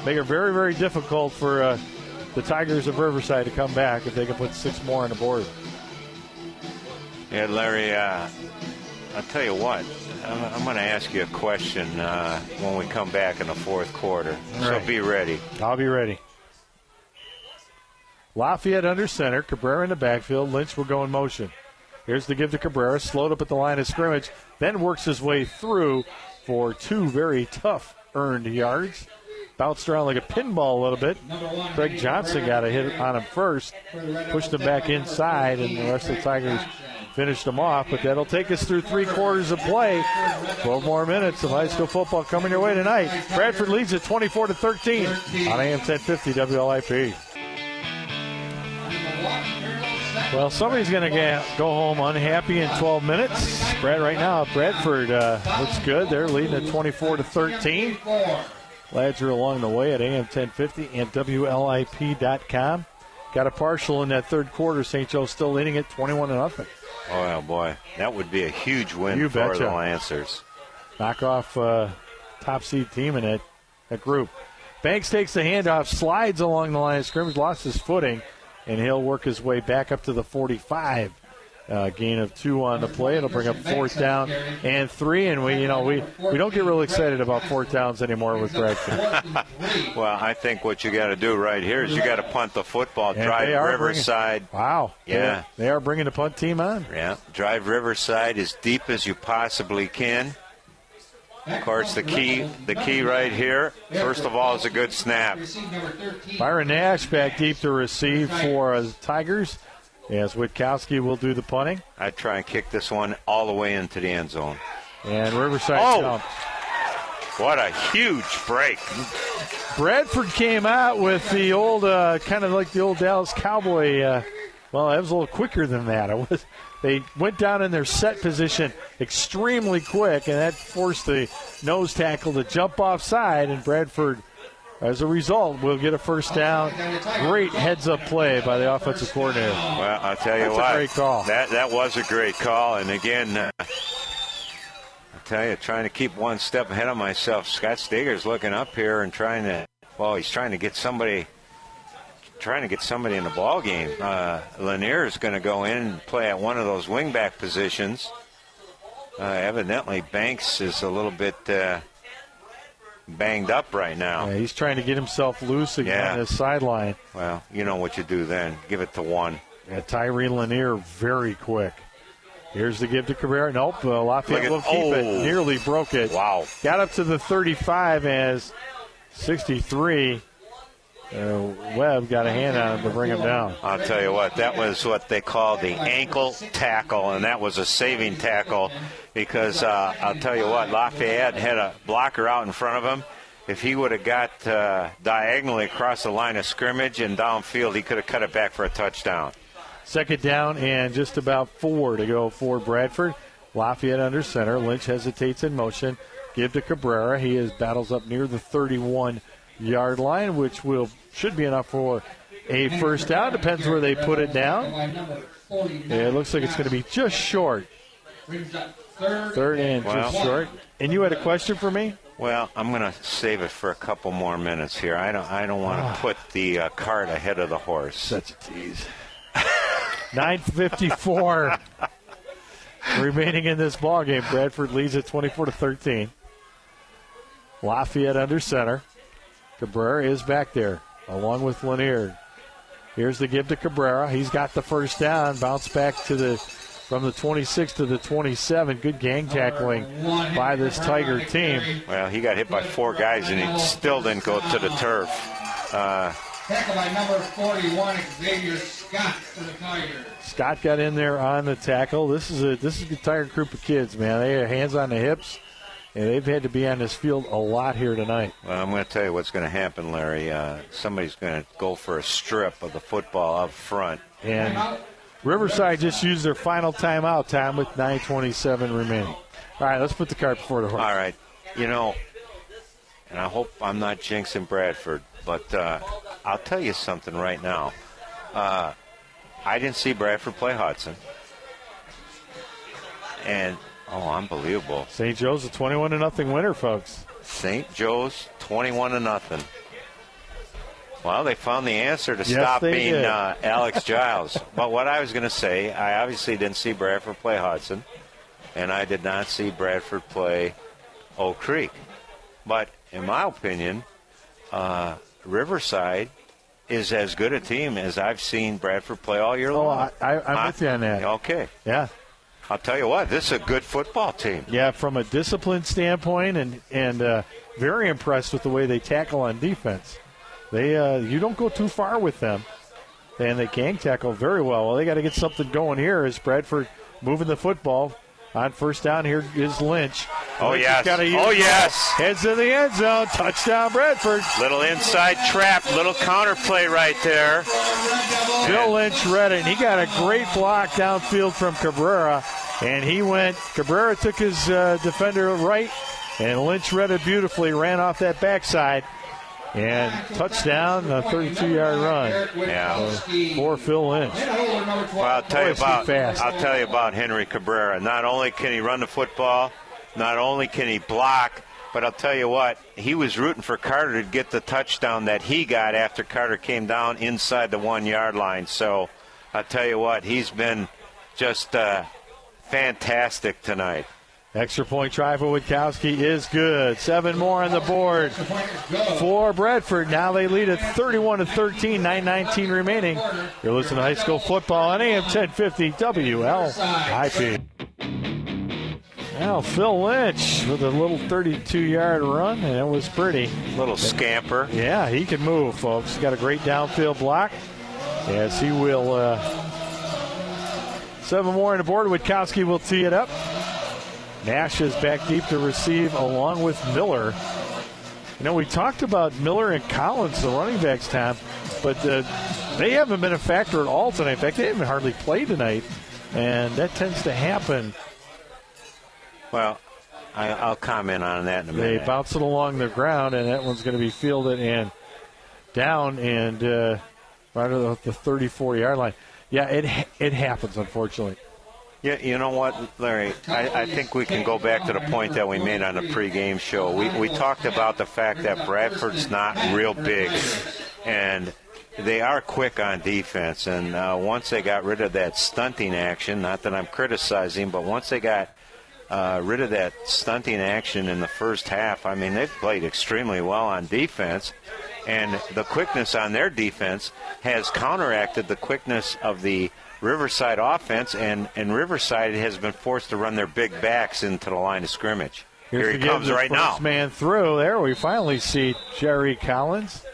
make it very, very difficult for uh, the Tigers of Riverside to come back if they can put six more on the board. Yeah, Larry, uh, I'll tell you what. I'm, I'm going to ask you a question uh, when we come back in the fourth quarter. All right. So be ready. I'll be ready. Lafayette under center. Cabrera in the backfield. Lynch will go in motion. Here's the give to Cabrera. Slowed up at the line of scrimmage. Then works his way through for two very tough earned yards. Bounced around like a pinball a little bit. Craig Johnson got a hit on him first. Pushed him back inside, and the rest of the Tigers finished him off. But that'll take us through three quarters of play. 12 more minutes of high school football coming your way tonight. Bradford leads at 24 to 13 on AM 1050 WLIP. Well, somebody's going to go home unhappy in 12 minutes. Brad, right now, Bradford uh, looks good. They're leading at 24 to 13. Lads are along the way at AM 1050 and WLIP.com. Got a partial in that third quarter. St. Joe still leading it 21 to nothing. Oh, boy. That would be a huge win You for betcha. the Lancers. knock off uh, top seed team in that, that group. Banks takes the handoff, slides along the line of scrimmage, lost his footing, and he'll work his way back up to the 45. Uh, gain of two on the play. It'll bring up fourth down and three. And we, you know, we, we don't get real excited about fourth downs anymore with Bradford. Well, I think what you got to do right here is you got to punt the football, And drive Riverside. Wow. Yeah. They, they are bringing the punt team on. Yeah, drive Riverside as deep as you possibly can. Of course, the key, the key right here, first of all, is a good snap. Byron Nash back deep to receive for uh, the Tigers. As Witkowski will do the punting. I'd try and kick this one all the way into the end zone. And Riverside Oh! jumps. What a huge break! Bradford came out with the old, uh, kind of like the old Dallas Cowboy. Uh, well, it was a little quicker than that. It was. They went down in their set position extremely quick, and that forced the nose tackle to jump offside. And Bradford, as a result, will get a first down. Great heads-up play by the offensive coordinator. Well, I'll tell you That's a great call. That that was a great call, and again, uh, I tell you, trying to keep one step ahead of myself. Scott Steger's looking up here and trying to. Well, he's trying to get somebody. Trying to get somebody in the ball game. Uh, Lanier is going to go in and play at one of those wingback positions. Uh, evidently, Banks is a little bit uh, banged up right now. Yeah, he's trying to get himself loose again Yeah. on the sideline. Well, you know what you do then. Give it to one. Yeah, Tyree Lanier very quick. Here's the give to Cabrera. Nope, uh, Lafayette will keep it. oh. Nearly broke it. Wow. Got up to the 35 as 63. Uh, Webb got a hand on him to bring him down. I'll tell you what, that was what they call the ankle tackle, and that was a saving tackle because uh, I'll tell you what, Lafayette had a blocker out in front of him. If he would have got uh, diagonally across the line of scrimmage and downfield, he could have cut it back for a touchdown. Second down and just about four to go for Bradford. Lafayette under center. Lynch hesitates in motion. Give to Cabrera. He is battles up near the 31 yard line, which will should be enough for a first down. Depends where they put it down. Yeah, it looks like it's going to be just short. Third and Well. just short. And you had a question for me? Well, I'm going to save it for a couple more minutes here. I don't, I don't want to put the uh, cart ahead of the horse. Such a tease. 954 remaining in this ball game. Bradford leads at 24 to 13. Lafayette under center. Cabrera is back there along with Lanier. Here's the give to Cabrera. He's got the first down. Bounce back to the from the 26 to the 27. Good gang tackling by this Tiger team. Well, he got hit by four guys and he still didn't go to the turf. Uh, Tackle by number 41, Xavier Scott for the Tigers. Scott got in there on the tackle. This is a this is a tired group of kids, man. They have hands on the hips, and they've had to be on this field a lot here tonight. Well, I'm going to tell you what's going to happen, Larry. Uh, somebody's going to go for a strip of the football up front. And Riverside just used their final timeout time with 9:27 remaining. All right, let's put the cart before the horse. All right. you know, and I hope I'm not jinxing Bradford, but uh, I'll tell you something right now. Uh, I didn't see Bradford play Hudson, and oh, unbelievable! St. Joe's a 21 to nothing winner, folks. St. Joe's 21 to nothing. Well, they found the answer to Yes, stop being uh, Alex Giles. but what I was going to say, I obviously didn't see Bradford play Hudson, and I did not see Bradford play Oak Creek. But in my opinion, uh, Riverside is as good a team as I've seen Bradford play all year Oh, long. I, I, I'm Huh? with you on that. Okay. Yeah. I'll tell you what, this is a good football team. Yeah, from a discipline standpoint, and and uh, very impressed with the way they tackle on defense. They uh, you don't go too far with them, and they can tackle very well. Well, they got to get something going here. As Bradford moving the football on first down, here is Lynch. Oh, Lynch yes. has gotta use Oh, yes. Heads to the end zone, touchdown Bradford. Little inside trap, little counter play right there. Phil Lynch read it. and He got a great block downfield from Cabrera, and he went. Cabrera took his uh, defender right, and Lynch read it beautifully. Ran off that backside, and touchdown, a 32-yard run Yeah. for Phil Lynch. Well, I'll tell you about. I'll tell you about Henry Cabrera. Not only can he run the football, not only can he block, but I'll tell you what, he was rooting for Carter to get the touchdown that he got after Carter came down inside the one yard line. So I'll tell you what, he's been just uh, fantastic tonight. Extra point try for Witkowski is good. Seven more on the board for Bradford. Now they lead at 31 to 13, 9:19 remaining. You're listening to high school football on AM 1050 WLIP. Now Phil Lynch with a little 32-yard run, and it was pretty. Little scamper. Yeah, he can move, folks. He's got a great downfield block. Yes, he will. Uh, seven more on the board. Witkowski will tee it up. Nash is back deep to receive along with Miller. You know, we talked about Miller and Collins, the running backs, Tom, but uh, they haven't been a factor at all tonight. In fact, they haven't hardly played tonight, and that tends to happen. Well, I, I'll comment on that in a minute. They bounce it along the ground, and that one's going to be fielded and down and uh, right at the 34 yard line. Yeah, it it happens, unfortunately. Yeah, you know what, Larry? I, I think we can go back to the point that we made on the pregame show. We, we talked about the fact that Bradford's not real big, and they are quick on defense. And uh, once they got rid of that stunting action, not that I'm criticizing, but once they got uh, rid of that stunting action in the first half, I mean, they've played extremely well on defense. And the quickness on their defense has counteracted the quickness of the Riverside offense, and, and Riverside has been forced to run their big backs into the line of scrimmage. Here's Here he comes right now. man through. There we finally see Jerry Collins,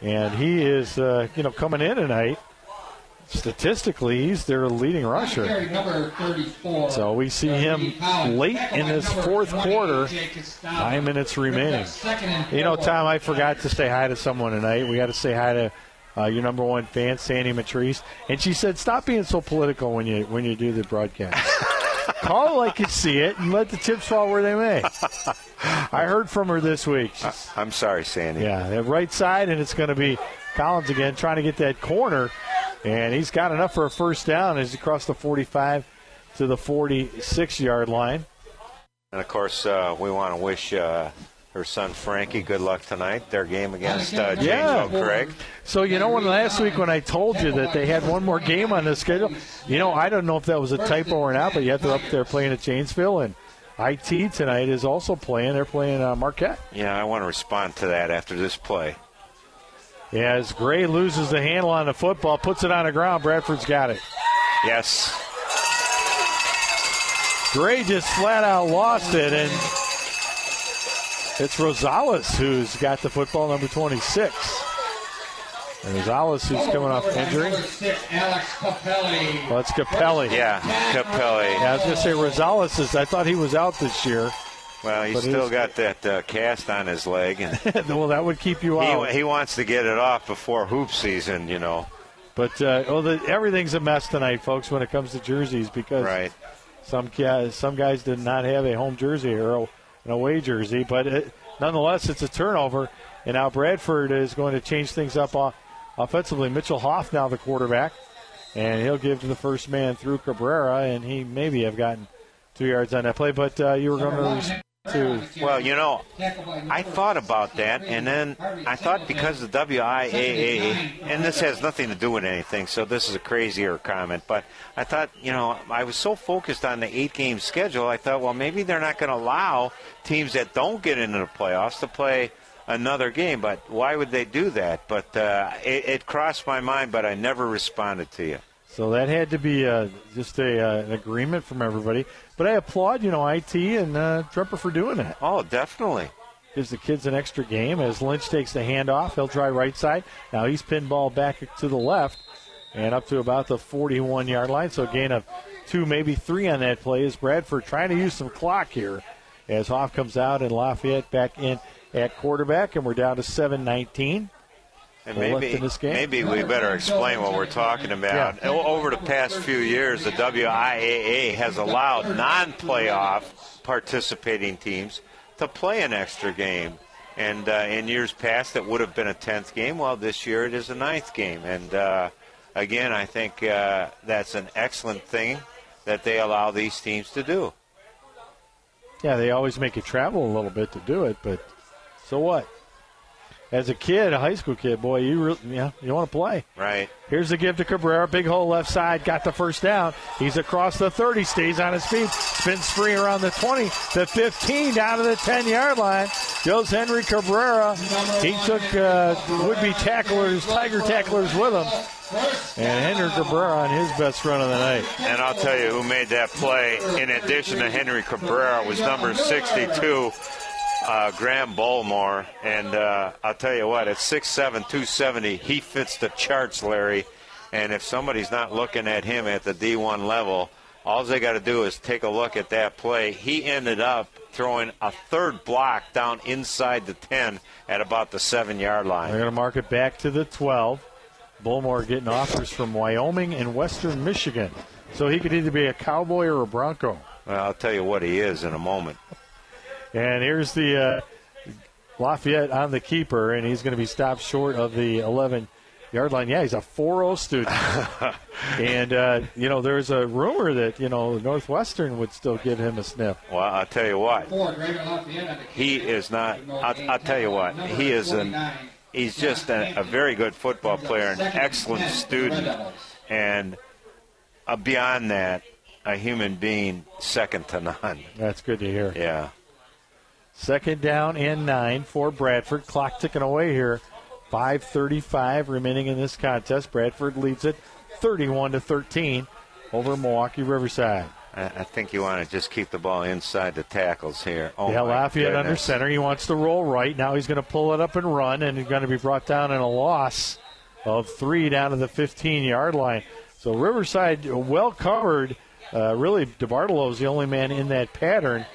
and he is uh, you know coming in tonight. Statistically, he's their leading rusher. Carry number 34. So we see him late in this fourth quarter. Nine minutes remaining. You know. Tom, I forgot to say hi to someone tonight. We got to say hi to uh, your number one fan, Sandy Matrice, and she said, "Stop being so political when you when you do the broadcast. Call like you see it, and let the chips fall where they may." I heard from her this week. She's- I'm sorry, Sandy. yeah, the right side, and it's going to be Collins again trying to get that corner, and he's got enough for a first down as he crossed the 45 to the 46 yard line. And of course, uh, we want to wish uh, her son Frankie good luck tonight. Their game against uh, Yeah. Craig. So you know when last week when I told you that they had one more game on the schedule, you know I don't know if that was a typo or not, but yet they're up there playing at Janesville and IT tonight is also playing. They're playing uh, Marquette. Yeah, I want to respond to that after this play. Yeah, as Gray loses the handle on the football, puts it on the ground. Bradford's got it. Yes. Gray just flat out lost it, and it's Rosales who's got the football, number 26. And Rosales who's coming off injury. Alex Capelli. Well, it's Capelli. Yeah, Capelli. Yeah, I was going to say Rosales is. I thought he was out this year. Well, he's But still got that uh, cast on his leg, and well, that would keep you out. he, he wants to get it off before hoop season, you know. But uh, well, the, everything's a mess tonight, folks, when it comes to jerseys because Right. some guys, some guys did not have a home jersey or a an away jersey. But it, nonetheless, it's a turnover, and now Bradford is going to change things up off, offensively. Mitchell Hoff now the quarterback, and he'll give to the first man through Cabrera, and he maybe have gotten two yards on that play. But uh, you were going to to Well, you know, I thought about that, and then I thought because the WIAA, and this has nothing to do with anything, so this is a crazier comment, but I thought, you know, I was so focused on the eight game schedule, I thought, well, maybe they're not going to allow teams that don't get into the playoffs to play another game, but why would they do that? But uh, it, it crossed my mind, but I never responded to you. So that had to be uh, just a, uh, an agreement from everybody. But I applaud, you know, IT and uh, Tremper for doing that. Oh, definitely. Gives the kids an extra game as Lynch takes the handoff. He'll try right side. Now he's pinball back to the left and up to about the 41 yard line. So a gain of two, maybe three on that play is Bradford trying to use some clock here as Hoff comes out and Lafayette back in at quarterback. And we're down to 7 19. And maybe, in this game. maybe we better explain what we're talking about. O- Over the past few years, the WIAA has allowed non-playoff participating teams to play an extra game. And uh, in years past, it would have been a tenth game. Well, this year it is a ninth game. And uh, again, I think uh, that's an excellent thing that they allow these teams to do. Yeah, they always make you travel a little bit to do it, but so what? As a kid, a high school kid, boy, you really, yeah, you want to play. Right. Here's the give to Cabrera. Big hole left side. Got the first down. He's across the 30. Stays on his feet. Spins free around the 20, the 15, down to the 10 yard line. Goes Henry Cabrera. He took uh, would be tacklers, Tiger tacklers with him. And Henry Cabrera on his best run of the night. And I'll tell you who made that play, in addition to Henry Cabrera, was number 62, uh, Graham Bolmore. And uh, I'll tell you what, at 6'7", 270, he fits the charts, Larry. And if somebody's not looking at him at the D1 level, all they got to do is take a look at that play. He ended up throwing a third block down inside the 10 at about the seven-yard line. They're going to mark it back to the 12. Bullmore getting offers from Wyoming and Western Michigan. So he could either be a Cowboy or a Bronco. Well, I'll tell you what he is in a moment. And here's the uh, Lafayette on the keeper, and he's going to be stopped short of the 11 yard line. Yeah, he's a 4 0 student. and, uh, you know, there's a rumor that, you know, Northwestern would still give him a sniff. Well, I'll tell you what, Ford, Raymond Lafayette on the he is not. I'll, I'll tell you what, he is an. He's just a, a very good football player, an excellent student, and uh, beyond that, a human being second to none. That's good to hear. Yeah. Second down and nine for Bradford. Clock ticking away here. 5:35 remaining in this contest. Bradford leads it 31 to 13 over Milwaukee Riverside. I, think you want to just keep the ball inside the tackles here. Oh yeah, Lafayette under center. He wants to roll right. Now he's going to pull it up and run, and he's going to be brought down in a loss of three down to the 15 yard line. So Riverside well covered. Uh, really, DeBartolo is the only man in that pattern.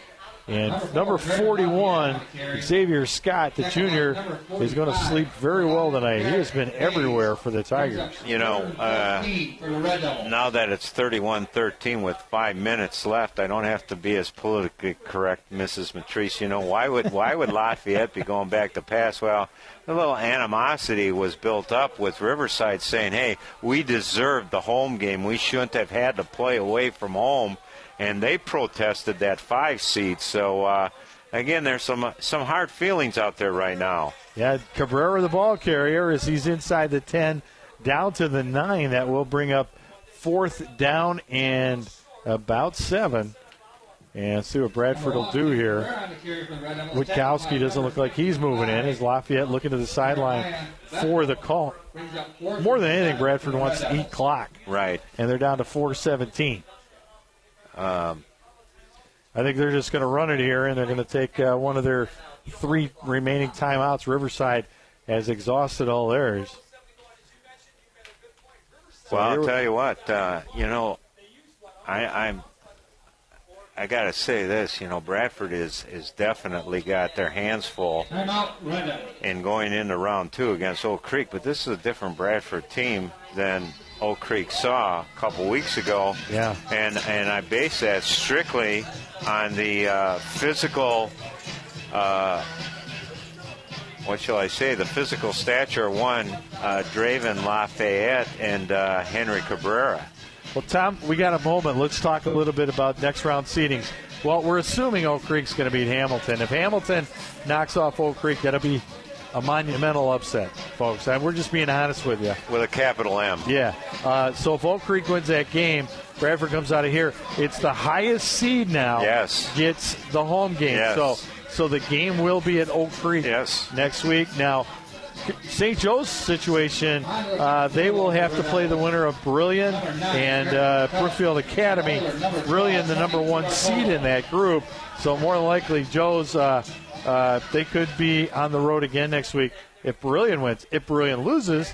And number 41, Xavier Scott, the junior, is going to sleep very well tonight. He has been everywhere for the Tigers. You know, uh, now that it's 31-13 with five minutes left, I don't have to be as politically correct, Mrs. Matrice. You know, why would why would Lafayette be going back to pass? Well, a little animosity was built up with Riverside saying, "Hey, we deserved the home game. We shouldn't have had to play away from home." And they protested that five seat. So uh, again, there's some some hard feelings out there right now. Yeah, Cabrera, the ball carrier, as he's inside the 10, down to the 9. That will bring up fourth down and about seven. And see what Bradford will do here. They're on the carry for the Red Devils. Witkowski doesn't look like he's moving in. Is Lafayette looking to the sideline for the call. Brings up fourth More than anything, Bradford wants to eat clock. Right. And they're down to 417. Um, I think they're just going to run it here, and they're going to take uh, one of their three remaining timeouts. Riverside has exhausted all theirs. So well, I'll tell you what. Uh, you know, I, I'm. I got to say this. You know, Bradford is is definitely got their hands full Timeout, Red Devils. in going into round two against Oak Creek. But this is a different Bradford team than Oak Creek saw a couple weeks ago. Yeah. And and I base that strictly on the uh, physical. Uh, what shall I say? The physical stature one, uh, Draven Lafayette and uh, Henry Cabrera. Well, Tom, we got a moment. Let's talk a little bit about next round seedings. Well, we're assuming Oak Creek's going to beat Hamilton. If Hamilton knocks off Oak Creek, that'll be a monumental upset, folks. And we're just being honest with you. With a capital M. Yeah. Uh, so if Oak Creek wins that game, Bradford comes out of here. It's the highest seed now. Yes. Gets the home game. Yes. So so the game will be at Oak Creek Yes. next week. Now, St. Joe's situation, uh, they will have to play the winner of Brillion and uh, Brookfield Academy. Brillion, the number one seed in that group. So more than likely, Joe's uh, uh, they could be on the road again next week if Brillion wins. If Brillion loses,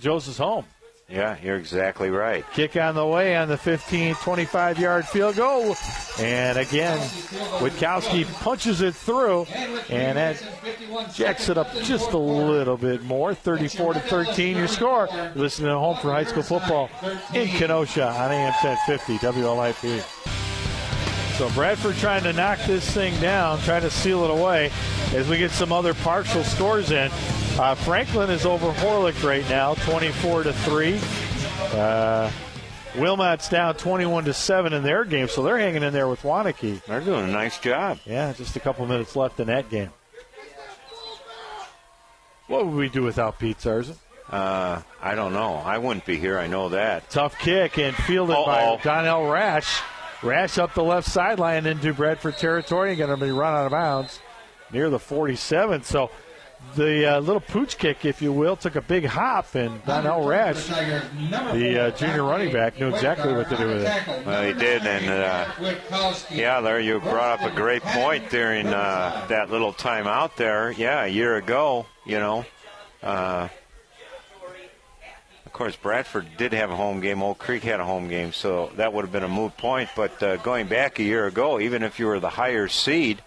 Joe's is home. Yeah, you're exactly right. Kick on the way on the 15, 25 yard field goal. And again, Witkowski punches it through, and that jacks it up just a little bit more. 34 to 13, your score. You're listening to Home for High School Football in Kenosha on AM 1050 WLIP. So Bradford trying to knock this thing down, trying to seal it away as we get some other partial scores in. Uh, Franklin is over Horlick right now, 24 to 3. Uh, Wilmot's down 21 to 7 in their game, so they're hanging in there with Waunakee. They're doing a nice job. Yeah, just a couple minutes left in that game. What would we do without Pete Sarza? Uh, I don't know. I wouldn't be here. I know that. Tough kick and fielded Uh-oh. by Donnell Rash. Rash up the left sideline into Bradford territory and going to be run out of bounds near the 47. So the uh, little pooch kick, if you will, took a big hop, and Donnell Rash, the uh, junior running back, knew exactly what to do with it. Well, he did, and uh, yeah, Larry, you brought up a great point during uh, that little timeout there. Yeah, a year ago, you know. Course, Bradford did have a home game. Oak Creek had a home game, so that would have been a moot point. But uh, going back a year ago, even if you were the higher seed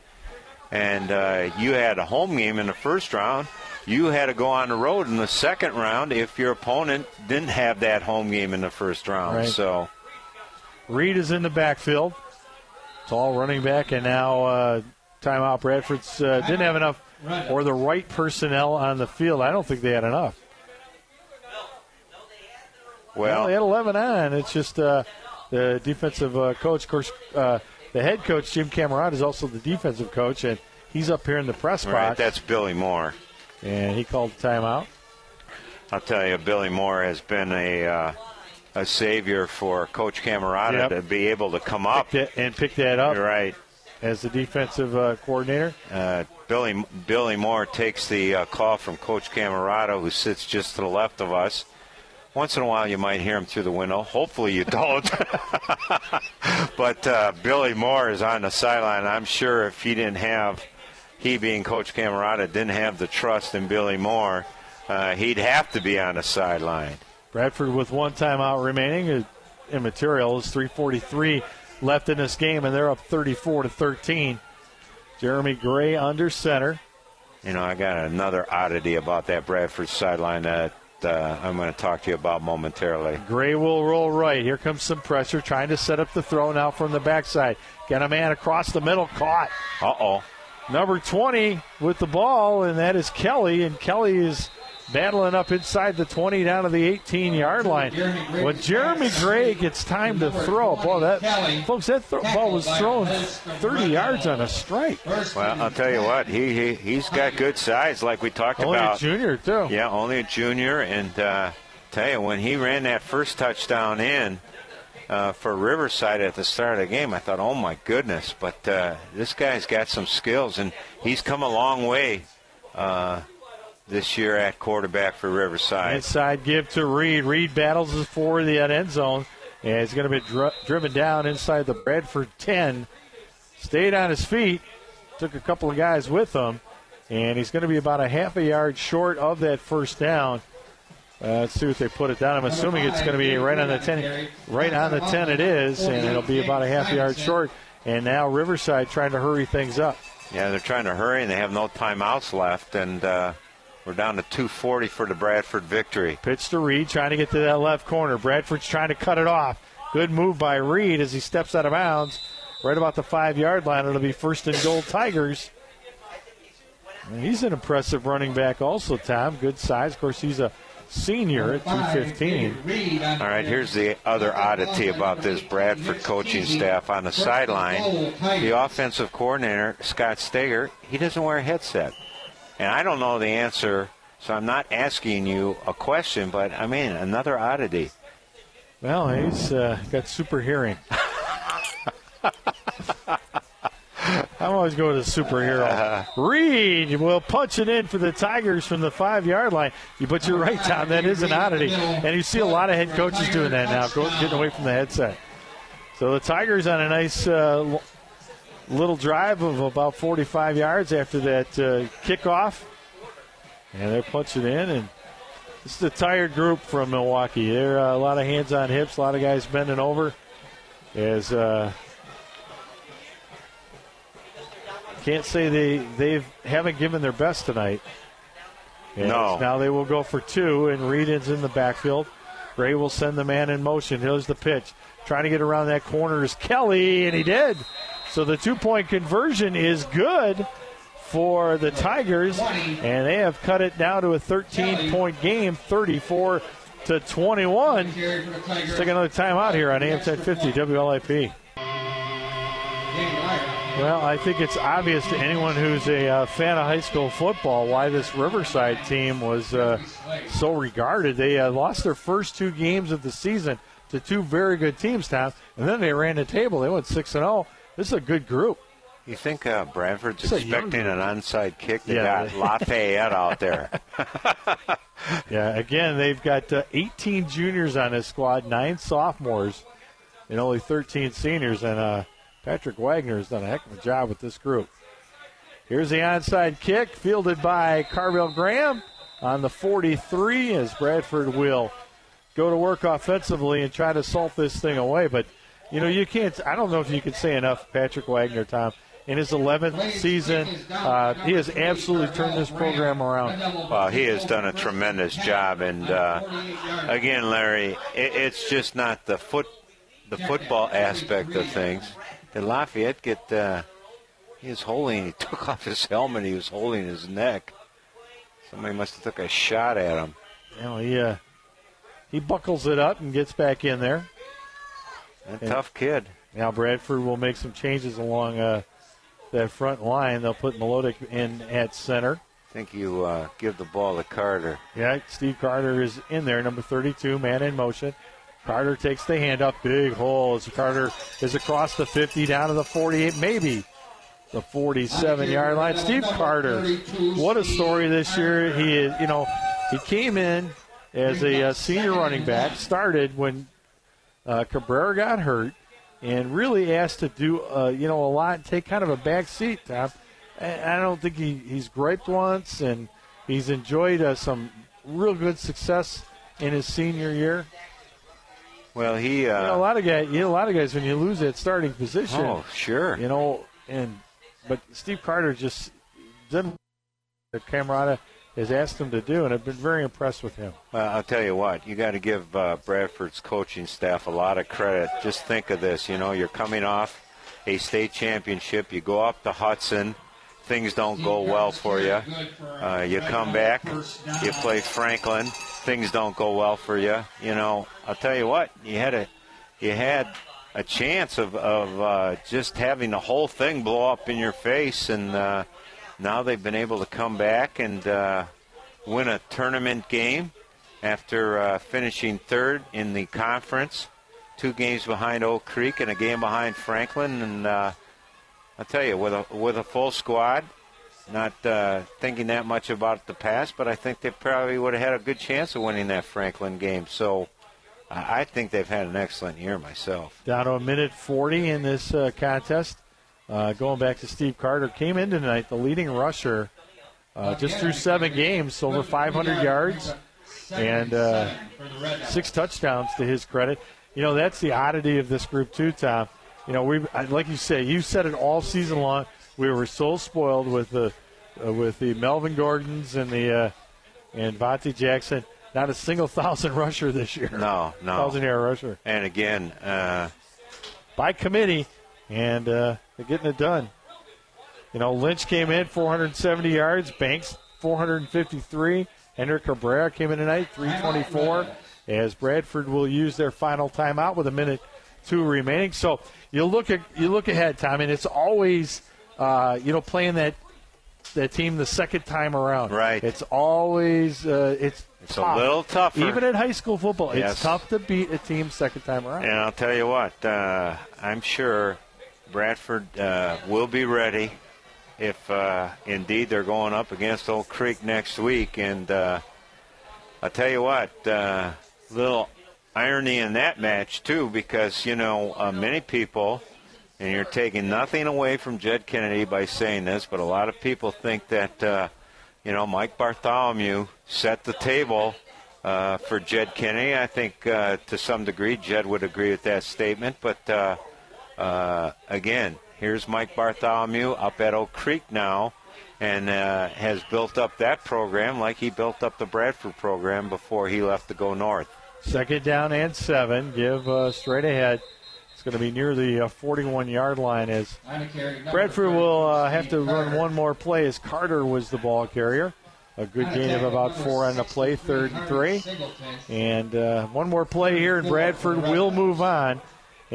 and uh, you had a home game in the first round, you had to go on the road in the second round if your opponent didn't have that home game in the first round. Right. So. Reed is in the backfield. Tall running back, and now uh, timeout. Bradford's uh, didn't have enough or the right personnel on the field. I don't think they had enough. Well, they had 11 on. It's just uh, the defensive uh, coach. Of course, uh, the head coach, Jim Cameron, is also the defensive coach, and he's up here in the press right, box. that's Billy Moore. and he called the timeout. I'll tell you, Billy Moore has been a uh, a savior for Coach Camerata Yep. to be able to come up. Picked it- and pick that up You're right. as the defensive uh, coordinator. Uh, Billy Billy Moore takes the uh, call from Coach Camerata, who sits just to the left of us. Once in a while, you might hear him through the window. Hopefully, you don't. but uh, Billy Moore is on the sideline. I'm sure if he didn't have, he being Coach Camerata, didn't have the trust in Billy Moore, uh, he'd have to be on the sideline. Bradford with one timeout remaining. Immaterial is 3:43 left in this game, and they're up 34 to 13. Jeremy Gray under center. You know, I got another oddity about that Bradford sideline that uh, I'm going to talk to you about momentarily. Gray will roll right. Here comes some pressure, trying to set up the throw now from the backside. Got a man across the middle, caught. Uh oh. Number 20 with the ball, and that is Kelly. And Kelly is battling up inside the 20 down to the 18 yard line. When Jeremy Gray gets time to throw, boy, that folks, that throw, ball was thrown 30 yards on a strike. Well, I'll tell you what, he, he he's got good size, like we talked Only about. a junior too. Yeah, only a junior, and uh, tell you when he ran that first touchdown in uh, for Riverside at the start of the game, I thought, oh my goodness, but uh, this guy's got some skills, and he's come a long way. Uh, this year at quarterback for Riverside. Inside give to Reed. Reed battles for the end zone. And it's going to be dri- driven down inside the Bradford 10. Stayed on his feet. Took a couple of guys with him. And he's going to be about a half a yard short of that first down. Uh, let's see what they put it down. I'm assuming it's going to be right on the 10. Right on the 10 it is. And it'll be about a half a yard short. And now Riverside trying to hurry things up. Yeah, they're trying to hurry, and they have no timeouts left. And uh, We're down to 240 for the Bradford victory. Pitch to Reed, trying to get to that left corner. Bradford's trying to cut it off. Good move by Reed as he steps out of bounds. Right about the five yard line. It'll be first and goal, Tigers. And he's an impressive running back, also, Tom. Good size. Of course, he's a senior at 215. All right, here's the other oddity about this Bradford coaching staff on the sideline. The offensive coordinator, Scott Steger, he doesn't wear a headset. And I don't know the answer, so I'm not asking you a question, but I mean, another oddity. Well, he's uh, got super hearing. I'm always going to superhero. Reed will punch it in for the Tigers from the five yard line. You put your right down. That is an oddity. And you see a lot of head coaches doing that now, getting away from the headset. So the Tigers on a nice uh, little drive of about 45 yards after that uh, kickoff. And they're punching in. And this is a tired group from Milwaukee. There are a lot of hands on hips, a lot of guys bending over. As uh, can't say they they haven't given their best tonight. And No. Now they will go for two, and Reed is in the backfield. Gray will send the man in motion. Here's the pitch. Trying to get around that corner is Kelly, and he did. So the two point conversion is good for the Tigers, and they have cut it down to a 13 point game, 34 to 21. Let's take another timeout here on AM 1050 WLIP. Well, I think it's obvious to anyone who's a uh, fan of high school football why this Riverside team was uh, so regarded. They uh, lost their first two games of the season to two very good teams, Tom, and then they ran the table. They went six and zero. This is a good group. You think uh, Bradford's It's expecting an onside kick? They Yeah. got Lafayette out there. Yeah, again, they've got uh, 18 juniors on this squad, nine sophomores, and only 13 seniors. And uh, Patrick Wagner has done a heck of a job with this group. Here's the onside kick, fielded by Carvel Graham on the 43, as Bradford will go to work offensively and try to salt this thing away. But, you know, you can't, I don't know if you can say enough, Patrick Wagner, Tom. In his 11th season, uh, he has absolutely turned this program around. Well, he has done a tremendous job, and uh, again, Larry, it, it's just not the foot, the football aspect of things. Did Lafayette get? Uh, he was holding. He took off his helmet. He was holding his neck. Somebody must have took a shot at him. You know, he uh, he buckles it up and gets back in there. A tough kid. Now Bradford will make some changes along uh, that front line. They'll put Melodic in at center. I think you uh, give the ball to Carter. Yeah, Steve Carter is in there, number 32, man in motion. Carter takes the hand up, big hole as Carter is across the 50 down to the 48, maybe the 47 yard line. Steve Carter, what a story this year. He is, you know, he came in as a uh, senior running back, started when uh, Cabrera got hurt, and really asked to do, uh, you know, a lot, take kind of a back seat, Tom. I I don't think he, he's griped once, and he's enjoyed uh, some real good success in his senior year. Well, he. You know, a Uh, lot of guys, you know, a lot of guys when you lose that starting position, oh, sure. you know, and but Steve Carter just didn't. the Camerata has asked him to do, and I've been very impressed with him. Well, I'll tell you what, you got to give uh, Bradford's coaching staff a lot of credit. Just think of this, you know, you're coming off a state championship, you go up to Hudson, things don't go well for you. Uh, you come back, you play Franklin, things don't go well for you. You know, I'll tell you what, you had a, you had a chance of, of uh, just having the whole thing blow up in your face, and uh, now they've been able to come back and uh, win a tournament game after uh, finishing third in the conference, two games behind Oak Creek and a game behind Franklin. And uh, I'll tell you, with a with a full squad, not uh, thinking that much about the past, but I think they probably would have had a good chance of winning that Franklin game. So I think they've had an excellent year myself. Down to a minute 40 in this uh, contest. Uh, going back to Steve Carter, came in tonight the leading rusher, uh, just through seven games, over 500 yards and uh, six touchdowns to his credit. You know that's the oddity of this group too, Tom. You know we, like you say, you said it all season long. We were so spoiled with the uh, with the Melvin Gordons and the uh, And Vontae Jackson, not a single thousand rusher this year. No, no. Thousand yard rusher And again, uh, by committee, and uh, they're getting it done. You know, Lynch came in 470 yards, Banks 453. Hendrick Cabrera came in tonight 324. As Bradford will use their final timeout with a minute two remaining. So you look at you look ahead, Tom, and it's always uh, you know playing that that team the second time around. Right. It's always uh, it's It's a little tougher. Even in high school football, Yes. it's tough to beat a team second time around. And I'll tell you what, uh, I'm sure Bradford uh, will be ready if uh, indeed they're going up against Oak Creek next week. And uh, I'll tell you what, uh, little irony in that match, too, because, you know, uh, many people, and you're taking nothing away from Jed Kennedy by saying this, but a lot of people think that, uh, you know, Mike Bartholomew set the table uh, for Jed Kennedy. I think uh, to some degree Jed would agree with that statement. But uh, uh, again, here's Mike Bartholomew up at Oak Creek now and uh, has built up that program like he built up the Bradford program before he left to go north. Second down and seven. Give uh, straight ahead. It's going to be near the 41 yard line as Bradford will uh, have to run one more play as Carter was the ball carrier. A good gain of about four on the play, third and three. And uh, one more play here, and Bradford will move on.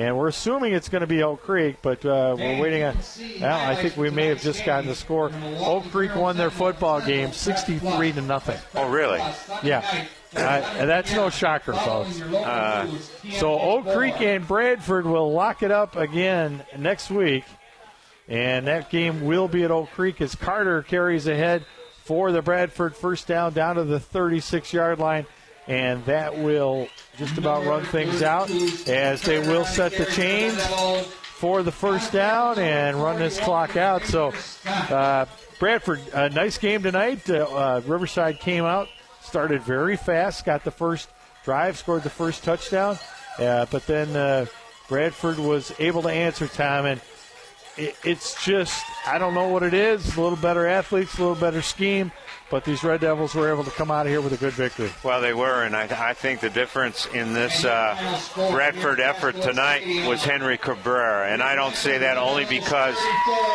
And we're assuming it's going to be Oak Creek, but uh, we're waiting on. Well, I think we may have just gotten the score. Oak Creek won their football game, 63 to nothing. Oh, really? Yeah, uh, and that's no shocker, folks. So Oak Creek and Bradford will lock it up again next week, and that game will be at Oak Creek as Carter carries ahead for the Bradford first down down to the 36-yard line, and that will just about run things out as they will set the chains for the first down and run this clock out. So uh, Bradford, a nice game tonight. Uh, uh, Riverside came out, started very fast, got the first drive, scored the first touchdown, uh, but then uh, Bradford was able to answer time and. it- It's just, I don't know what it is. A little better athletes, a little better scheme, but these Red Devils were able to come out of here with a good victory. Well, they were, and I, I think the difference in this uh, Bradford effort tonight was Henry Cabrera, and I don't say that only because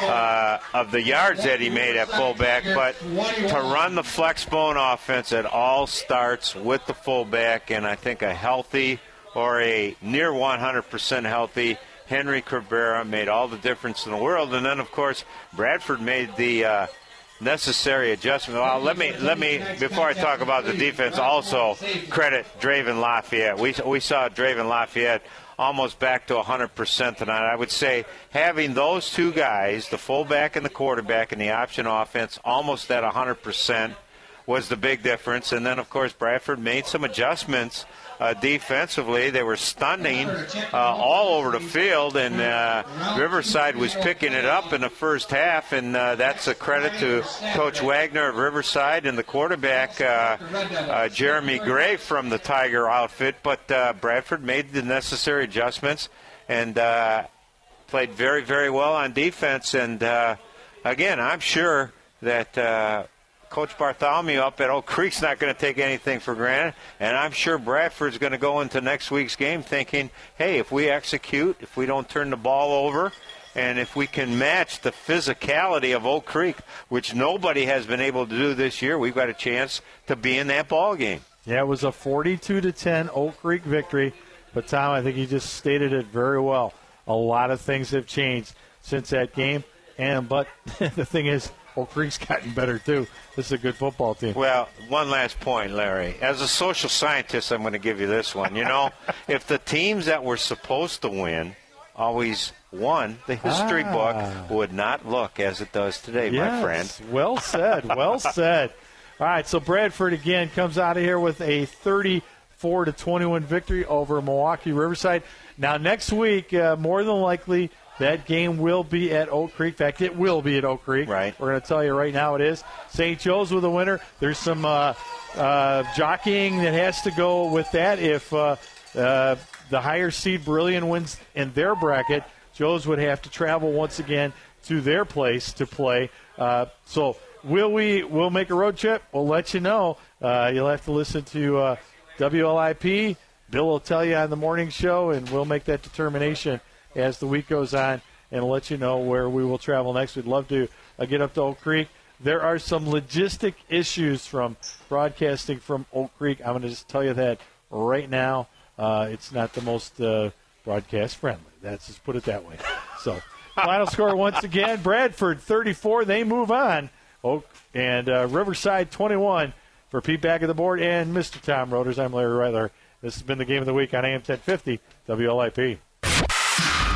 uh, of the yards that he made at fullback, but to run the flex bone offense, it all starts with the fullback, and I think a healthy or a near 100% healthy Henry Cabrera made all the difference in the world, and then of course Bradford made the. Uh, necessary adjustment. Well, let me let me before I talk about the defense, also credit Draven Lafayette. We we saw Draven Lafayette almost back to 100% tonight. I would say having those two guys, the fullback and the quarterback, in the option offense, almost at 100% was the big difference. And then, of course, Bradford made some adjustments uh, defensively. They were stunning uh, all over the field, and uh, Riverside was picking it up in the first half, and uh, that's a credit to Coach Wagner of Riverside and the quarterback uh, Jeremy Gray from the Tiger outfit. But Bradford made the necessary adjustments and played very, very well on defense. And again, I'm sure that. Coach Bartholomew up at Oak Creek's not going to take anything for granted, and I'm sure Bradford's going to go into next week's game thinking, "Hey, if we execute, if we don't turn the ball over, and if we can match the physicality of Oak Creek, which nobody has been able to do this year, we've got a chance to be in that ball game." Yeah, it was a 42 to 10 Oak Creek victory. But Tom, I think you just stated it very well. A lot of things have changed since that game, and but the thing is, Oak Creek's gotten better too. This is a good football team. Well, one last point, Larry. As a social scientist, I'm going to give you this one. You know, if the teams that were supposed to win always won, the history Ah. book would not look as it does today, my Yes, friend. Well said. Well said. All right, so Bradford again comes out of here with a 34 to 21 victory over Milwaukee Riverside. Now next week, uh, more than likely, that game will be at Oak Creek. In fact, it will be at Oak Creek. Right. We're going to tell you right now it is. St. Joe's with a winner. There's some uh, uh, jockeying that has to go with that. If uh, uh, the higher seed Brillion wins in their bracket, Joe's would have to travel once again to their place to play. Uh, so will we? We'll make a road trip. We'll let you know. Uh, you'll have to listen to uh, WLIP. Bill will tell you on the morning show, and we'll make that determination as the week goes on, and let you know where we will travel next. We'd love to uh, get up to Oak Creek. There are some logistic issues from broadcasting from Oak Creek. I'm going to just tell you that right now. Uh, it's not the most uh, broadcast friendly. That's just put it that way. So, final score once again: Bradford 34. They move on. Oak and uh, Riverside 21 for Pete back at the board and Mr. Tom Roders. I'm Larry Rightler. This has been the game of the week on AM 1050 WLIP.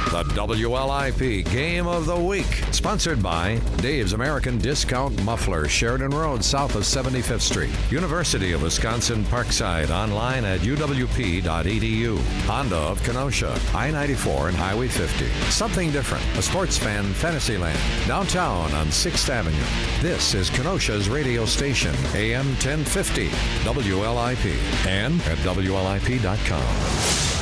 The WLIP Game of the Week, sponsored by Dave's American Discount Muffler, Sheridan Road, south of 75th Street. University of Wisconsin Parkside, online at uwp.edu. Honda of Kenosha, I 94 and Highway 50. Something different, a sports fan fantasyland, downtown on 6th Avenue. This is Kenosha's radio station, AM 1050, WLIP, and at WLIP.com.